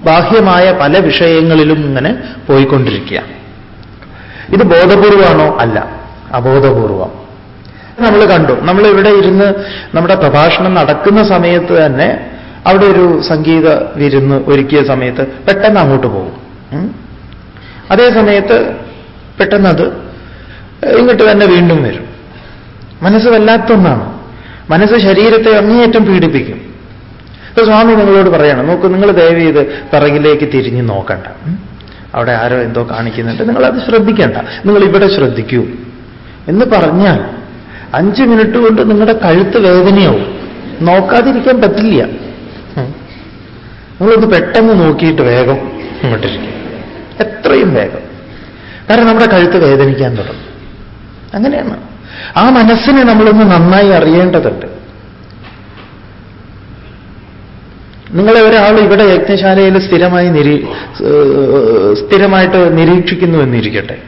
ബാഹ്യമായ പല വിഷയങ്ങളിലും ഇങ്ങനെ പോയിക്കൊണ്ടിരിക്കുക. ഇത് ബോധപൂർവമാണോ? അല്ല അബോധപൂർവം. നമ്മൾ കണ്ടു നമ്മൾ ഇവിടെ ഇരുന്ന് നമ്മുടെ പ്രഭാഷണം നടക്കുന്ന സമയത്ത് തന്നെ അവിടെ ഒരു സംഗീത വിരുന്ന് ഒരുക്കിയ സമയത്ത് പെട്ടെന്ന് അങ്ങോട്ട് പോകും. അതേ സമയത്ത് പെട്ടെന്നത് ഇങ്ങോട്ട് തന്നെ വീണ്ടും വരും. മനസ്സ് വല്ലാത്തൊന്നാണ്. മനസ്സ് ശരീരത്തെ അങ്ങേയറ്റം പീഡിപ്പിക്കും. ഇപ്പൊ സ്വാമി നിങ്ങളോട് പറയണം നോക്ക് നിങ്ങൾ ദയവ് ചെയ്ത് പിറകിലേക്ക് തിരിഞ്ഞ് നോക്കണ്ട. അവിടെ ആരോ എന്തോ കാണിക്കുന്നുണ്ട്. നിങ്ങൾ അത് ശ്രദ്ധിക്കണ്ട. നിങ്ങൾ ഇവിടെ ശ്രദ്ധിക്കൂ. എന്ന് പറഞ്ഞാൽ അഞ്ച് മിനിറ്റ് കൊണ്ട് നിങ്ങളുടെ കഴുത്ത് വേദനയാവും. നോക്കാതിരിക്കാൻ പറ്റില്ല. നിങ്ങളൊന്ന് പെട്ടെന്ന് നോക്കിയിട്ട് വേഗം ഇങ്ങോട്ടിരിക്കും. എത്രയും വേഗം. കാരണം നമ്മുടെ കഴുത്ത് വേദനിക്കാൻ തുടങ്ങും. അങ്ങനെയാണ്. ആ മനസ്സിനെ നമ്മളൊന്ന് നന്നായി അറിയേണ്ടതുണ്ട്. നിങ്ങളെ ഒരാൾ ഇവിടെ യജ്ഞശാലയിൽ സ്ഥിരമായി നിരീ സ്ഥിരമായിട്ട് നിരീക്ഷിക്കുന്നു എന്നിരിക്കട്ടെ.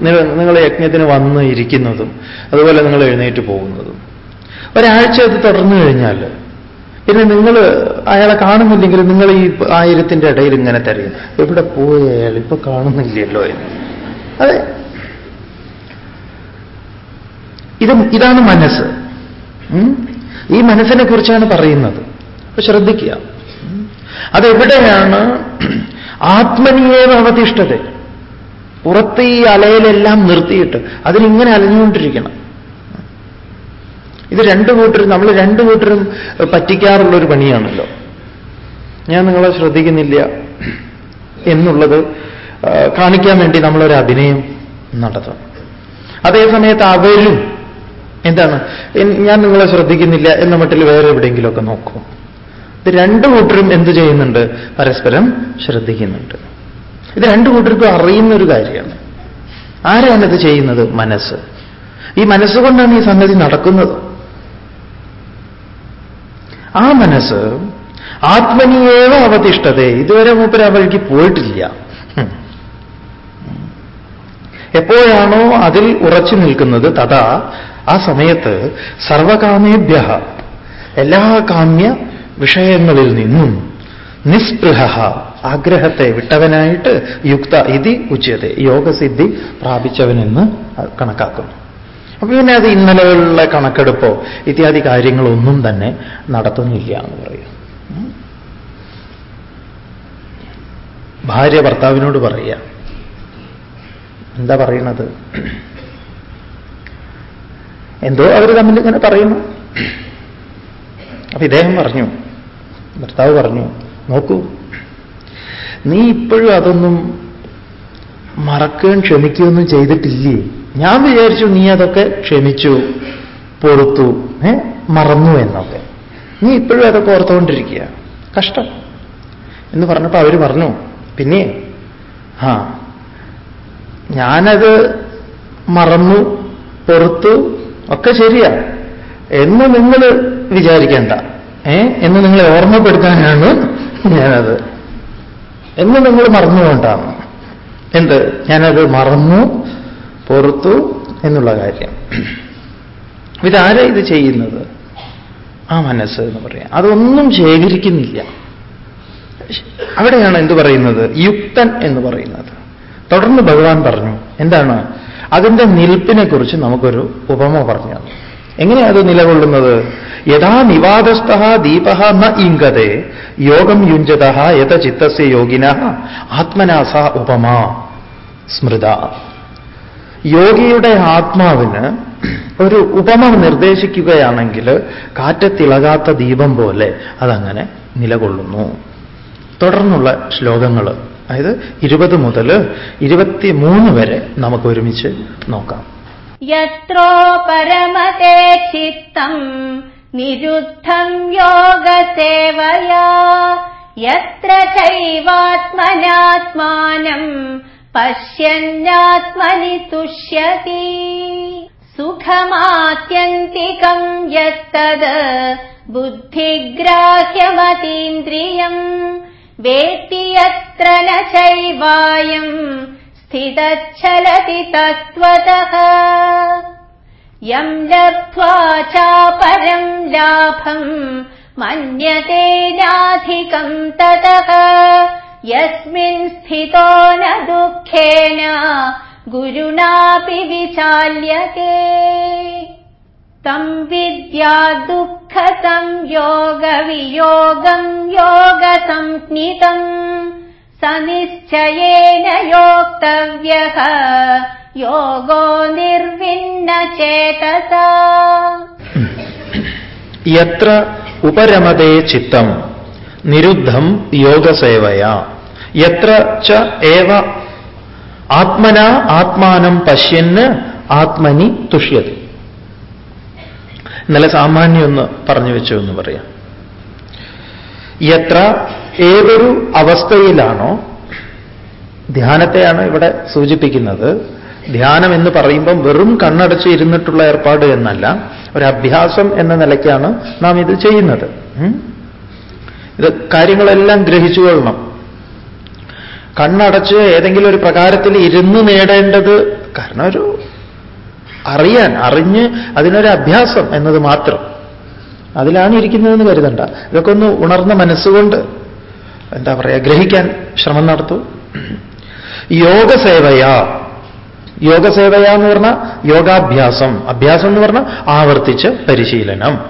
നിങ്ങൾ യജ്ഞത്തിന് വന്ന് ഇരിക്കുന്നതും അതുപോലെ നിങ്ങൾ എഴുന്നേറ്റ് പോകുന്നതും. ഒരാഴ്ച അത് തുടർന്നു കഴിഞ്ഞാൽ പിന്നെ നിങ്ങൾ അയാളെ കാണുന്നില്ലെങ്കിൽ നിങ്ങൾ ഈ ആയിരത്തിന്റെ ഇടയിൽ ഇങ്ങനെ തരയും എവിടെ പോയി അയാൾ? ഇപ്പൊ കാണുന്നില്ലല്ലോ എന്ന്. അതെ. ഇത് ഇതാണ് മനസ്സ്. ഈ മനസ്സിനെ കുറിച്ചാണ് പറയുന്നത്. അപ്പൊ ശ്രദ്ധിക്കുക. അതെവിടെയാണ്? ആത്മനീയേവ അവതിഷ്ഠത പുറത്ത് ഈ അലയിലെല്ലാം നിർത്തിയിട്ട് അതിനിങ്ങനെ അലഞ്ഞുകൊണ്ടിരിക്കണം. ഇത് രണ്ടു കൂട്ടരും നമ്മൾ രണ്ടു കൂട്ടരും പറ്റിക്കാറുള്ള ഒരു പണിയാണല്ലോ. ഞാൻ നിങ്ങളെ ശ്രദ്ധിക്കുന്നില്ല എന്നുള്ളത് കാണിക്കാൻ വേണ്ടി നമ്മളൊരു അഭിനയം നടത്തും അതേസമയത്ത് അവരും എന്താണ് ഞാൻ നിങ്ങളെ ശ്രദ്ധിക്കുന്നില്ല എന്ന മട്ടിൽ വേറെ എവിടെയെങ്കിലുമൊക്കെ നോക്കും. ഇത് രണ്ടു കൂട്ടരും എന്ത് ചെയ്യുന്നുണ്ട്? പരസ്പരം ശ്രദ്ധിക്കുന്നുണ്ട്. ഇത് രണ്ടു കൂട്ടർക്കും അറിയുന്ന ഒരു കാര്യമാണ് ആരാണിത് ചെയ്യുന്നത്? മനസ്സ്. ഈ മനസ്സുകൊണ്ടാണ് ഈ സംഗതി നടക്കുന്നത്. ആ മനസ്സ് ആത്മനിയേവ അവതിഷ്ഠത. ഇതുവരെ മൂപ്പര് ആ വഴിക്ക് പോയിട്ടില്ല. എപ്പോഴാണോ അതിൽ ഉറച്ചു നിൽക്കുന്നത് തഥാ ആ സമയത്ത് സർവകാമേഭ്യ എല്ലാ കാമ്യ വിഷയങ്ങളിൽ നിന്നും നിസ്പൃഹ ആഗ്രഹത്തെ വിട്ടവനായിട്ട് യുക്ത ഇതി ഉച്ചത യോഗസിദ്ധി പ്രാപിച്ചവനെന്ന് കണക്കാക്കുന്നു. അപ്പൊ പിന്നെ അത് ഇന്നലെയുള്ള കണക്കെടുപ്പോ ഇത്യാദി കാര്യങ്ങളൊന്നും തന്നെ നടത്തുന്നില്ല എന്ന് പറയും. ഭാര്യ ഭർത്താവിനോട് പറയുക എന്താ പറയണത്? എന്തോ അവർ തമ്മിൽ ഇങ്ങനെ പറയുന്നു. അപ്പൊ ഇദ്ദേഹം പറഞ്ഞു ഭർത്താവ് പറഞ്ഞു നോക്കൂ നീ ഇപ്പോഴും അതൊന്നും മറക്കുകയും ക്ഷമിക്കുകയൊന്നും ചെയ്തിട്ടില്ലേ? ഞാൻ വിചാരിച്ചു നീ അതൊക്കെ ക്ഷമിച്ചു പൊറുത്തു ഏ മറന്നു എന്നൊക്കെ. നീ ഇപ്പോഴും അതൊക്കെ ഓർത്തുകൊണ്ടിരിക്കുക കഷ്ടം. എന്ന് പറഞ്ഞപ്പോൾ അവർ പറഞ്ഞു പിന്നെ ആ ഞാനത് മറന്നു പൊറുത്തു ഒക്കെ ശരിയാ. എന്ന് നിങ്ങൾ വിചാരിക്കേണ്ട. ഏ എന്ന് നിങ്ങളെ ഓർമ്മപ്പെടുത്താനാണ് ഞാനത്. എന്ന് നിങ്ങൾ മറന്നുകൊണ്ടാണ്. എന്ത്? ഞാനത് മറന്നു പൊറുത്തു എന്നുള്ള കാര്യം. ഇതാരാ ഇത് ചെയ്യുന്നത്? ആ മനസ്സ് എന്ന് പറയാം. അതൊന്നും ശേഖരിക്കുന്നില്ല. അവിടെയാണ് എന്ത് പറയുന്നത്? യുക്തൻ എന്ന് പറയുന്നത്. തുടർന്ന് ഭഗവാൻ പറഞ്ഞു എന്താണ്? അതിന്റെ നിൽപ്പിനെ കുറിച്ച് നമുക്കൊരു ഉപമ പറഞ്ഞു എങ്ങനെയാണ് എങ്ങനെയാ അത് നിലകൊള്ളുന്നത്? യഥാ നിവാദസ്ഥ ദീപ ന ഇംഗതേ യോഗം യുഞ്ചത യഥ ചിത്തസ്യ യോഗിന ആത്മനാസ ഉപമ സ്മൃത. യോഗിയുടെ ആത്മാവിന് ഒരു ഉപമ നിർദ്ദേശിക്കുകയാണെങ്കിൽ കാറ്റത്തിളകാത്ത ദീപം പോലെ അതങ്ങനെ നിലകൊള്ളുന്നു. തുടർന്നുള്ള ശ്ലോകങ്ങൾ അതായത് ഇരുപത് മുതൽ ഇരുപത്തി മൂന്ന് വരെ നമുക്ക് ഒരുമിച്ച് നോക്കാം. യത്രോ പരമതേ ചിത്തം നിരുദ്ധം യോഗസേവയാ യത്ര ചൈവാത്മനാത്മാനം पश्यन्नात्मनि तुष्यति। सुखमात्यन्तिकम् यत्तद् बुद्धिग्राह्यमतीन्द्रियम् वेत्ति यत्र न चैवायम् स्थितच्छलति तत्त्वतः। यम् लब्ध्वा चापरम् लाभम् मन्यते नाधिकम् ततः യസ്മിൻ സ്ഥിതോ ന ദുഃഖേന ഗുരുണാപി വിചാല്യതേ തം വിദ്യാ ദുഃഖ സംയോഗ വിയോഗം യോഗ സംജ്ഞിതം സനിശ്ചയേന യോക്തവ്യ യോഗോ നിർവിന്ന ചേതസ യത്ര ഉപരമതേ ചിത്തം നിരുദ്ധം യോഗസേവയാ. യത്ര ച ആത്മന ആത്മാനം പശ്യന് ആത്മനി തുഷ്യതി. ഇന്നലെ സാമാന്യം ഒന്ന് പറഞ്ഞു വെച്ചു എന്ന് പറയാം. യത്ര ഏതൊരു അവസ്ഥയിലാണോ ധ്യാനത്തെയാണ് ഇവിടെ സൂചിപ്പിക്കുന്നത്. ധ്യാനം എന്ന് പറയുമ്പം വെറും കണ്ണടച്ച് ഇരുന്നിട്ടുള്ള ഏർപ്പാട് എന്നല്ല ഒരു അഭ്യാസം എന്ന നിലയ്ക്കാണ് നാം ഇത് ചെയ്യുന്നത്. ഇത് കാര്യങ്ങളെല്ലാം ഗ്രഹിച്ചുകൊള്ളണം കണ്ണടച്ച് ഏതെങ്കിലും ഒരു പ്രകാരത്തിൽ ഇരുന്ന് നേടേണ്ടത് കാരണം ഒരു അറിയാൻ അറിഞ്ഞ് അതിനൊരു അഭ്യാസം എന്നത് മാത്രം. അതിലാണ് ഇരിക്കുന്നതെന്ന് കരുതണ്ട. ഇതൊക്കെ ഒന്ന് ഉണർന്ന മനസ്സുകൊണ്ട് എന്താ പറയുക ഗ്രഹിക്കാൻ ശ്രമം നടത്തൂ. യോഗസേവയാ. യോഗസേവയ എന്ന് പറഞ്ഞാൽ യോഗാഭ്യാസം. അഭ്യാസം എന്ന് പറഞ്ഞാൽ ആവർത്തിച്ച് പരിശീലനം.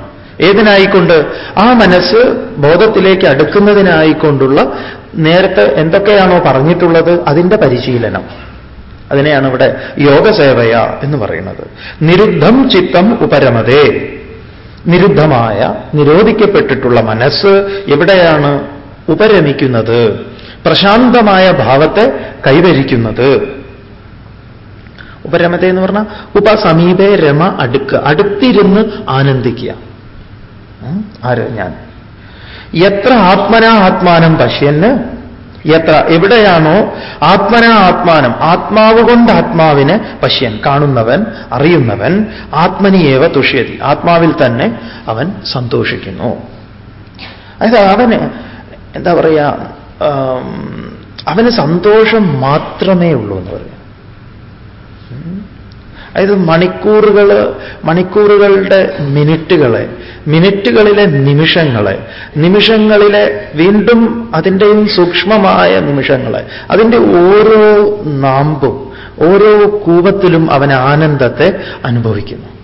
ഏതിനായിക്കൊണ്ട്? ആ മനസ്സ് ബോധത്തിലേക്ക് അടുക്കുന്നതിനായിക്കൊണ്ടുള്ള നേരത്തെ എന്തൊക്കെയാണോ പറഞ്ഞിട്ടുള്ളത് അതിന്റെ പരിശീലനം. അതിനെയാണ് ഇവിടെ യോഗസേവയ എന്ന് പറയുന്നത്. നിരുദ്ധം ചിത്തം ഉപരമതേ. നിരുദ്ധമായ നിരോധിക്കപ്പെട്ടിട്ടുള്ള മനസ്സ് എവിടെയാണ് ഉപരമിക്കുന്നത്? പ്രശാന്തമായ ഭാവത്തെ കൈവരിക്കുന്നത്. ഉപരമതേ എന്ന് പറഞ്ഞാൽ ഉപസമീപേ രമ അടുക്കുക അടുത്തിരുന്ന് ആനന്ദിക്കുക? ആര്? ഞാൻ. എത്ര ആത്മനാ ആത്മാനം പശ്യന് എത്ര എവിടെയാണോ ആത്മനാ ആത്മാനം ആത്മാവ് കൊണ്ട് ആത്മാവിനെ പശ്യൻ കാണുന്നവൻ അറിയുന്നവൻ ആത്മനിയേവ തുഷ്യതി ആത്മാവിൽ തന്നെ അവൻ സന്തോഷിക്കുന്നു അതായത് അവന് എന്താ പറയുക അവന് സന്തോഷം മാത്രമേ ഉള്ളൂ എന്ന് പറയും. അതായത് മണിക്കൂറുകൾ മണിക്കൂറുകളുടെ മിനിറ്റുകളെ മിനിറ്റുകളിലെ നിമിഷങ്ങളെ. നിമിഷങ്ങളിലെ വീണ്ടും അതിന്റെയും സൂക്ഷ്മമായ നിമിഷങ്ങളെ. അതിന്റെ ഓരോ നാമ്പും ഓരോ കൂപത്തിലും അവൻ ആനന്ദത്തെ അനുഭവിക്കുന്നു.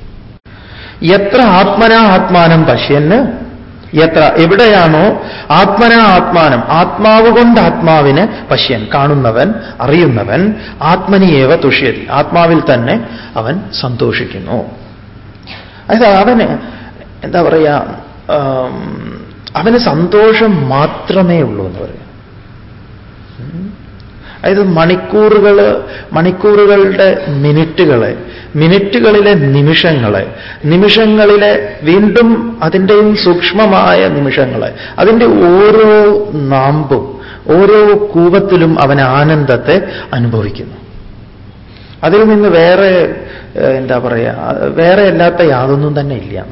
എത്ര ആത്മനാ ആത്മാനം പശ്യന് എത്ര? എവിടെയാണോ ആത്മന ആത്മാനം ആത്മാവ് കൊണ്ട് ആത്മാവിനെ പശ്യൻ കാണുന്നവൻ അറിയുന്നവൻ ആത്മനിയേവ തുഷ്യതി. ആത്മാവിൽ തന്നെ അവൻ സന്തോഷിക്കുന്നു. അതായത് അവന് എന്താ പറയുക അവന് സന്തോഷം മാത്രമേ ഉള്ളൂ എന്ന് പറയാം. അതായത് മണിക്കൂറുകൾ മണിക്കൂറുകളുടെ മിനിറ്റുകളെ മിനിറ്റുകളിലെ നിമിഷങ്ങളെ. നിമിഷങ്ങളിലെ വീണ്ടും അതിന്റെയും സൂക്ഷ്മമായ നിമിഷങ്ങളെ. അതിന്റെ ഓരോ നാമ്പും ഓരോ കൂപത്തിലും അവൻ ആനന്ദത്തെ അനുഭവിക്കുന്നു. അതിൽ നിന്ന് വേറെ എന്താ പറയുക വേറെ അല്ലാത്ത യാതൊന്നും തന്നെ ഇല്ല.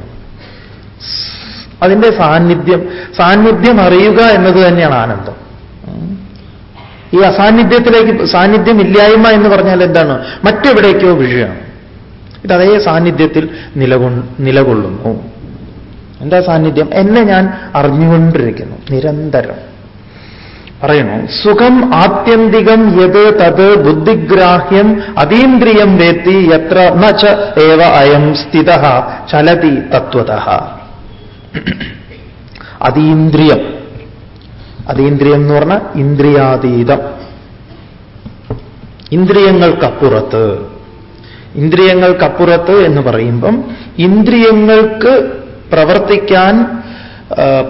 അതിന്റെ സാന്നിധ്യം സാന്നിധ്യം അറിയുക എന്നത് തന്നെയാണ് ആനന്ദം. ഈ അസാന്നിധ്യത്തിലേക്ക് സാന്നിധ്യം ഇല്ലായ്മ എന്ന് പറഞ്ഞാൽ എന്താണ്? മറ്റെവിടേക്കോ വിഷയം ഇത് അതേ സാന്നിധ്യത്തിൽ നിലകൊ നിലകൊള്ളുന്നു. എന്താ സാന്നിധ്യം? എന്നെ ഞാൻ അറിഞ്ഞുകൊണ്ടിരിക്കുന്നു. നിരന്തരം. പറയുന്നു സുഖം ആത്യന്തികം യത് തത് ബുദ്ധിഗ്രാഹ്യം അതീന്ദ്രിയം വേത്തി എത്ര ന ഏവ അയം സ്ഥിത ചലതി തത്വത. അതീന്ദ്രിയം. അതീന്ദ്രിയം എന്ന് പറഞ്ഞാൽ ഇന്ദ്രിയാതീതം. ഇന്ദ്രിയങ്ങൾക്കപ്പുറത്ത്. ഇന്ദ്രിയങ്ങൾക്കപ്പുറത്ത് എന്ന് പറയുമ്പം ഇന്ദ്രിയങ്ങൾക്ക് പ്രവർത്തിക്കാൻ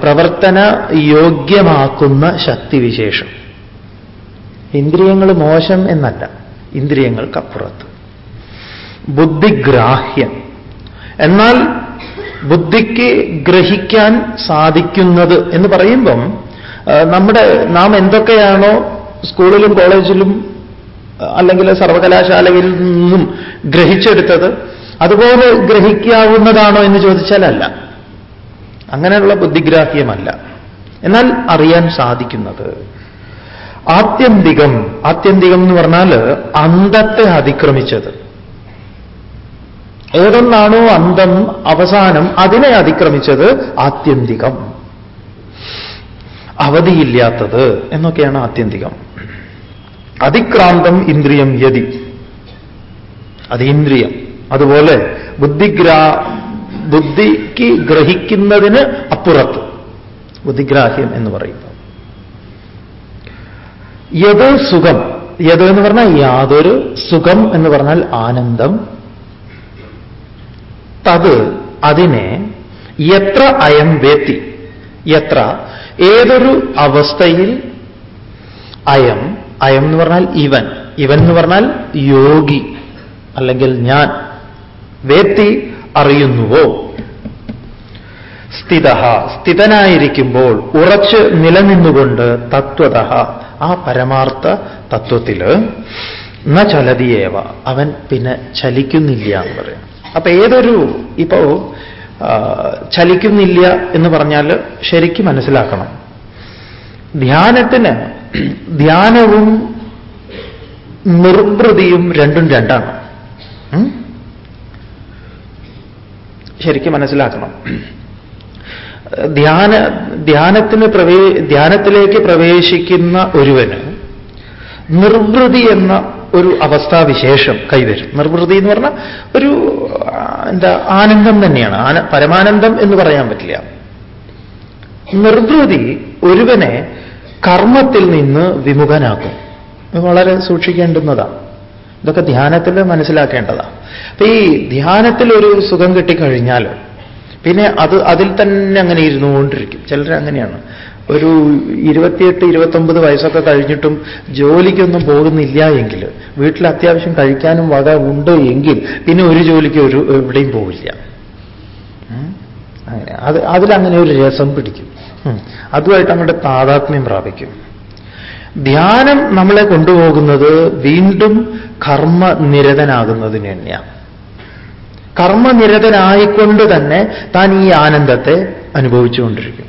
പ്രവർത്തന യോഗ്യമാക്കുന്ന ശക്തിവിശേഷം. ഇന്ദ്രിയങ്ങൾ മോശം എന്നല്ല ഇന്ദ്രിയങ്ങൾക്കപ്പുറത്ത്. ബുദ്ധിഗ്രാഹ്യം. എന്നാൽ ബുദ്ധിക്ക് ഗ്രഹിക്കാൻ സാധിക്കുന്നത് എന്ന് പറയുമ്പം നമ്മുടെ നാം എന്തൊക്കെയാണോ സ്കൂളിലും കോളേജിലും അല്ലെങ്കിൽ സർവകലാശാലയിൽ നിന്നും ഗ്രഹിച്ചെടുത്തത് അതുപോലെ ഗ്രഹിക്കാവുന്നതാണോ എന്ന് ചോദിച്ചാൽ അല്ല അങ്ങനെയുള്ള ബുദ്ധിഗ്രാഹ്യമല്ല. എന്നാൽ അറിയാൻ സാധിക്കുന്നത് ആത്യന്തികം ആത്യന്തികം എന്ന് പറഞ്ഞാൽ അന്തത്തെ അതിക്രമിച്ചത്. ഏതൊന്നാണോ അന്തം അവസാനം അതിനെ അതിക്രമിച്ചത് ആത്യന്തികം. അവധിയില്ലാത്തത് എന്നൊക്കെയാണ് ആത്യന്തികം. അതിക്രാന്തം ഇന്ദ്രിയം യതി. അതീന്ദ്രിയം അതുപോലെ ബുദ്ധിഗ്രാ ബുദ്ധിക്ക് ഗ്രഹിക്കുന്നതിന് അപ്പുറത്ത്. ബുദ്ധിഗ്രാഹ്യം എന്ന് പറയുന്നത് യത് സുഖം. യത് എന്ന് പറഞ്ഞാൽ യാതൊരു സുഖം എന്ന് പറഞ്ഞാൽ ആനന്ദം. തത് അതിനെ എത്ര അയം വേത്തി. എത്ര ഏതൊരു അവസ്ഥയിൽ അയം അയം എന്ന് പറഞ്ഞാൽ ഇവൻ ഇവൻ എന്ന് പറഞ്ഞാൽ യോഗി അല്ലെങ്കിൽ ഞാൻ വേത്തി അറിയുന്നുവോ? സ്ഥിത സ്ഥിതനായിരിക്കുമ്പോൾ ഉറച്ച് നിലനിന്നുകൊണ്ട് തത്വത ആ പരമാർത്ഥ തത്വത്തിൽ ന ചലതിയേവ അവൻ പിന്നെ ചലിക്കുന്നില്ല എന്ന് പറയും. അപ്പൊ ഏതൊരു ഇപ്പോ ചലിക്കുന്നില്ല എന്ന് പറഞ്ഞാൽ ശരിക്കും മനസ്സിലാക്കണം. ധ്യാനത്തിന് ധ്യാനവും നിർവൃതിയും രണ്ടും രണ്ടാണ്? ശരിക്കും മനസ്സിലാക്കണം. ധ്യാന ധ്യാനത്തിന് പ്രവേ ധ്യാനത്തിലേക്ക് പ്രവേശിക്കുന്ന ഒരുവന് നിർവൃതി എന്ന ഒരു അവസ്ഥാവിശേഷം കൈവരും. നിർവൃതി എന്ന് പറഞ്ഞാൽ ഒരു എന്താ ആനന്ദം തന്നെയാണ്. ആന പരമാനന്ദം എന്ന് പറയാൻ പറ്റില്ല. നിർവൃതി ഒരുവനെ കർമ്മത്തിൽ നിന്ന് വിമുഖനാക്കും. വളരെ സൂക്ഷിക്കേണ്ടുന്നതാണ് ഇതൊക്കെ ധ്യാനത്തിൽ മനസ്സിലാക്കേണ്ടതാണ് അപ്പൊ ഈ ധ്യാനത്തിൽ ഒരു സുഖം കിട്ടിക്കഴിഞ്ഞാൽ പിന്നെ അത് അതിൽ തന്നെ അങ്ങനെ ഇരുന്നുകൊണ്ടിരിക്കും. ചിലർ അങ്ങനെയാണ് ഒരു ഇരുപത്തിയെട്ട് ഇരുപത്തൊമ്പത് വയസ്സൊക്കെ കഴിഞ്ഞിട്ടും ജോലിക്കൊന്നും പോകുന്നില്ല എങ്കിൽ വീട്ടിൽ അത്യാവശ്യം കഴിക്കാനും വക ഉണ്ട് എങ്കിൽ പിന്നെ ഒരു ജോലിക്ക് ഒരു എവിടെയും പോവില്ല. അങ്ങനെ. അത് അതിലങ്ങനെ ഒരു രസം പിടിക്കും. അതുമായിട്ട് അങ്ങോട്ട് താതാത്മ്യം പ്രാപിക്കും. ധ്യാനം നമ്മളെ കൊണ്ടുപോകുന്നത് വീണ്ടും കർമ്മനിരതനാകുന്നതിന് തന്നെയാണ് കർമ്മനിരതനായിക്കൊണ്ട് തന്നെ താൻ ഈ ആനന്ദത്തെ അനുഭവിച്ചുകൊണ്ടിരിക്കും.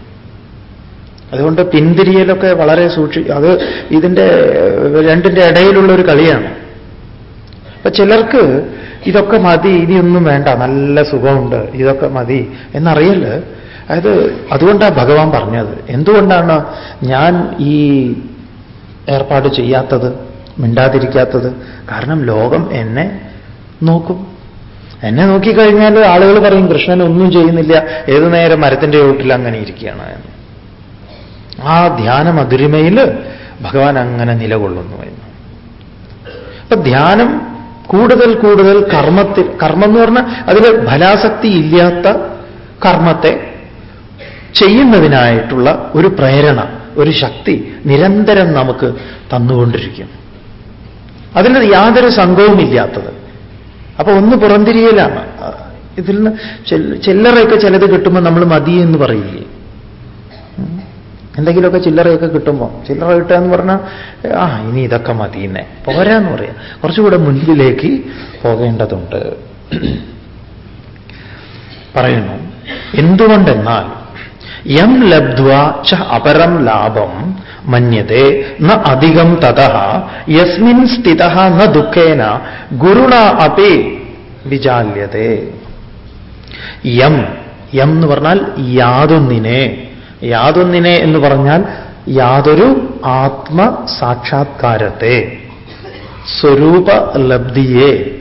അതുകൊണ്ട് പിന്തിരിയലൊക്കെ വളരെ സൂക്ഷി അത് ഇതിന്റെ രണ്ടിന്റെ ഇടയിലുള്ള ഒരു കളിയാണ്. അപ്പൊ ചിലർക്ക് ഇതൊക്കെ മതി ഇനിയൊന്നും വേണ്ട നല്ല സുഖമുണ്ട് ഇതൊക്കെ മതി എന്നറിയൽ. അതായത് അതുകൊണ്ടാണ് ഭഗവാൻ പറഞ്ഞത്. എന്തുകൊണ്ടാണ് ഞാൻ ഈ ഏർപ്പാട് ചെയ്യാത്തത് മിണ്ടാതിരിക്കാത്തത്? കാരണം ലോകം എന്നെ നോക്കും. എന്നെ നോക്കിക്കഴിഞ്ഞാൽ ആളുകൾ പറയും കൃഷ്ണൻ ഒന്നും ചെയ്യുന്നില്ല. ഏതു നേരം മരത്തിന്റെ ചോട്ടിൽ അങ്ങനെ ഇരിക്കുകയാണ് എന്ന്. ആ ധ്യാനം മധുരിമയിൽ ഭഗവാൻ അങ്ങനെ നിലകൊള്ളുന്നു എന്ന്. അപ്പൊ ധ്യാനം കൂടുതൽ കൂടുതൽ കർമ്മത്തിൽ കർമ്മം എന്ന് പറഞ്ഞാൽ അതിൽ ഫലാസക്തി ഇല്ലാത്ത കർമ്മത്തെ ചെയ്യുന്നതിനായിട്ടുള്ള ഒരു പ്രേരണ ഒരു ശക്തി നിരന്തരം നമുക്ക് തന്നുകൊണ്ടിരിക്കും. അതിന് യാതൊരു സംഘവുമില്ലാത്തത്. അപ്പൊ ഒന്ന് പുറന്തിരിയലാണ് ഇതിൽ നിന്ന് ചെല്ലറയൊക്കെ ചിലത് കിട്ടുമ്പോൾ നമ്മൾ മതി എന്ന് പറയില്ലേ. എന്തെങ്കിലുമൊക്കെ ചില്ലറയൊക്കെ കിട്ടുമ്പോൾ ചില്ലറ കിട്ടുക എന്ന് പറഞ്ഞാൽ ആ ഇനി ഇതൊക്കെ മതിയെന്നേ. പോരാന്ന് പറയാം. കുറച്ചുകൂടെ മുൻപിലേക്ക് പോകേണ്ടതുണ്ട്. പറയുന്നു എന്തുകൊണ്ടെന്നാൽ യം ലബ്ധ്വ ച അപരം ലാഭം മന്യത്തെ ന അധികം തത യസ്മിൻ സ്ഥിത ന ദുഃഖേന ഗുരുണ അപി വിചാല്യത യം യം എന്ന് പറഞ്ഞാൽ യാതൊന്നിനെ. യാതൊന്നിനെ എന്ന് പറഞ്ഞാൽ യാതൊരു ആത്മസാക്ഷാത്കാരത്തെ. സ്വരൂപ ലബ്ധിയെ.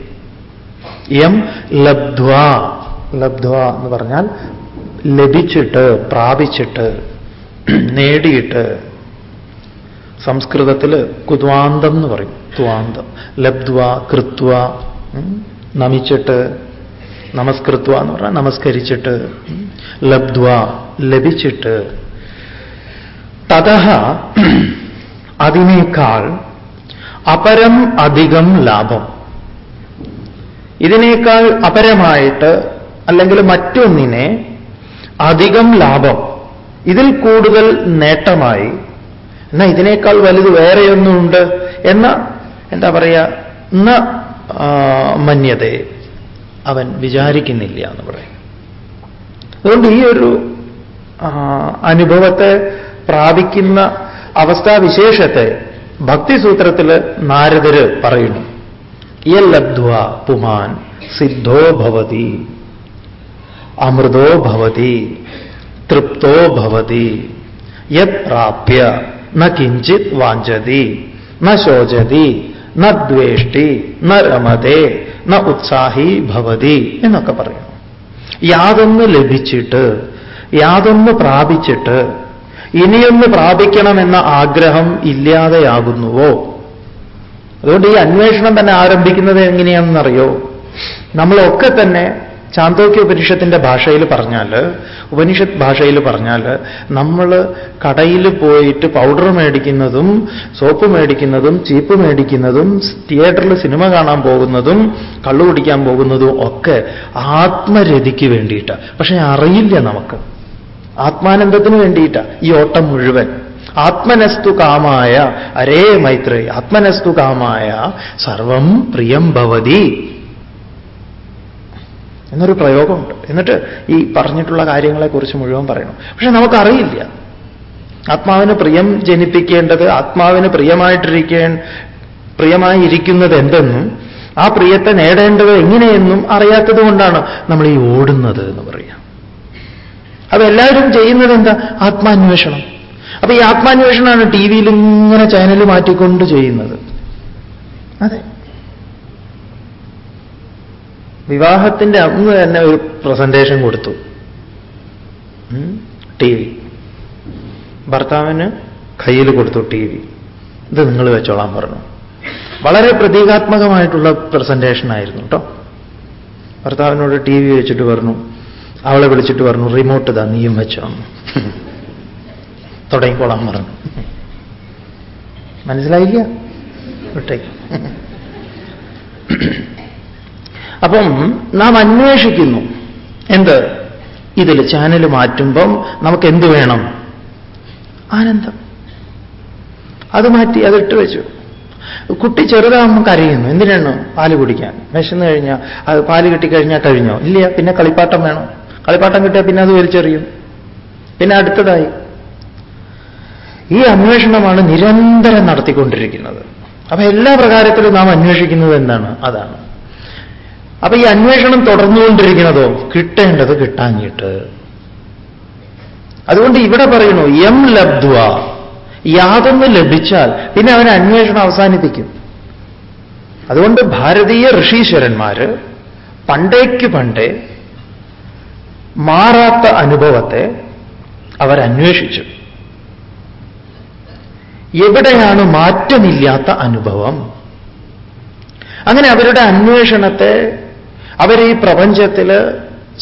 എം ലബ്ധ്വ. ലബ്ധ്വ എന്ന് പറഞ്ഞാൽ ലഭിച്ചിട്ട് പ്രാപിച്ചിട്ട് നേടിയിട്ട്. സംസ്കൃതത്തിൽ കുദ്വാന്തം എന്ന് പറയും. ത്വാന്തം ലബ്ധ്വ കൃത്വ നമിച്ചിട്ട് നമസ്കൃത്വ എന്ന് പറഞ്ഞാൽ നമസ്കരിച്ചിട്ട് ലബ്ധ്വ ലഭിച്ചിട്ട്. തതഹ അതിനേക്കാൾ അപരം അധികം ലാഭം. ഇതിനേക്കാൾ അപരമായിട്ട് അല്ലെങ്കിൽ മറ്റൊന്നിനെ അധികം ലാഭം. ഇതിൽ കൂടുതൽ നേട്ടമായി. എന്നാൽ ഇതിനേക്കാൾ വലുത് വേറെയൊന്നുമുണ്ട് എന്ന എന്താ പറയുക ന ആ, മന്യതയെ അവൻ വിചാരിക്കുന്നില്ല എന്ന് പറയും. അതുകൊണ്ട് ഈ ഒരു അനുഭവത്തെ പ്രാപിക്കുന്ന അവസ്ഥാവിശേഷത്തെ ഭക്തിസൂത്രത്തിൽ നാരദര് പറയുന്നു. യല്ലബ്ധ്വ പുമാൻ സിദ്ധോ ഭവതി അമൃതോ ഭവതി തൃപ്തോ ഭവതി യത് പ്രാപ്യ ന കിഞ്ചിത് വാഞ്ചതി ന ശോചതി ന ദ്വേഷ്ടി ന രമതേ ന ഉത്സാഹി ഭവതി എന്നൊക്കെ പറയുന്നു യാതൊന്ന് ലഭിച്ചിട്ട് യാതൊന്ന് പ്രാപിച്ചിട്ട് ഇനിയൊന്ന് പ്രാപിക്കണമെന്ന ആഗ്രഹം ഇല്ലാതെയാകുന്നുവോ? അതുകൊണ്ട് ഈ അന്വേഷണം തന്നെ ആരംഭിക്കുന്നത് എങ്ങനെയാണെന്നറിയോ? നമ്മളൊക്കെ തന്നെ ചാന്തോക്യ ഉപനിഷത്തിന്റെ ഭാഷയിൽ പറഞ്ഞാൽ ഉപനിഷത്ത് ഭാഷയിൽ പറഞ്ഞാൽ നമ്മൾ കടയിൽ പോയിട്ട് പൗഡർ മേടിക്കുന്നതും സോപ്പ് മേടിക്കുന്നതും ചീപ്പ് മേടിക്കുന്നതും തിയേറ്ററിൽ സിനിമ കാണാൻ പോകുന്നതും കള്ളു കുടിക്കാൻ പോകുന്നതും ഒക്കെ ആത്മരതിക്ക് വേണ്ടിയിട്ടാണ് പക്ഷെ അറിയില്ല നമുക്ക്. ആത്മാനന്ദത്തിന് വേണ്ടിയിട്ടാണ് ഈ ഓട്ടം മുഴുവൻ. ആത്മനസ്തു കാമായ അരേ മൈത്രേ ആത്മനസ്തു കാമായ സർവം പ്രിയം ഭവതി. എന്നൊരു പ്രയോഗമുണ്ട്. എന്നിട്ട് ഈ പറഞ്ഞിട്ടുള്ള കാര്യങ്ങളെക്കുറിച്ച് മുഴുവൻ പറയണം പക്ഷെ നമുക്കറിയില്ല. ആത്മാവിന് പ്രിയം ജനിപ്പിക്കേണ്ടത് ആത്മാവിന് പ്രിയമായിട്ടിരിക്കേ പ്രിയമായിരിക്കുന്നത് എന്തെന്നും ആ പ്രിയത്തെ നേടേണ്ടത് എങ്ങനെയെന്നും അറിയാത്തത് കൊണ്ടാണ് നമ്മൾ ഈ ഓടുന്നത് എന്ന് പറയാം അതെല്ലാവരും ചെയ്യുന്നത് എന്താ? ആത്മാന്വേഷണം. അപ്പൊ ഈ ആത്മാന്വേഷണമാണ് ടി വിയിൽ ഇങ്ങനെ ചാനൽ മാറ്റിക്കൊണ്ട് ചെയ്യുന്നത്. അതെ. വിവാഹത്തിന്റെ അന്ന് തന്നെ ഒരു പ്രസന്റേഷൻ കൊടുത്തു. ടി വി ഭർത്താവിന് കയ്യിൽ കൊടുത്തു ടി വി ഇത് നിങ്ങൾ വെച്ചോളാൻ പറഞ്ഞു. വളരെ പ്രതീകാത്മകമായിട്ടുള്ള പ്രസന്റേഷൻ ആയിരുന്നു കേട്ടോ ഭർത്താവിനോട് ടി വി വെച്ചിട്ട് പറഞ്ഞു. അവളെ വിളിച്ചിട്ട് പറഞ്ഞു റിമോട്ട് ഇതാ നീയും വെച്ചോ. തുടങ്ങിക്കോളാൻ പറഞ്ഞു. മനസ്സിലായില്ല? വിട്ടേക്ക്. അപ്പം നാം അന്വേഷിക്കുന്നു. എന്ത്? ഇതിൽ ചാനൽ മാറ്റുമ്പം നമുക്ക് എന്ത് വേണം? ആനന്ദം. അത് മാറ്റി അതിട്ട് വെച്ചു. കുട്ടി ചെറുതാകുമ്പോൾ കരയുന്നു. എന്തിനാണ് പാൽ കുടിക്കാൻ? വിശന്നു കഴിഞ്ഞാൽ അത് പാൽ കിട്ടിക്കഴിഞ്ഞാൽ കഴിഞ്ഞോ? ഇല്ല പിന്നെ കളിപ്പാട്ടം വേണം. കളിപ്പാട്ടം കിട്ടിയാൽ പിന്നെ അത് വലിച്ചെറിയും. പിന്നെ അടുത്തതായി. ഈ അന്വേഷണമാണ് നിരന്തരം നടത്തിക്കൊണ്ടിരിക്കുന്നത്. അപ്പൊ എല്ലാ പ്രകാരത്തിലും നാം അന്വേഷിക്കുന്നത് എന്താണ്? അതാണ്. അപ്പൊ ഈ അന്വേഷണം തുടർന്നുകൊണ്ടിരിക്കുന്നതോ? കിട്ടേണ്ടത് കിട്ടാഞ്ഞിട്ട്. അതുകൊണ്ട് ഇവിടെ പറയുന്നു എം ലബ്ധ്വ. യാതൊന്ന് ലഭിച്ചാൽ പിന്നെ അവൻ അന്വേഷണം അവസാനിപ്പിക്കും. അതുകൊണ്ട് ഭാരതീയ ഋഷീശ്വരന്മാര് പണ്ടേക്ക് പണ്ടേ മാറാത്ത അനുഭവത്തെ അവരന്വേഷിച്ചു എവിടെയാണ് മാറ്റമില്ലാത്ത അനുഭവം? അങ്ങനെ അവരുടെ അന്വേഷണത്തെ അവർ ഈ പ്രപഞ്ചത്തിൽ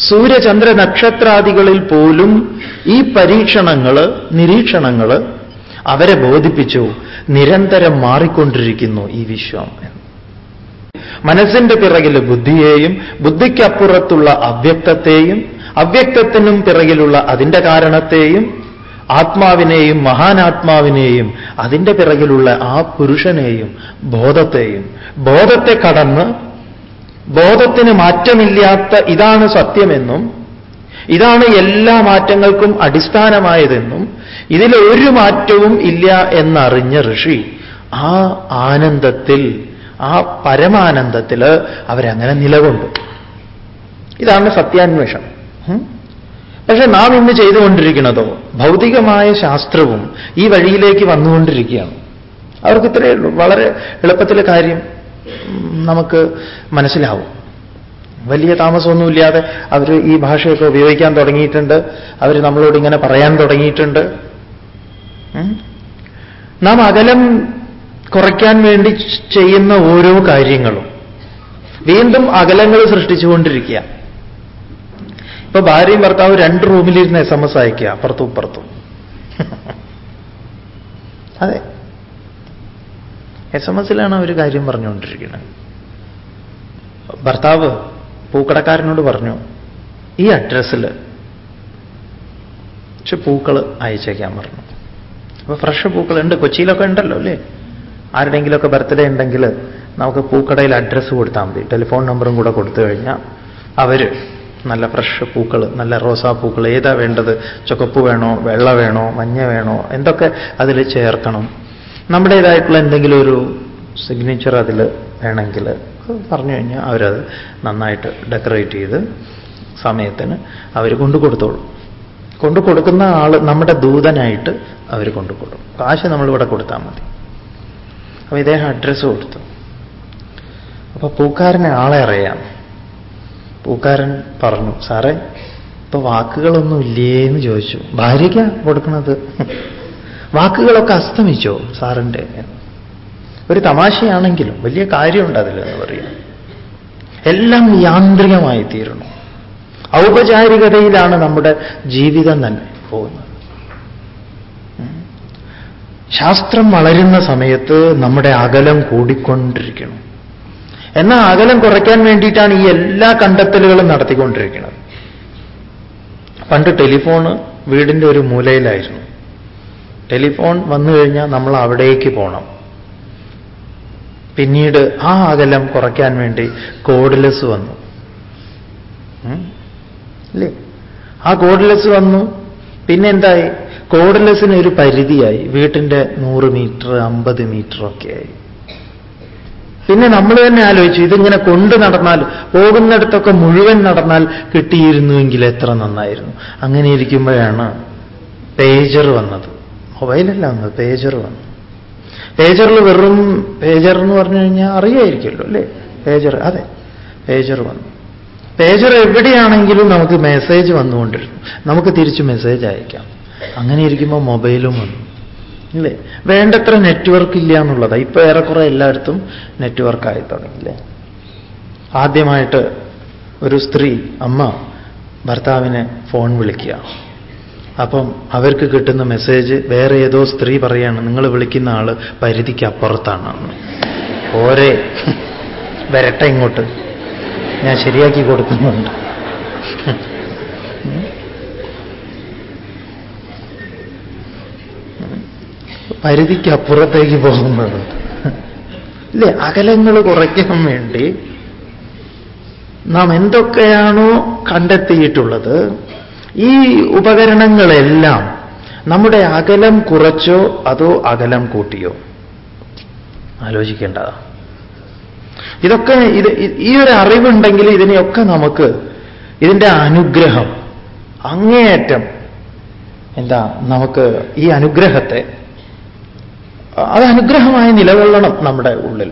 സൂര്യചന്ദ്ര നക്ഷത്രാദികളിൽ പോലും ഈ പരീക്ഷണങ്ങൾ നിരീക്ഷണങ്ങൾ അവരെ ബോധിപ്പിച്ചു നിരന്തരം മാറിക്കൊണ്ടിരിക്കുന്നു ഈ വിശ്വം മനസ്സിന്റെ പിറകിൽ ബുദ്ധിയെയും ബുദ്ധിക്കപ്പുറത്തുള്ള അവ്യക്തത്തെയും അവ്യക്തത്തിനും പിറകിലുള്ള അതിന്റെ കാരണത്തെയും ആത്മാവിനെയും മഹാനാത്മാവിനെയും അതിന്റെ പിറകിലുള്ള ആ പുരുഷനെയും ബോധത്തെയും ബോധത്തെ കടന്ന് ബോധത്തിന് മാറ്റമില്ലാത്ത ഇതാണ് സത്യമെന്നും ഇതാണ് എല്ലാ മാറ്റങ്ങൾക്കും അടിസ്ഥാനമായതെന്നും ഇതിൽ ഒരു മാറ്റവും ഇല്ല എന്നറിഞ്ഞ ഋഷി ആ ആനന്ദത്തിൽ ആ പരമാനന്ദത്തിൽ അവരങ്ങനെ നിലകൊണ്ടു. ഇതാണ് സത്യാന്വേഷണം. പക്ഷെ നാം ഇന്ന് ചെയ്തുകൊണ്ടിരിക്കുന്നതോ ഭൗതികമായ ശാസ്ത്രവും ഈ വഴിയിലേക്ക് വന്നുകൊണ്ടിരിക്കുകയാണ്. അവർക്ക് ഇത്രയേ ഉള്ളൂ. വളരെ എളുപ്പത്തിലെ കാര്യം. നമുക്ക് മനസ്സിലാവും. വലിയ താമസമൊന്നുമില്ലാതെ അവർ ഈ ഭാഷയൊക്കെ ഉപയോഗിക്കാൻ തുടങ്ങിയിട്ടുണ്ട്. അവർ നമ്മളോട് ഇങ്ങനെ പറയാൻ തുടങ്ങിയിട്ടുണ്ട്. നാം അകലം കുറയ്ക്കാൻ വേണ്ടി ചെയ്യുന്ന ഓരോ കാര്യങ്ങളും വീണ്ടും അകലങ്ങൾ സൃഷ്ടിച്ചുകൊണ്ടിരിക്കുക. ഇപ്പൊ ഭാര്യയും ഭർത്താവ് രണ്ട് റൂമിലിരുന്ന് എസ് എം എസ് അയക്കുക അപ്പുറത്തും ഇപ്പുറത്തും. അതെ. എസ് എം എസിലാണ് അവർ കാര്യം പറഞ്ഞുകൊണ്ടിരിക്കുന്നത്. ഭർത്താവ് പൂക്കടക്കാരനോട് പറഞ്ഞു ഈ അഡ്രസ്സിൽ പക്ഷെ പൂക്കൾ അയച്ചേക്കാൻ പറഞ്ഞു. അപ്പൊ ഫ്രഷ് പൂക്കളുണ്ട്. കൊച്ചിയിലൊക്കെ ഉണ്ടല്ലോ അല്ലേ? ആരുടെയെങ്കിലുമൊക്കെ ബർത്ത്ഡേ ഉണ്ടെങ്കിൽ നമുക്ക് പൂക്കടയിൽ അഡ്രസ്സ് കൊടുത്താൽ മതി. ടെലിഫോൺ നമ്പറും കൂടെ കൊടുത്തു കഴിഞ്ഞാൽ അവർ നല്ല ഫ്രഷ് പൂക്കൾ നല്ല റോസാ പൂക്കൾ ഏതാ വേണ്ടത്? ചുക്കപ്പ് വേണോ? വെള്ള വേണോ? മഞ്ഞ വേണോ? എന്തൊക്കെ അതിൽ ചേർക്കണം. നമ്മുടേതായിട്ടുള്ള എന്തെങ്കിലും ഒരു സിഗ്നേച്ചർ അതിൽ വേണമെങ്കിൽ പറഞ്ഞു കഴിഞ്ഞാൽ അവരത് നന്നായിട്ട് ഡെക്കറേറ്റ് ചെയ്ത് സമയത്തിന് അവർ കൊണ്ടു കൊടുത്തോളും. കൊണ്ടു കൊടുക്കുന്ന ആൾ നമ്മുടെ ദൂതനായിട്ട് അവർ കൊണ്ടു കൊടുക്കും. കാശ് നമ്മളിവിടെ കൊടുത്താൽ മതി. അപ്പൊ ഇദ്ദേഹം അഡ്രസ്സ് കൊടുത്തു. അപ്പൊ പൂക്കാരനെ ആളെ അറിയാം. പൂക്കാരൻ പറഞ്ഞു സാറേ ഇപ്പൊ വാക്കുകളൊന്നും ഇല്ലേന്ന് ചോദിച്ചു. ഭാര്യയ്ക്കാ കൊടുക്കുന്നത്? വാക്കുകളൊക്കെ അസ്തമിച്ചോ സാറിന്റെ ഒരു തമാശയാണെങ്കിലും വലിയ കാര്യമുണ്ട് എന്ന് പറയാം. എല്ലാം യാന്ത്രികമായി തീരണം ഔപചാരികതയിലാണ് നമ്മുടെ ജീവിതം തന്നെ പോകുന്നത്. ശാസ്ത്രം വളരുന്ന സമയത്ത് നമ്മുടെ അകലം കൂടിക്കൊണ്ടിരിക്കണം. എന്നാൽ അകലം കുറയ്ക്കാൻ വേണ്ടിയിട്ടാണ് ഈ എല്ലാ കണ്ടെത്തലുകളും നടത്തിക്കൊണ്ടിരിക്കുന്നത്. പണ്ട് ടെലിഫോണ് വീടിന്റെ ഒരു മൂലയിലായിരുന്നു. ടെലിഫോൺ വന്നു കഴിഞ്ഞാൽ നമ്മൾ അവിടേക്ക് പോകണം പിന്നീട് ആ അകലം കുറയ്ക്കാൻ വേണ്ടി കോഡ്ലെസ് വന്നു. അല്ലേ ആ കോഡ്ലെസ് വന്നു. പിന്നെന്തായി? കോഡ്ലെസ്സിന് ഒരു പരിധിയായി. വീട്ടിന്റെ നൂറ് മീറ്റർ അമ്പത് മീറ്റർ ഒക്കെ ആയി. പിന്നെ നമ്മൾ തന്നെ ആലോചിച്ചു ഇതിങ്ങനെ കൊണ്ടു നടന്നാൽ പോകുന്നിടത്തൊക്കെ മുഴുവൻ നടന്നാൽ കിട്ടിയിരുന്നുവെങ്കിൽ എത്ര നന്നായിരുന്നു. അങ്ങനെ ഇരിക്കുമ്പോഴാണ് പേജർ വന്നത്. മൊബൈലല്ല വന്നത്. പേജർ വന്നു പേജറിൽ വെറും പേജർ എന്ന് പറഞ്ഞു കഴിഞ്ഞാൽ അറിയായിരിക്കുമല്ലോ അല്ലേ? പേജർ അതെ. പേജർ വന്നു. പേജർ എവിടെയാണെങ്കിലും നമുക്ക് മെസ്സേജ് വന്നുകൊണ്ടിരുന്നു നമുക്ക് തിരിച്ച് മെസ്സേജ് അയക്കാം. അങ്ങനെ ഇരിക്കുമ്പോൾ മൊബൈലും വന്നു. അല്ലേ വേണ്ടത്ര നെറ്റ്വർക്ക് ഇല്ല എന്നുള്ളതാണ് ഇപ്പൊ ഏറെക്കുറെ എല്ലായിടത്തും നെറ്റ്വർക്കായി തുടങ്ങിയില്ലേ ആദ്യമായിട്ട് ഒരു സ്ത്രീ അമ്മ ഭർത്താവിനെ ഫോൺ വിളിക്കുക. അപ്പം അവർക്ക് കിട്ടുന്ന മെസ്സേജ് വേറെ ഏതോ സ്ത്രീ പറയാണ് നിങ്ങൾ വിളിക്കുന്ന ആൾ പരിധിക്ക് അപ്പുറത്താണ്. ഓരേ. വരട്ടെ ഇങ്ങോട്ട്. ഞാൻ ശരിയാക്കി കൊടുക്കുന്നുണ്ട്. പരിധിക്ക് അപ്പുറത്തേക്ക് പോകുന്നത്. അല്ലേ അകലങ്ങൾ കുറയ്ക്കാൻ വേണ്ടി നാം എന്തൊക്കെയാണോ കണ്ടെത്തിയിട്ടുള്ളത് ഈ ഉപകരണങ്ങളെല്ലാം നമ്മുടെ അകലം കുറച്ചോ അതോ അകലം കൂട്ടിയോ? ആലോചിക്കേണ്ടതാ. ഇതൊക്കെ ഇത് ഈ ഒരു അറിവുണ്ടെങ്കിൽ ഇതിനെയൊക്കെ നമുക്ക് ഇതിന്റെ അനുഗ്രഹം അങ്ങേയറ്റം എന്താ നമുക്ക് ഈ അനുഗ്രഹത്തെ അത് അനുഗ്രഹമായി നിലകൊള്ളണം നമ്മുടെ ഉള്ളിൽ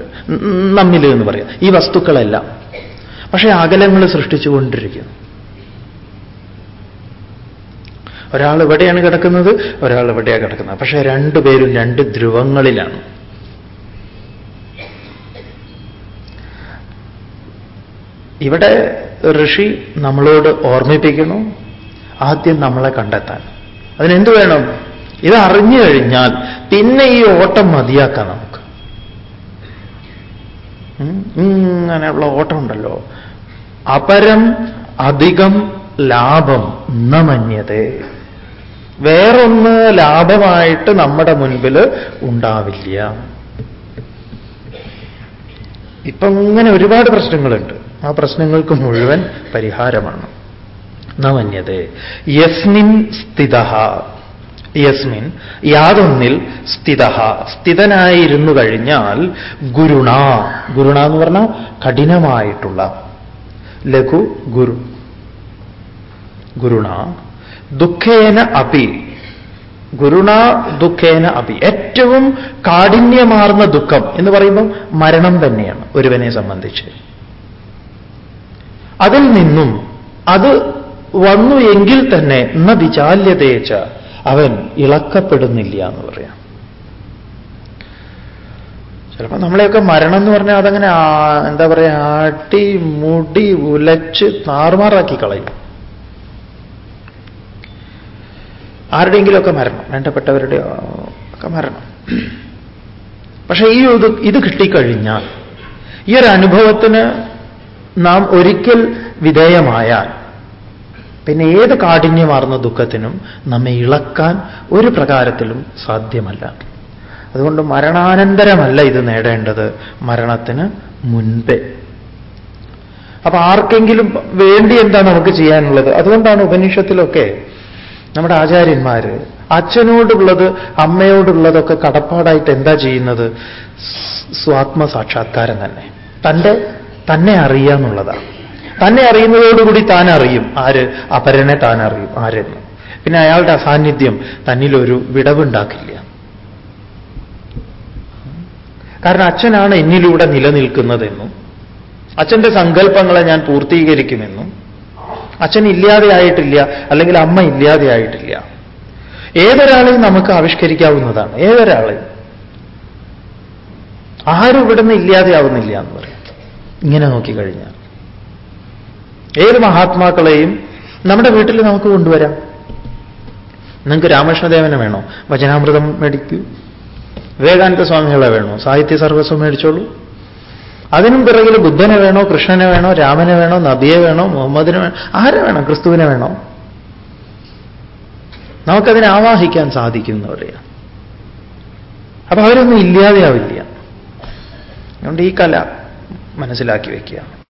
നമ്മിൽ എന്ന് പറയാം. ഈ വസ്തുക്കളെല്ലാം. പക്ഷേ അകലങ്ങൾ സൃഷ്ടിച്ചുകൊണ്ടിരിക്കുന്നു ഒരാൾ എവിടെയാണ് കിടക്കുന്നത്? ഒരാൾ എവിടെയാണ് കിടക്കുന്നത്? പക്ഷേ രണ്ടുപേരും രണ്ട് ധ്രുവങ്ങളിലാണ്. ഇവിടെ ഋഷി നമ്മളോട് ഓർമ്മിപ്പിക്കുന്നു ആദ്യം നമ്മളെ കണ്ടെത്താൻ. അതിനെന്ത് വേണം? ഇത് അറിഞ്ഞു കഴിഞ്ഞാൽ പിന്നെ ഈ ഓട്ടം മതിയാക്കാം നമുക്ക്. ഇങ്ങനെയുള്ള ഓട്ടം ഉണ്ടല്ലോ അപരം അധികം ലാഭം നമന്യതേ വേറൊന്ന് ലാഭമായിട്ട് നമ്മുടെ മുൻപിൽ ഉണ്ടാവില്ല. ഇപ്പം ഇങ്ങനെ ഒരുപാട് പ്രശ്നങ്ങളുണ്ട്. ആ പ്രശ്നങ്ങൾക്ക് മുഴുവൻ പരിഹാരമാണ്. നമന്യതേ യസ്മിൻ സ്ഥിത യസ്മിൻ യാതൊന്നിൽ സ്ഥിത സ്ഥിതനായിരുന്നു കഴിഞ്ഞാൽ ഗുരുണ. ഗുരുണ എന്ന് പറഞ്ഞാൽ കഠിനമായിട്ടുള്ള. ലഘു ഗുരു. ഗുരുണ ദുഃഖേന അപി. ഗുരുണ ദുഃഖേന അപി. ഏറ്റവും കാഠിന്യമാർന്ന ദുഃഖം എന്ന് പറയുമ്പോൾ മരണം തന്നെയാണ് ഒരുവനെ സംബന്ധിച്ച്. അതിൽ നിന്നും അത് വന്നു എങ്കിൽ തന്നെ ന വിചാല്യതേച്ച അവൻ ഇളക്കപ്പെടുന്നില്ല എന്ന് പറയാം. ചിലപ്പോൾ നമ്മളെയൊക്കെ മരണം എന്ന് പറഞ്ഞാൽ അതങ്ങനെ എന്താ പറയുക ആട്ടി മുടി ഉലച്ച് താറുമാറാക്കി കളയും. ആരുടെയെങ്കിലുമൊക്കെ മരണം വേണ്ടപ്പെട്ടവരുടെ ഒക്കെ മരണം. പക്ഷേ ഈ ഇത് ഇത് കിട്ടിക്കഴിഞ്ഞാൽ ഈ ഒരു അനുഭവത്തിന് നാം ഒരിക്കൽ വിധേയമായാൽ പിന്നെ ഏത് കാഠിന്യമാർന്ന ദുഃഖത്തിനും നമ്മെ ഇളക്കാൻ ഒരു പ്രകാരത്തിലും സാധ്യമല്ല. അതുകൊണ്ട് മരണാനന്തരമല്ല ഇത് നേടേണ്ടത് മരണത്തിന് മുൻപേ. അപ്പൊ ആർക്കെങ്കിലും വേണ്ടി എന്താ നമുക്ക് ചെയ്യാനുള്ളത്? അതുകൊണ്ടാണ് ഉപനിഷത്തിലൊക്കെ നമ്മുടെ ആചാര്യന്മാര് അച്ഛനോടുള്ളത് അമ്മയോടുള്ളതൊക്കെ കടപ്പാടായിട്ട് എന്താ ചെയ്യുന്നത്? സ്വാത്മ സാക്ഷാത്കാരം തന്നെ. തന്റെ തന്നെ അറിയുക എന്നുള്ളതാണ്. തന്നെ അറിയുന്നതോടുകൂടി താൻ അറിയും ആര് അപരനെ താൻ അറിയും ആരെന്ന്. പിന്നെ അയാളുടെ അസാന്നിധ്യം തന്നിലൊരു വിടവുണ്ടാക്കില്ല. കാരണം അച്ഛനാണ് എന്നിലൂടെ നിലനിൽക്കുന്നതെന്നും അച്ഛന്റെ സങ്കല്പങ്ങളെ ഞാൻ പൂർത്തീകരിക്കുമെന്നും അച്ഛൻ ഇല്ലാതെ ആയിട്ടില്ല അല്ലെങ്കിൽ അമ്മ ഇല്ലാതെ ആയിട്ടില്ല ഏതൊരാളെയും നമുക്ക് ആവിഷ്കരിക്കാവുന്നതാണ്. ഏതൊരാളെയും ആരും ഇവിടുന്ന് ഇല്ലാതെയാവുന്നില്ല എന്ന് പറയാം. ഇങ്ങനെ നോക്കിക്കഴിഞ്ഞാൽ ഏത് മഹാത്മാക്കളെയും നമ്മുടെ വീട്ടിൽ നമുക്ക് കൊണ്ടുവരാം. നിങ്ങൾക്ക് രാമകൃഷ്ണദേവനെ വേണോ? വചനാമൃതം മേടിക്കൂ. വിവേകാനന്ദ സ്വാമികളെ വേണോ? സാഹിത്യ സർവസ്വം മേടിച്ചോളൂ. അതിനും പിറകിൽ ബുദ്ധനെ വേണോ കൃഷ്ണനെ വേണോ രാമനെ വേണോ നബിയെ വേണോ മുഹമ്മദിനെ വേണോ ആരെ വേണം? ക്രിസ്തുവിനെ വേണോ? നമുക്കതിനെ ആവാഹിക്കാൻ സാധിക്കും എന്ന് പറയാം അപ്പൊ അവരൊന്നും ഇല്ലാതെയാവില്ല. അതുകൊണ്ട് ഈ കല മനസ്സിലാക്കി വയ്ക്കുക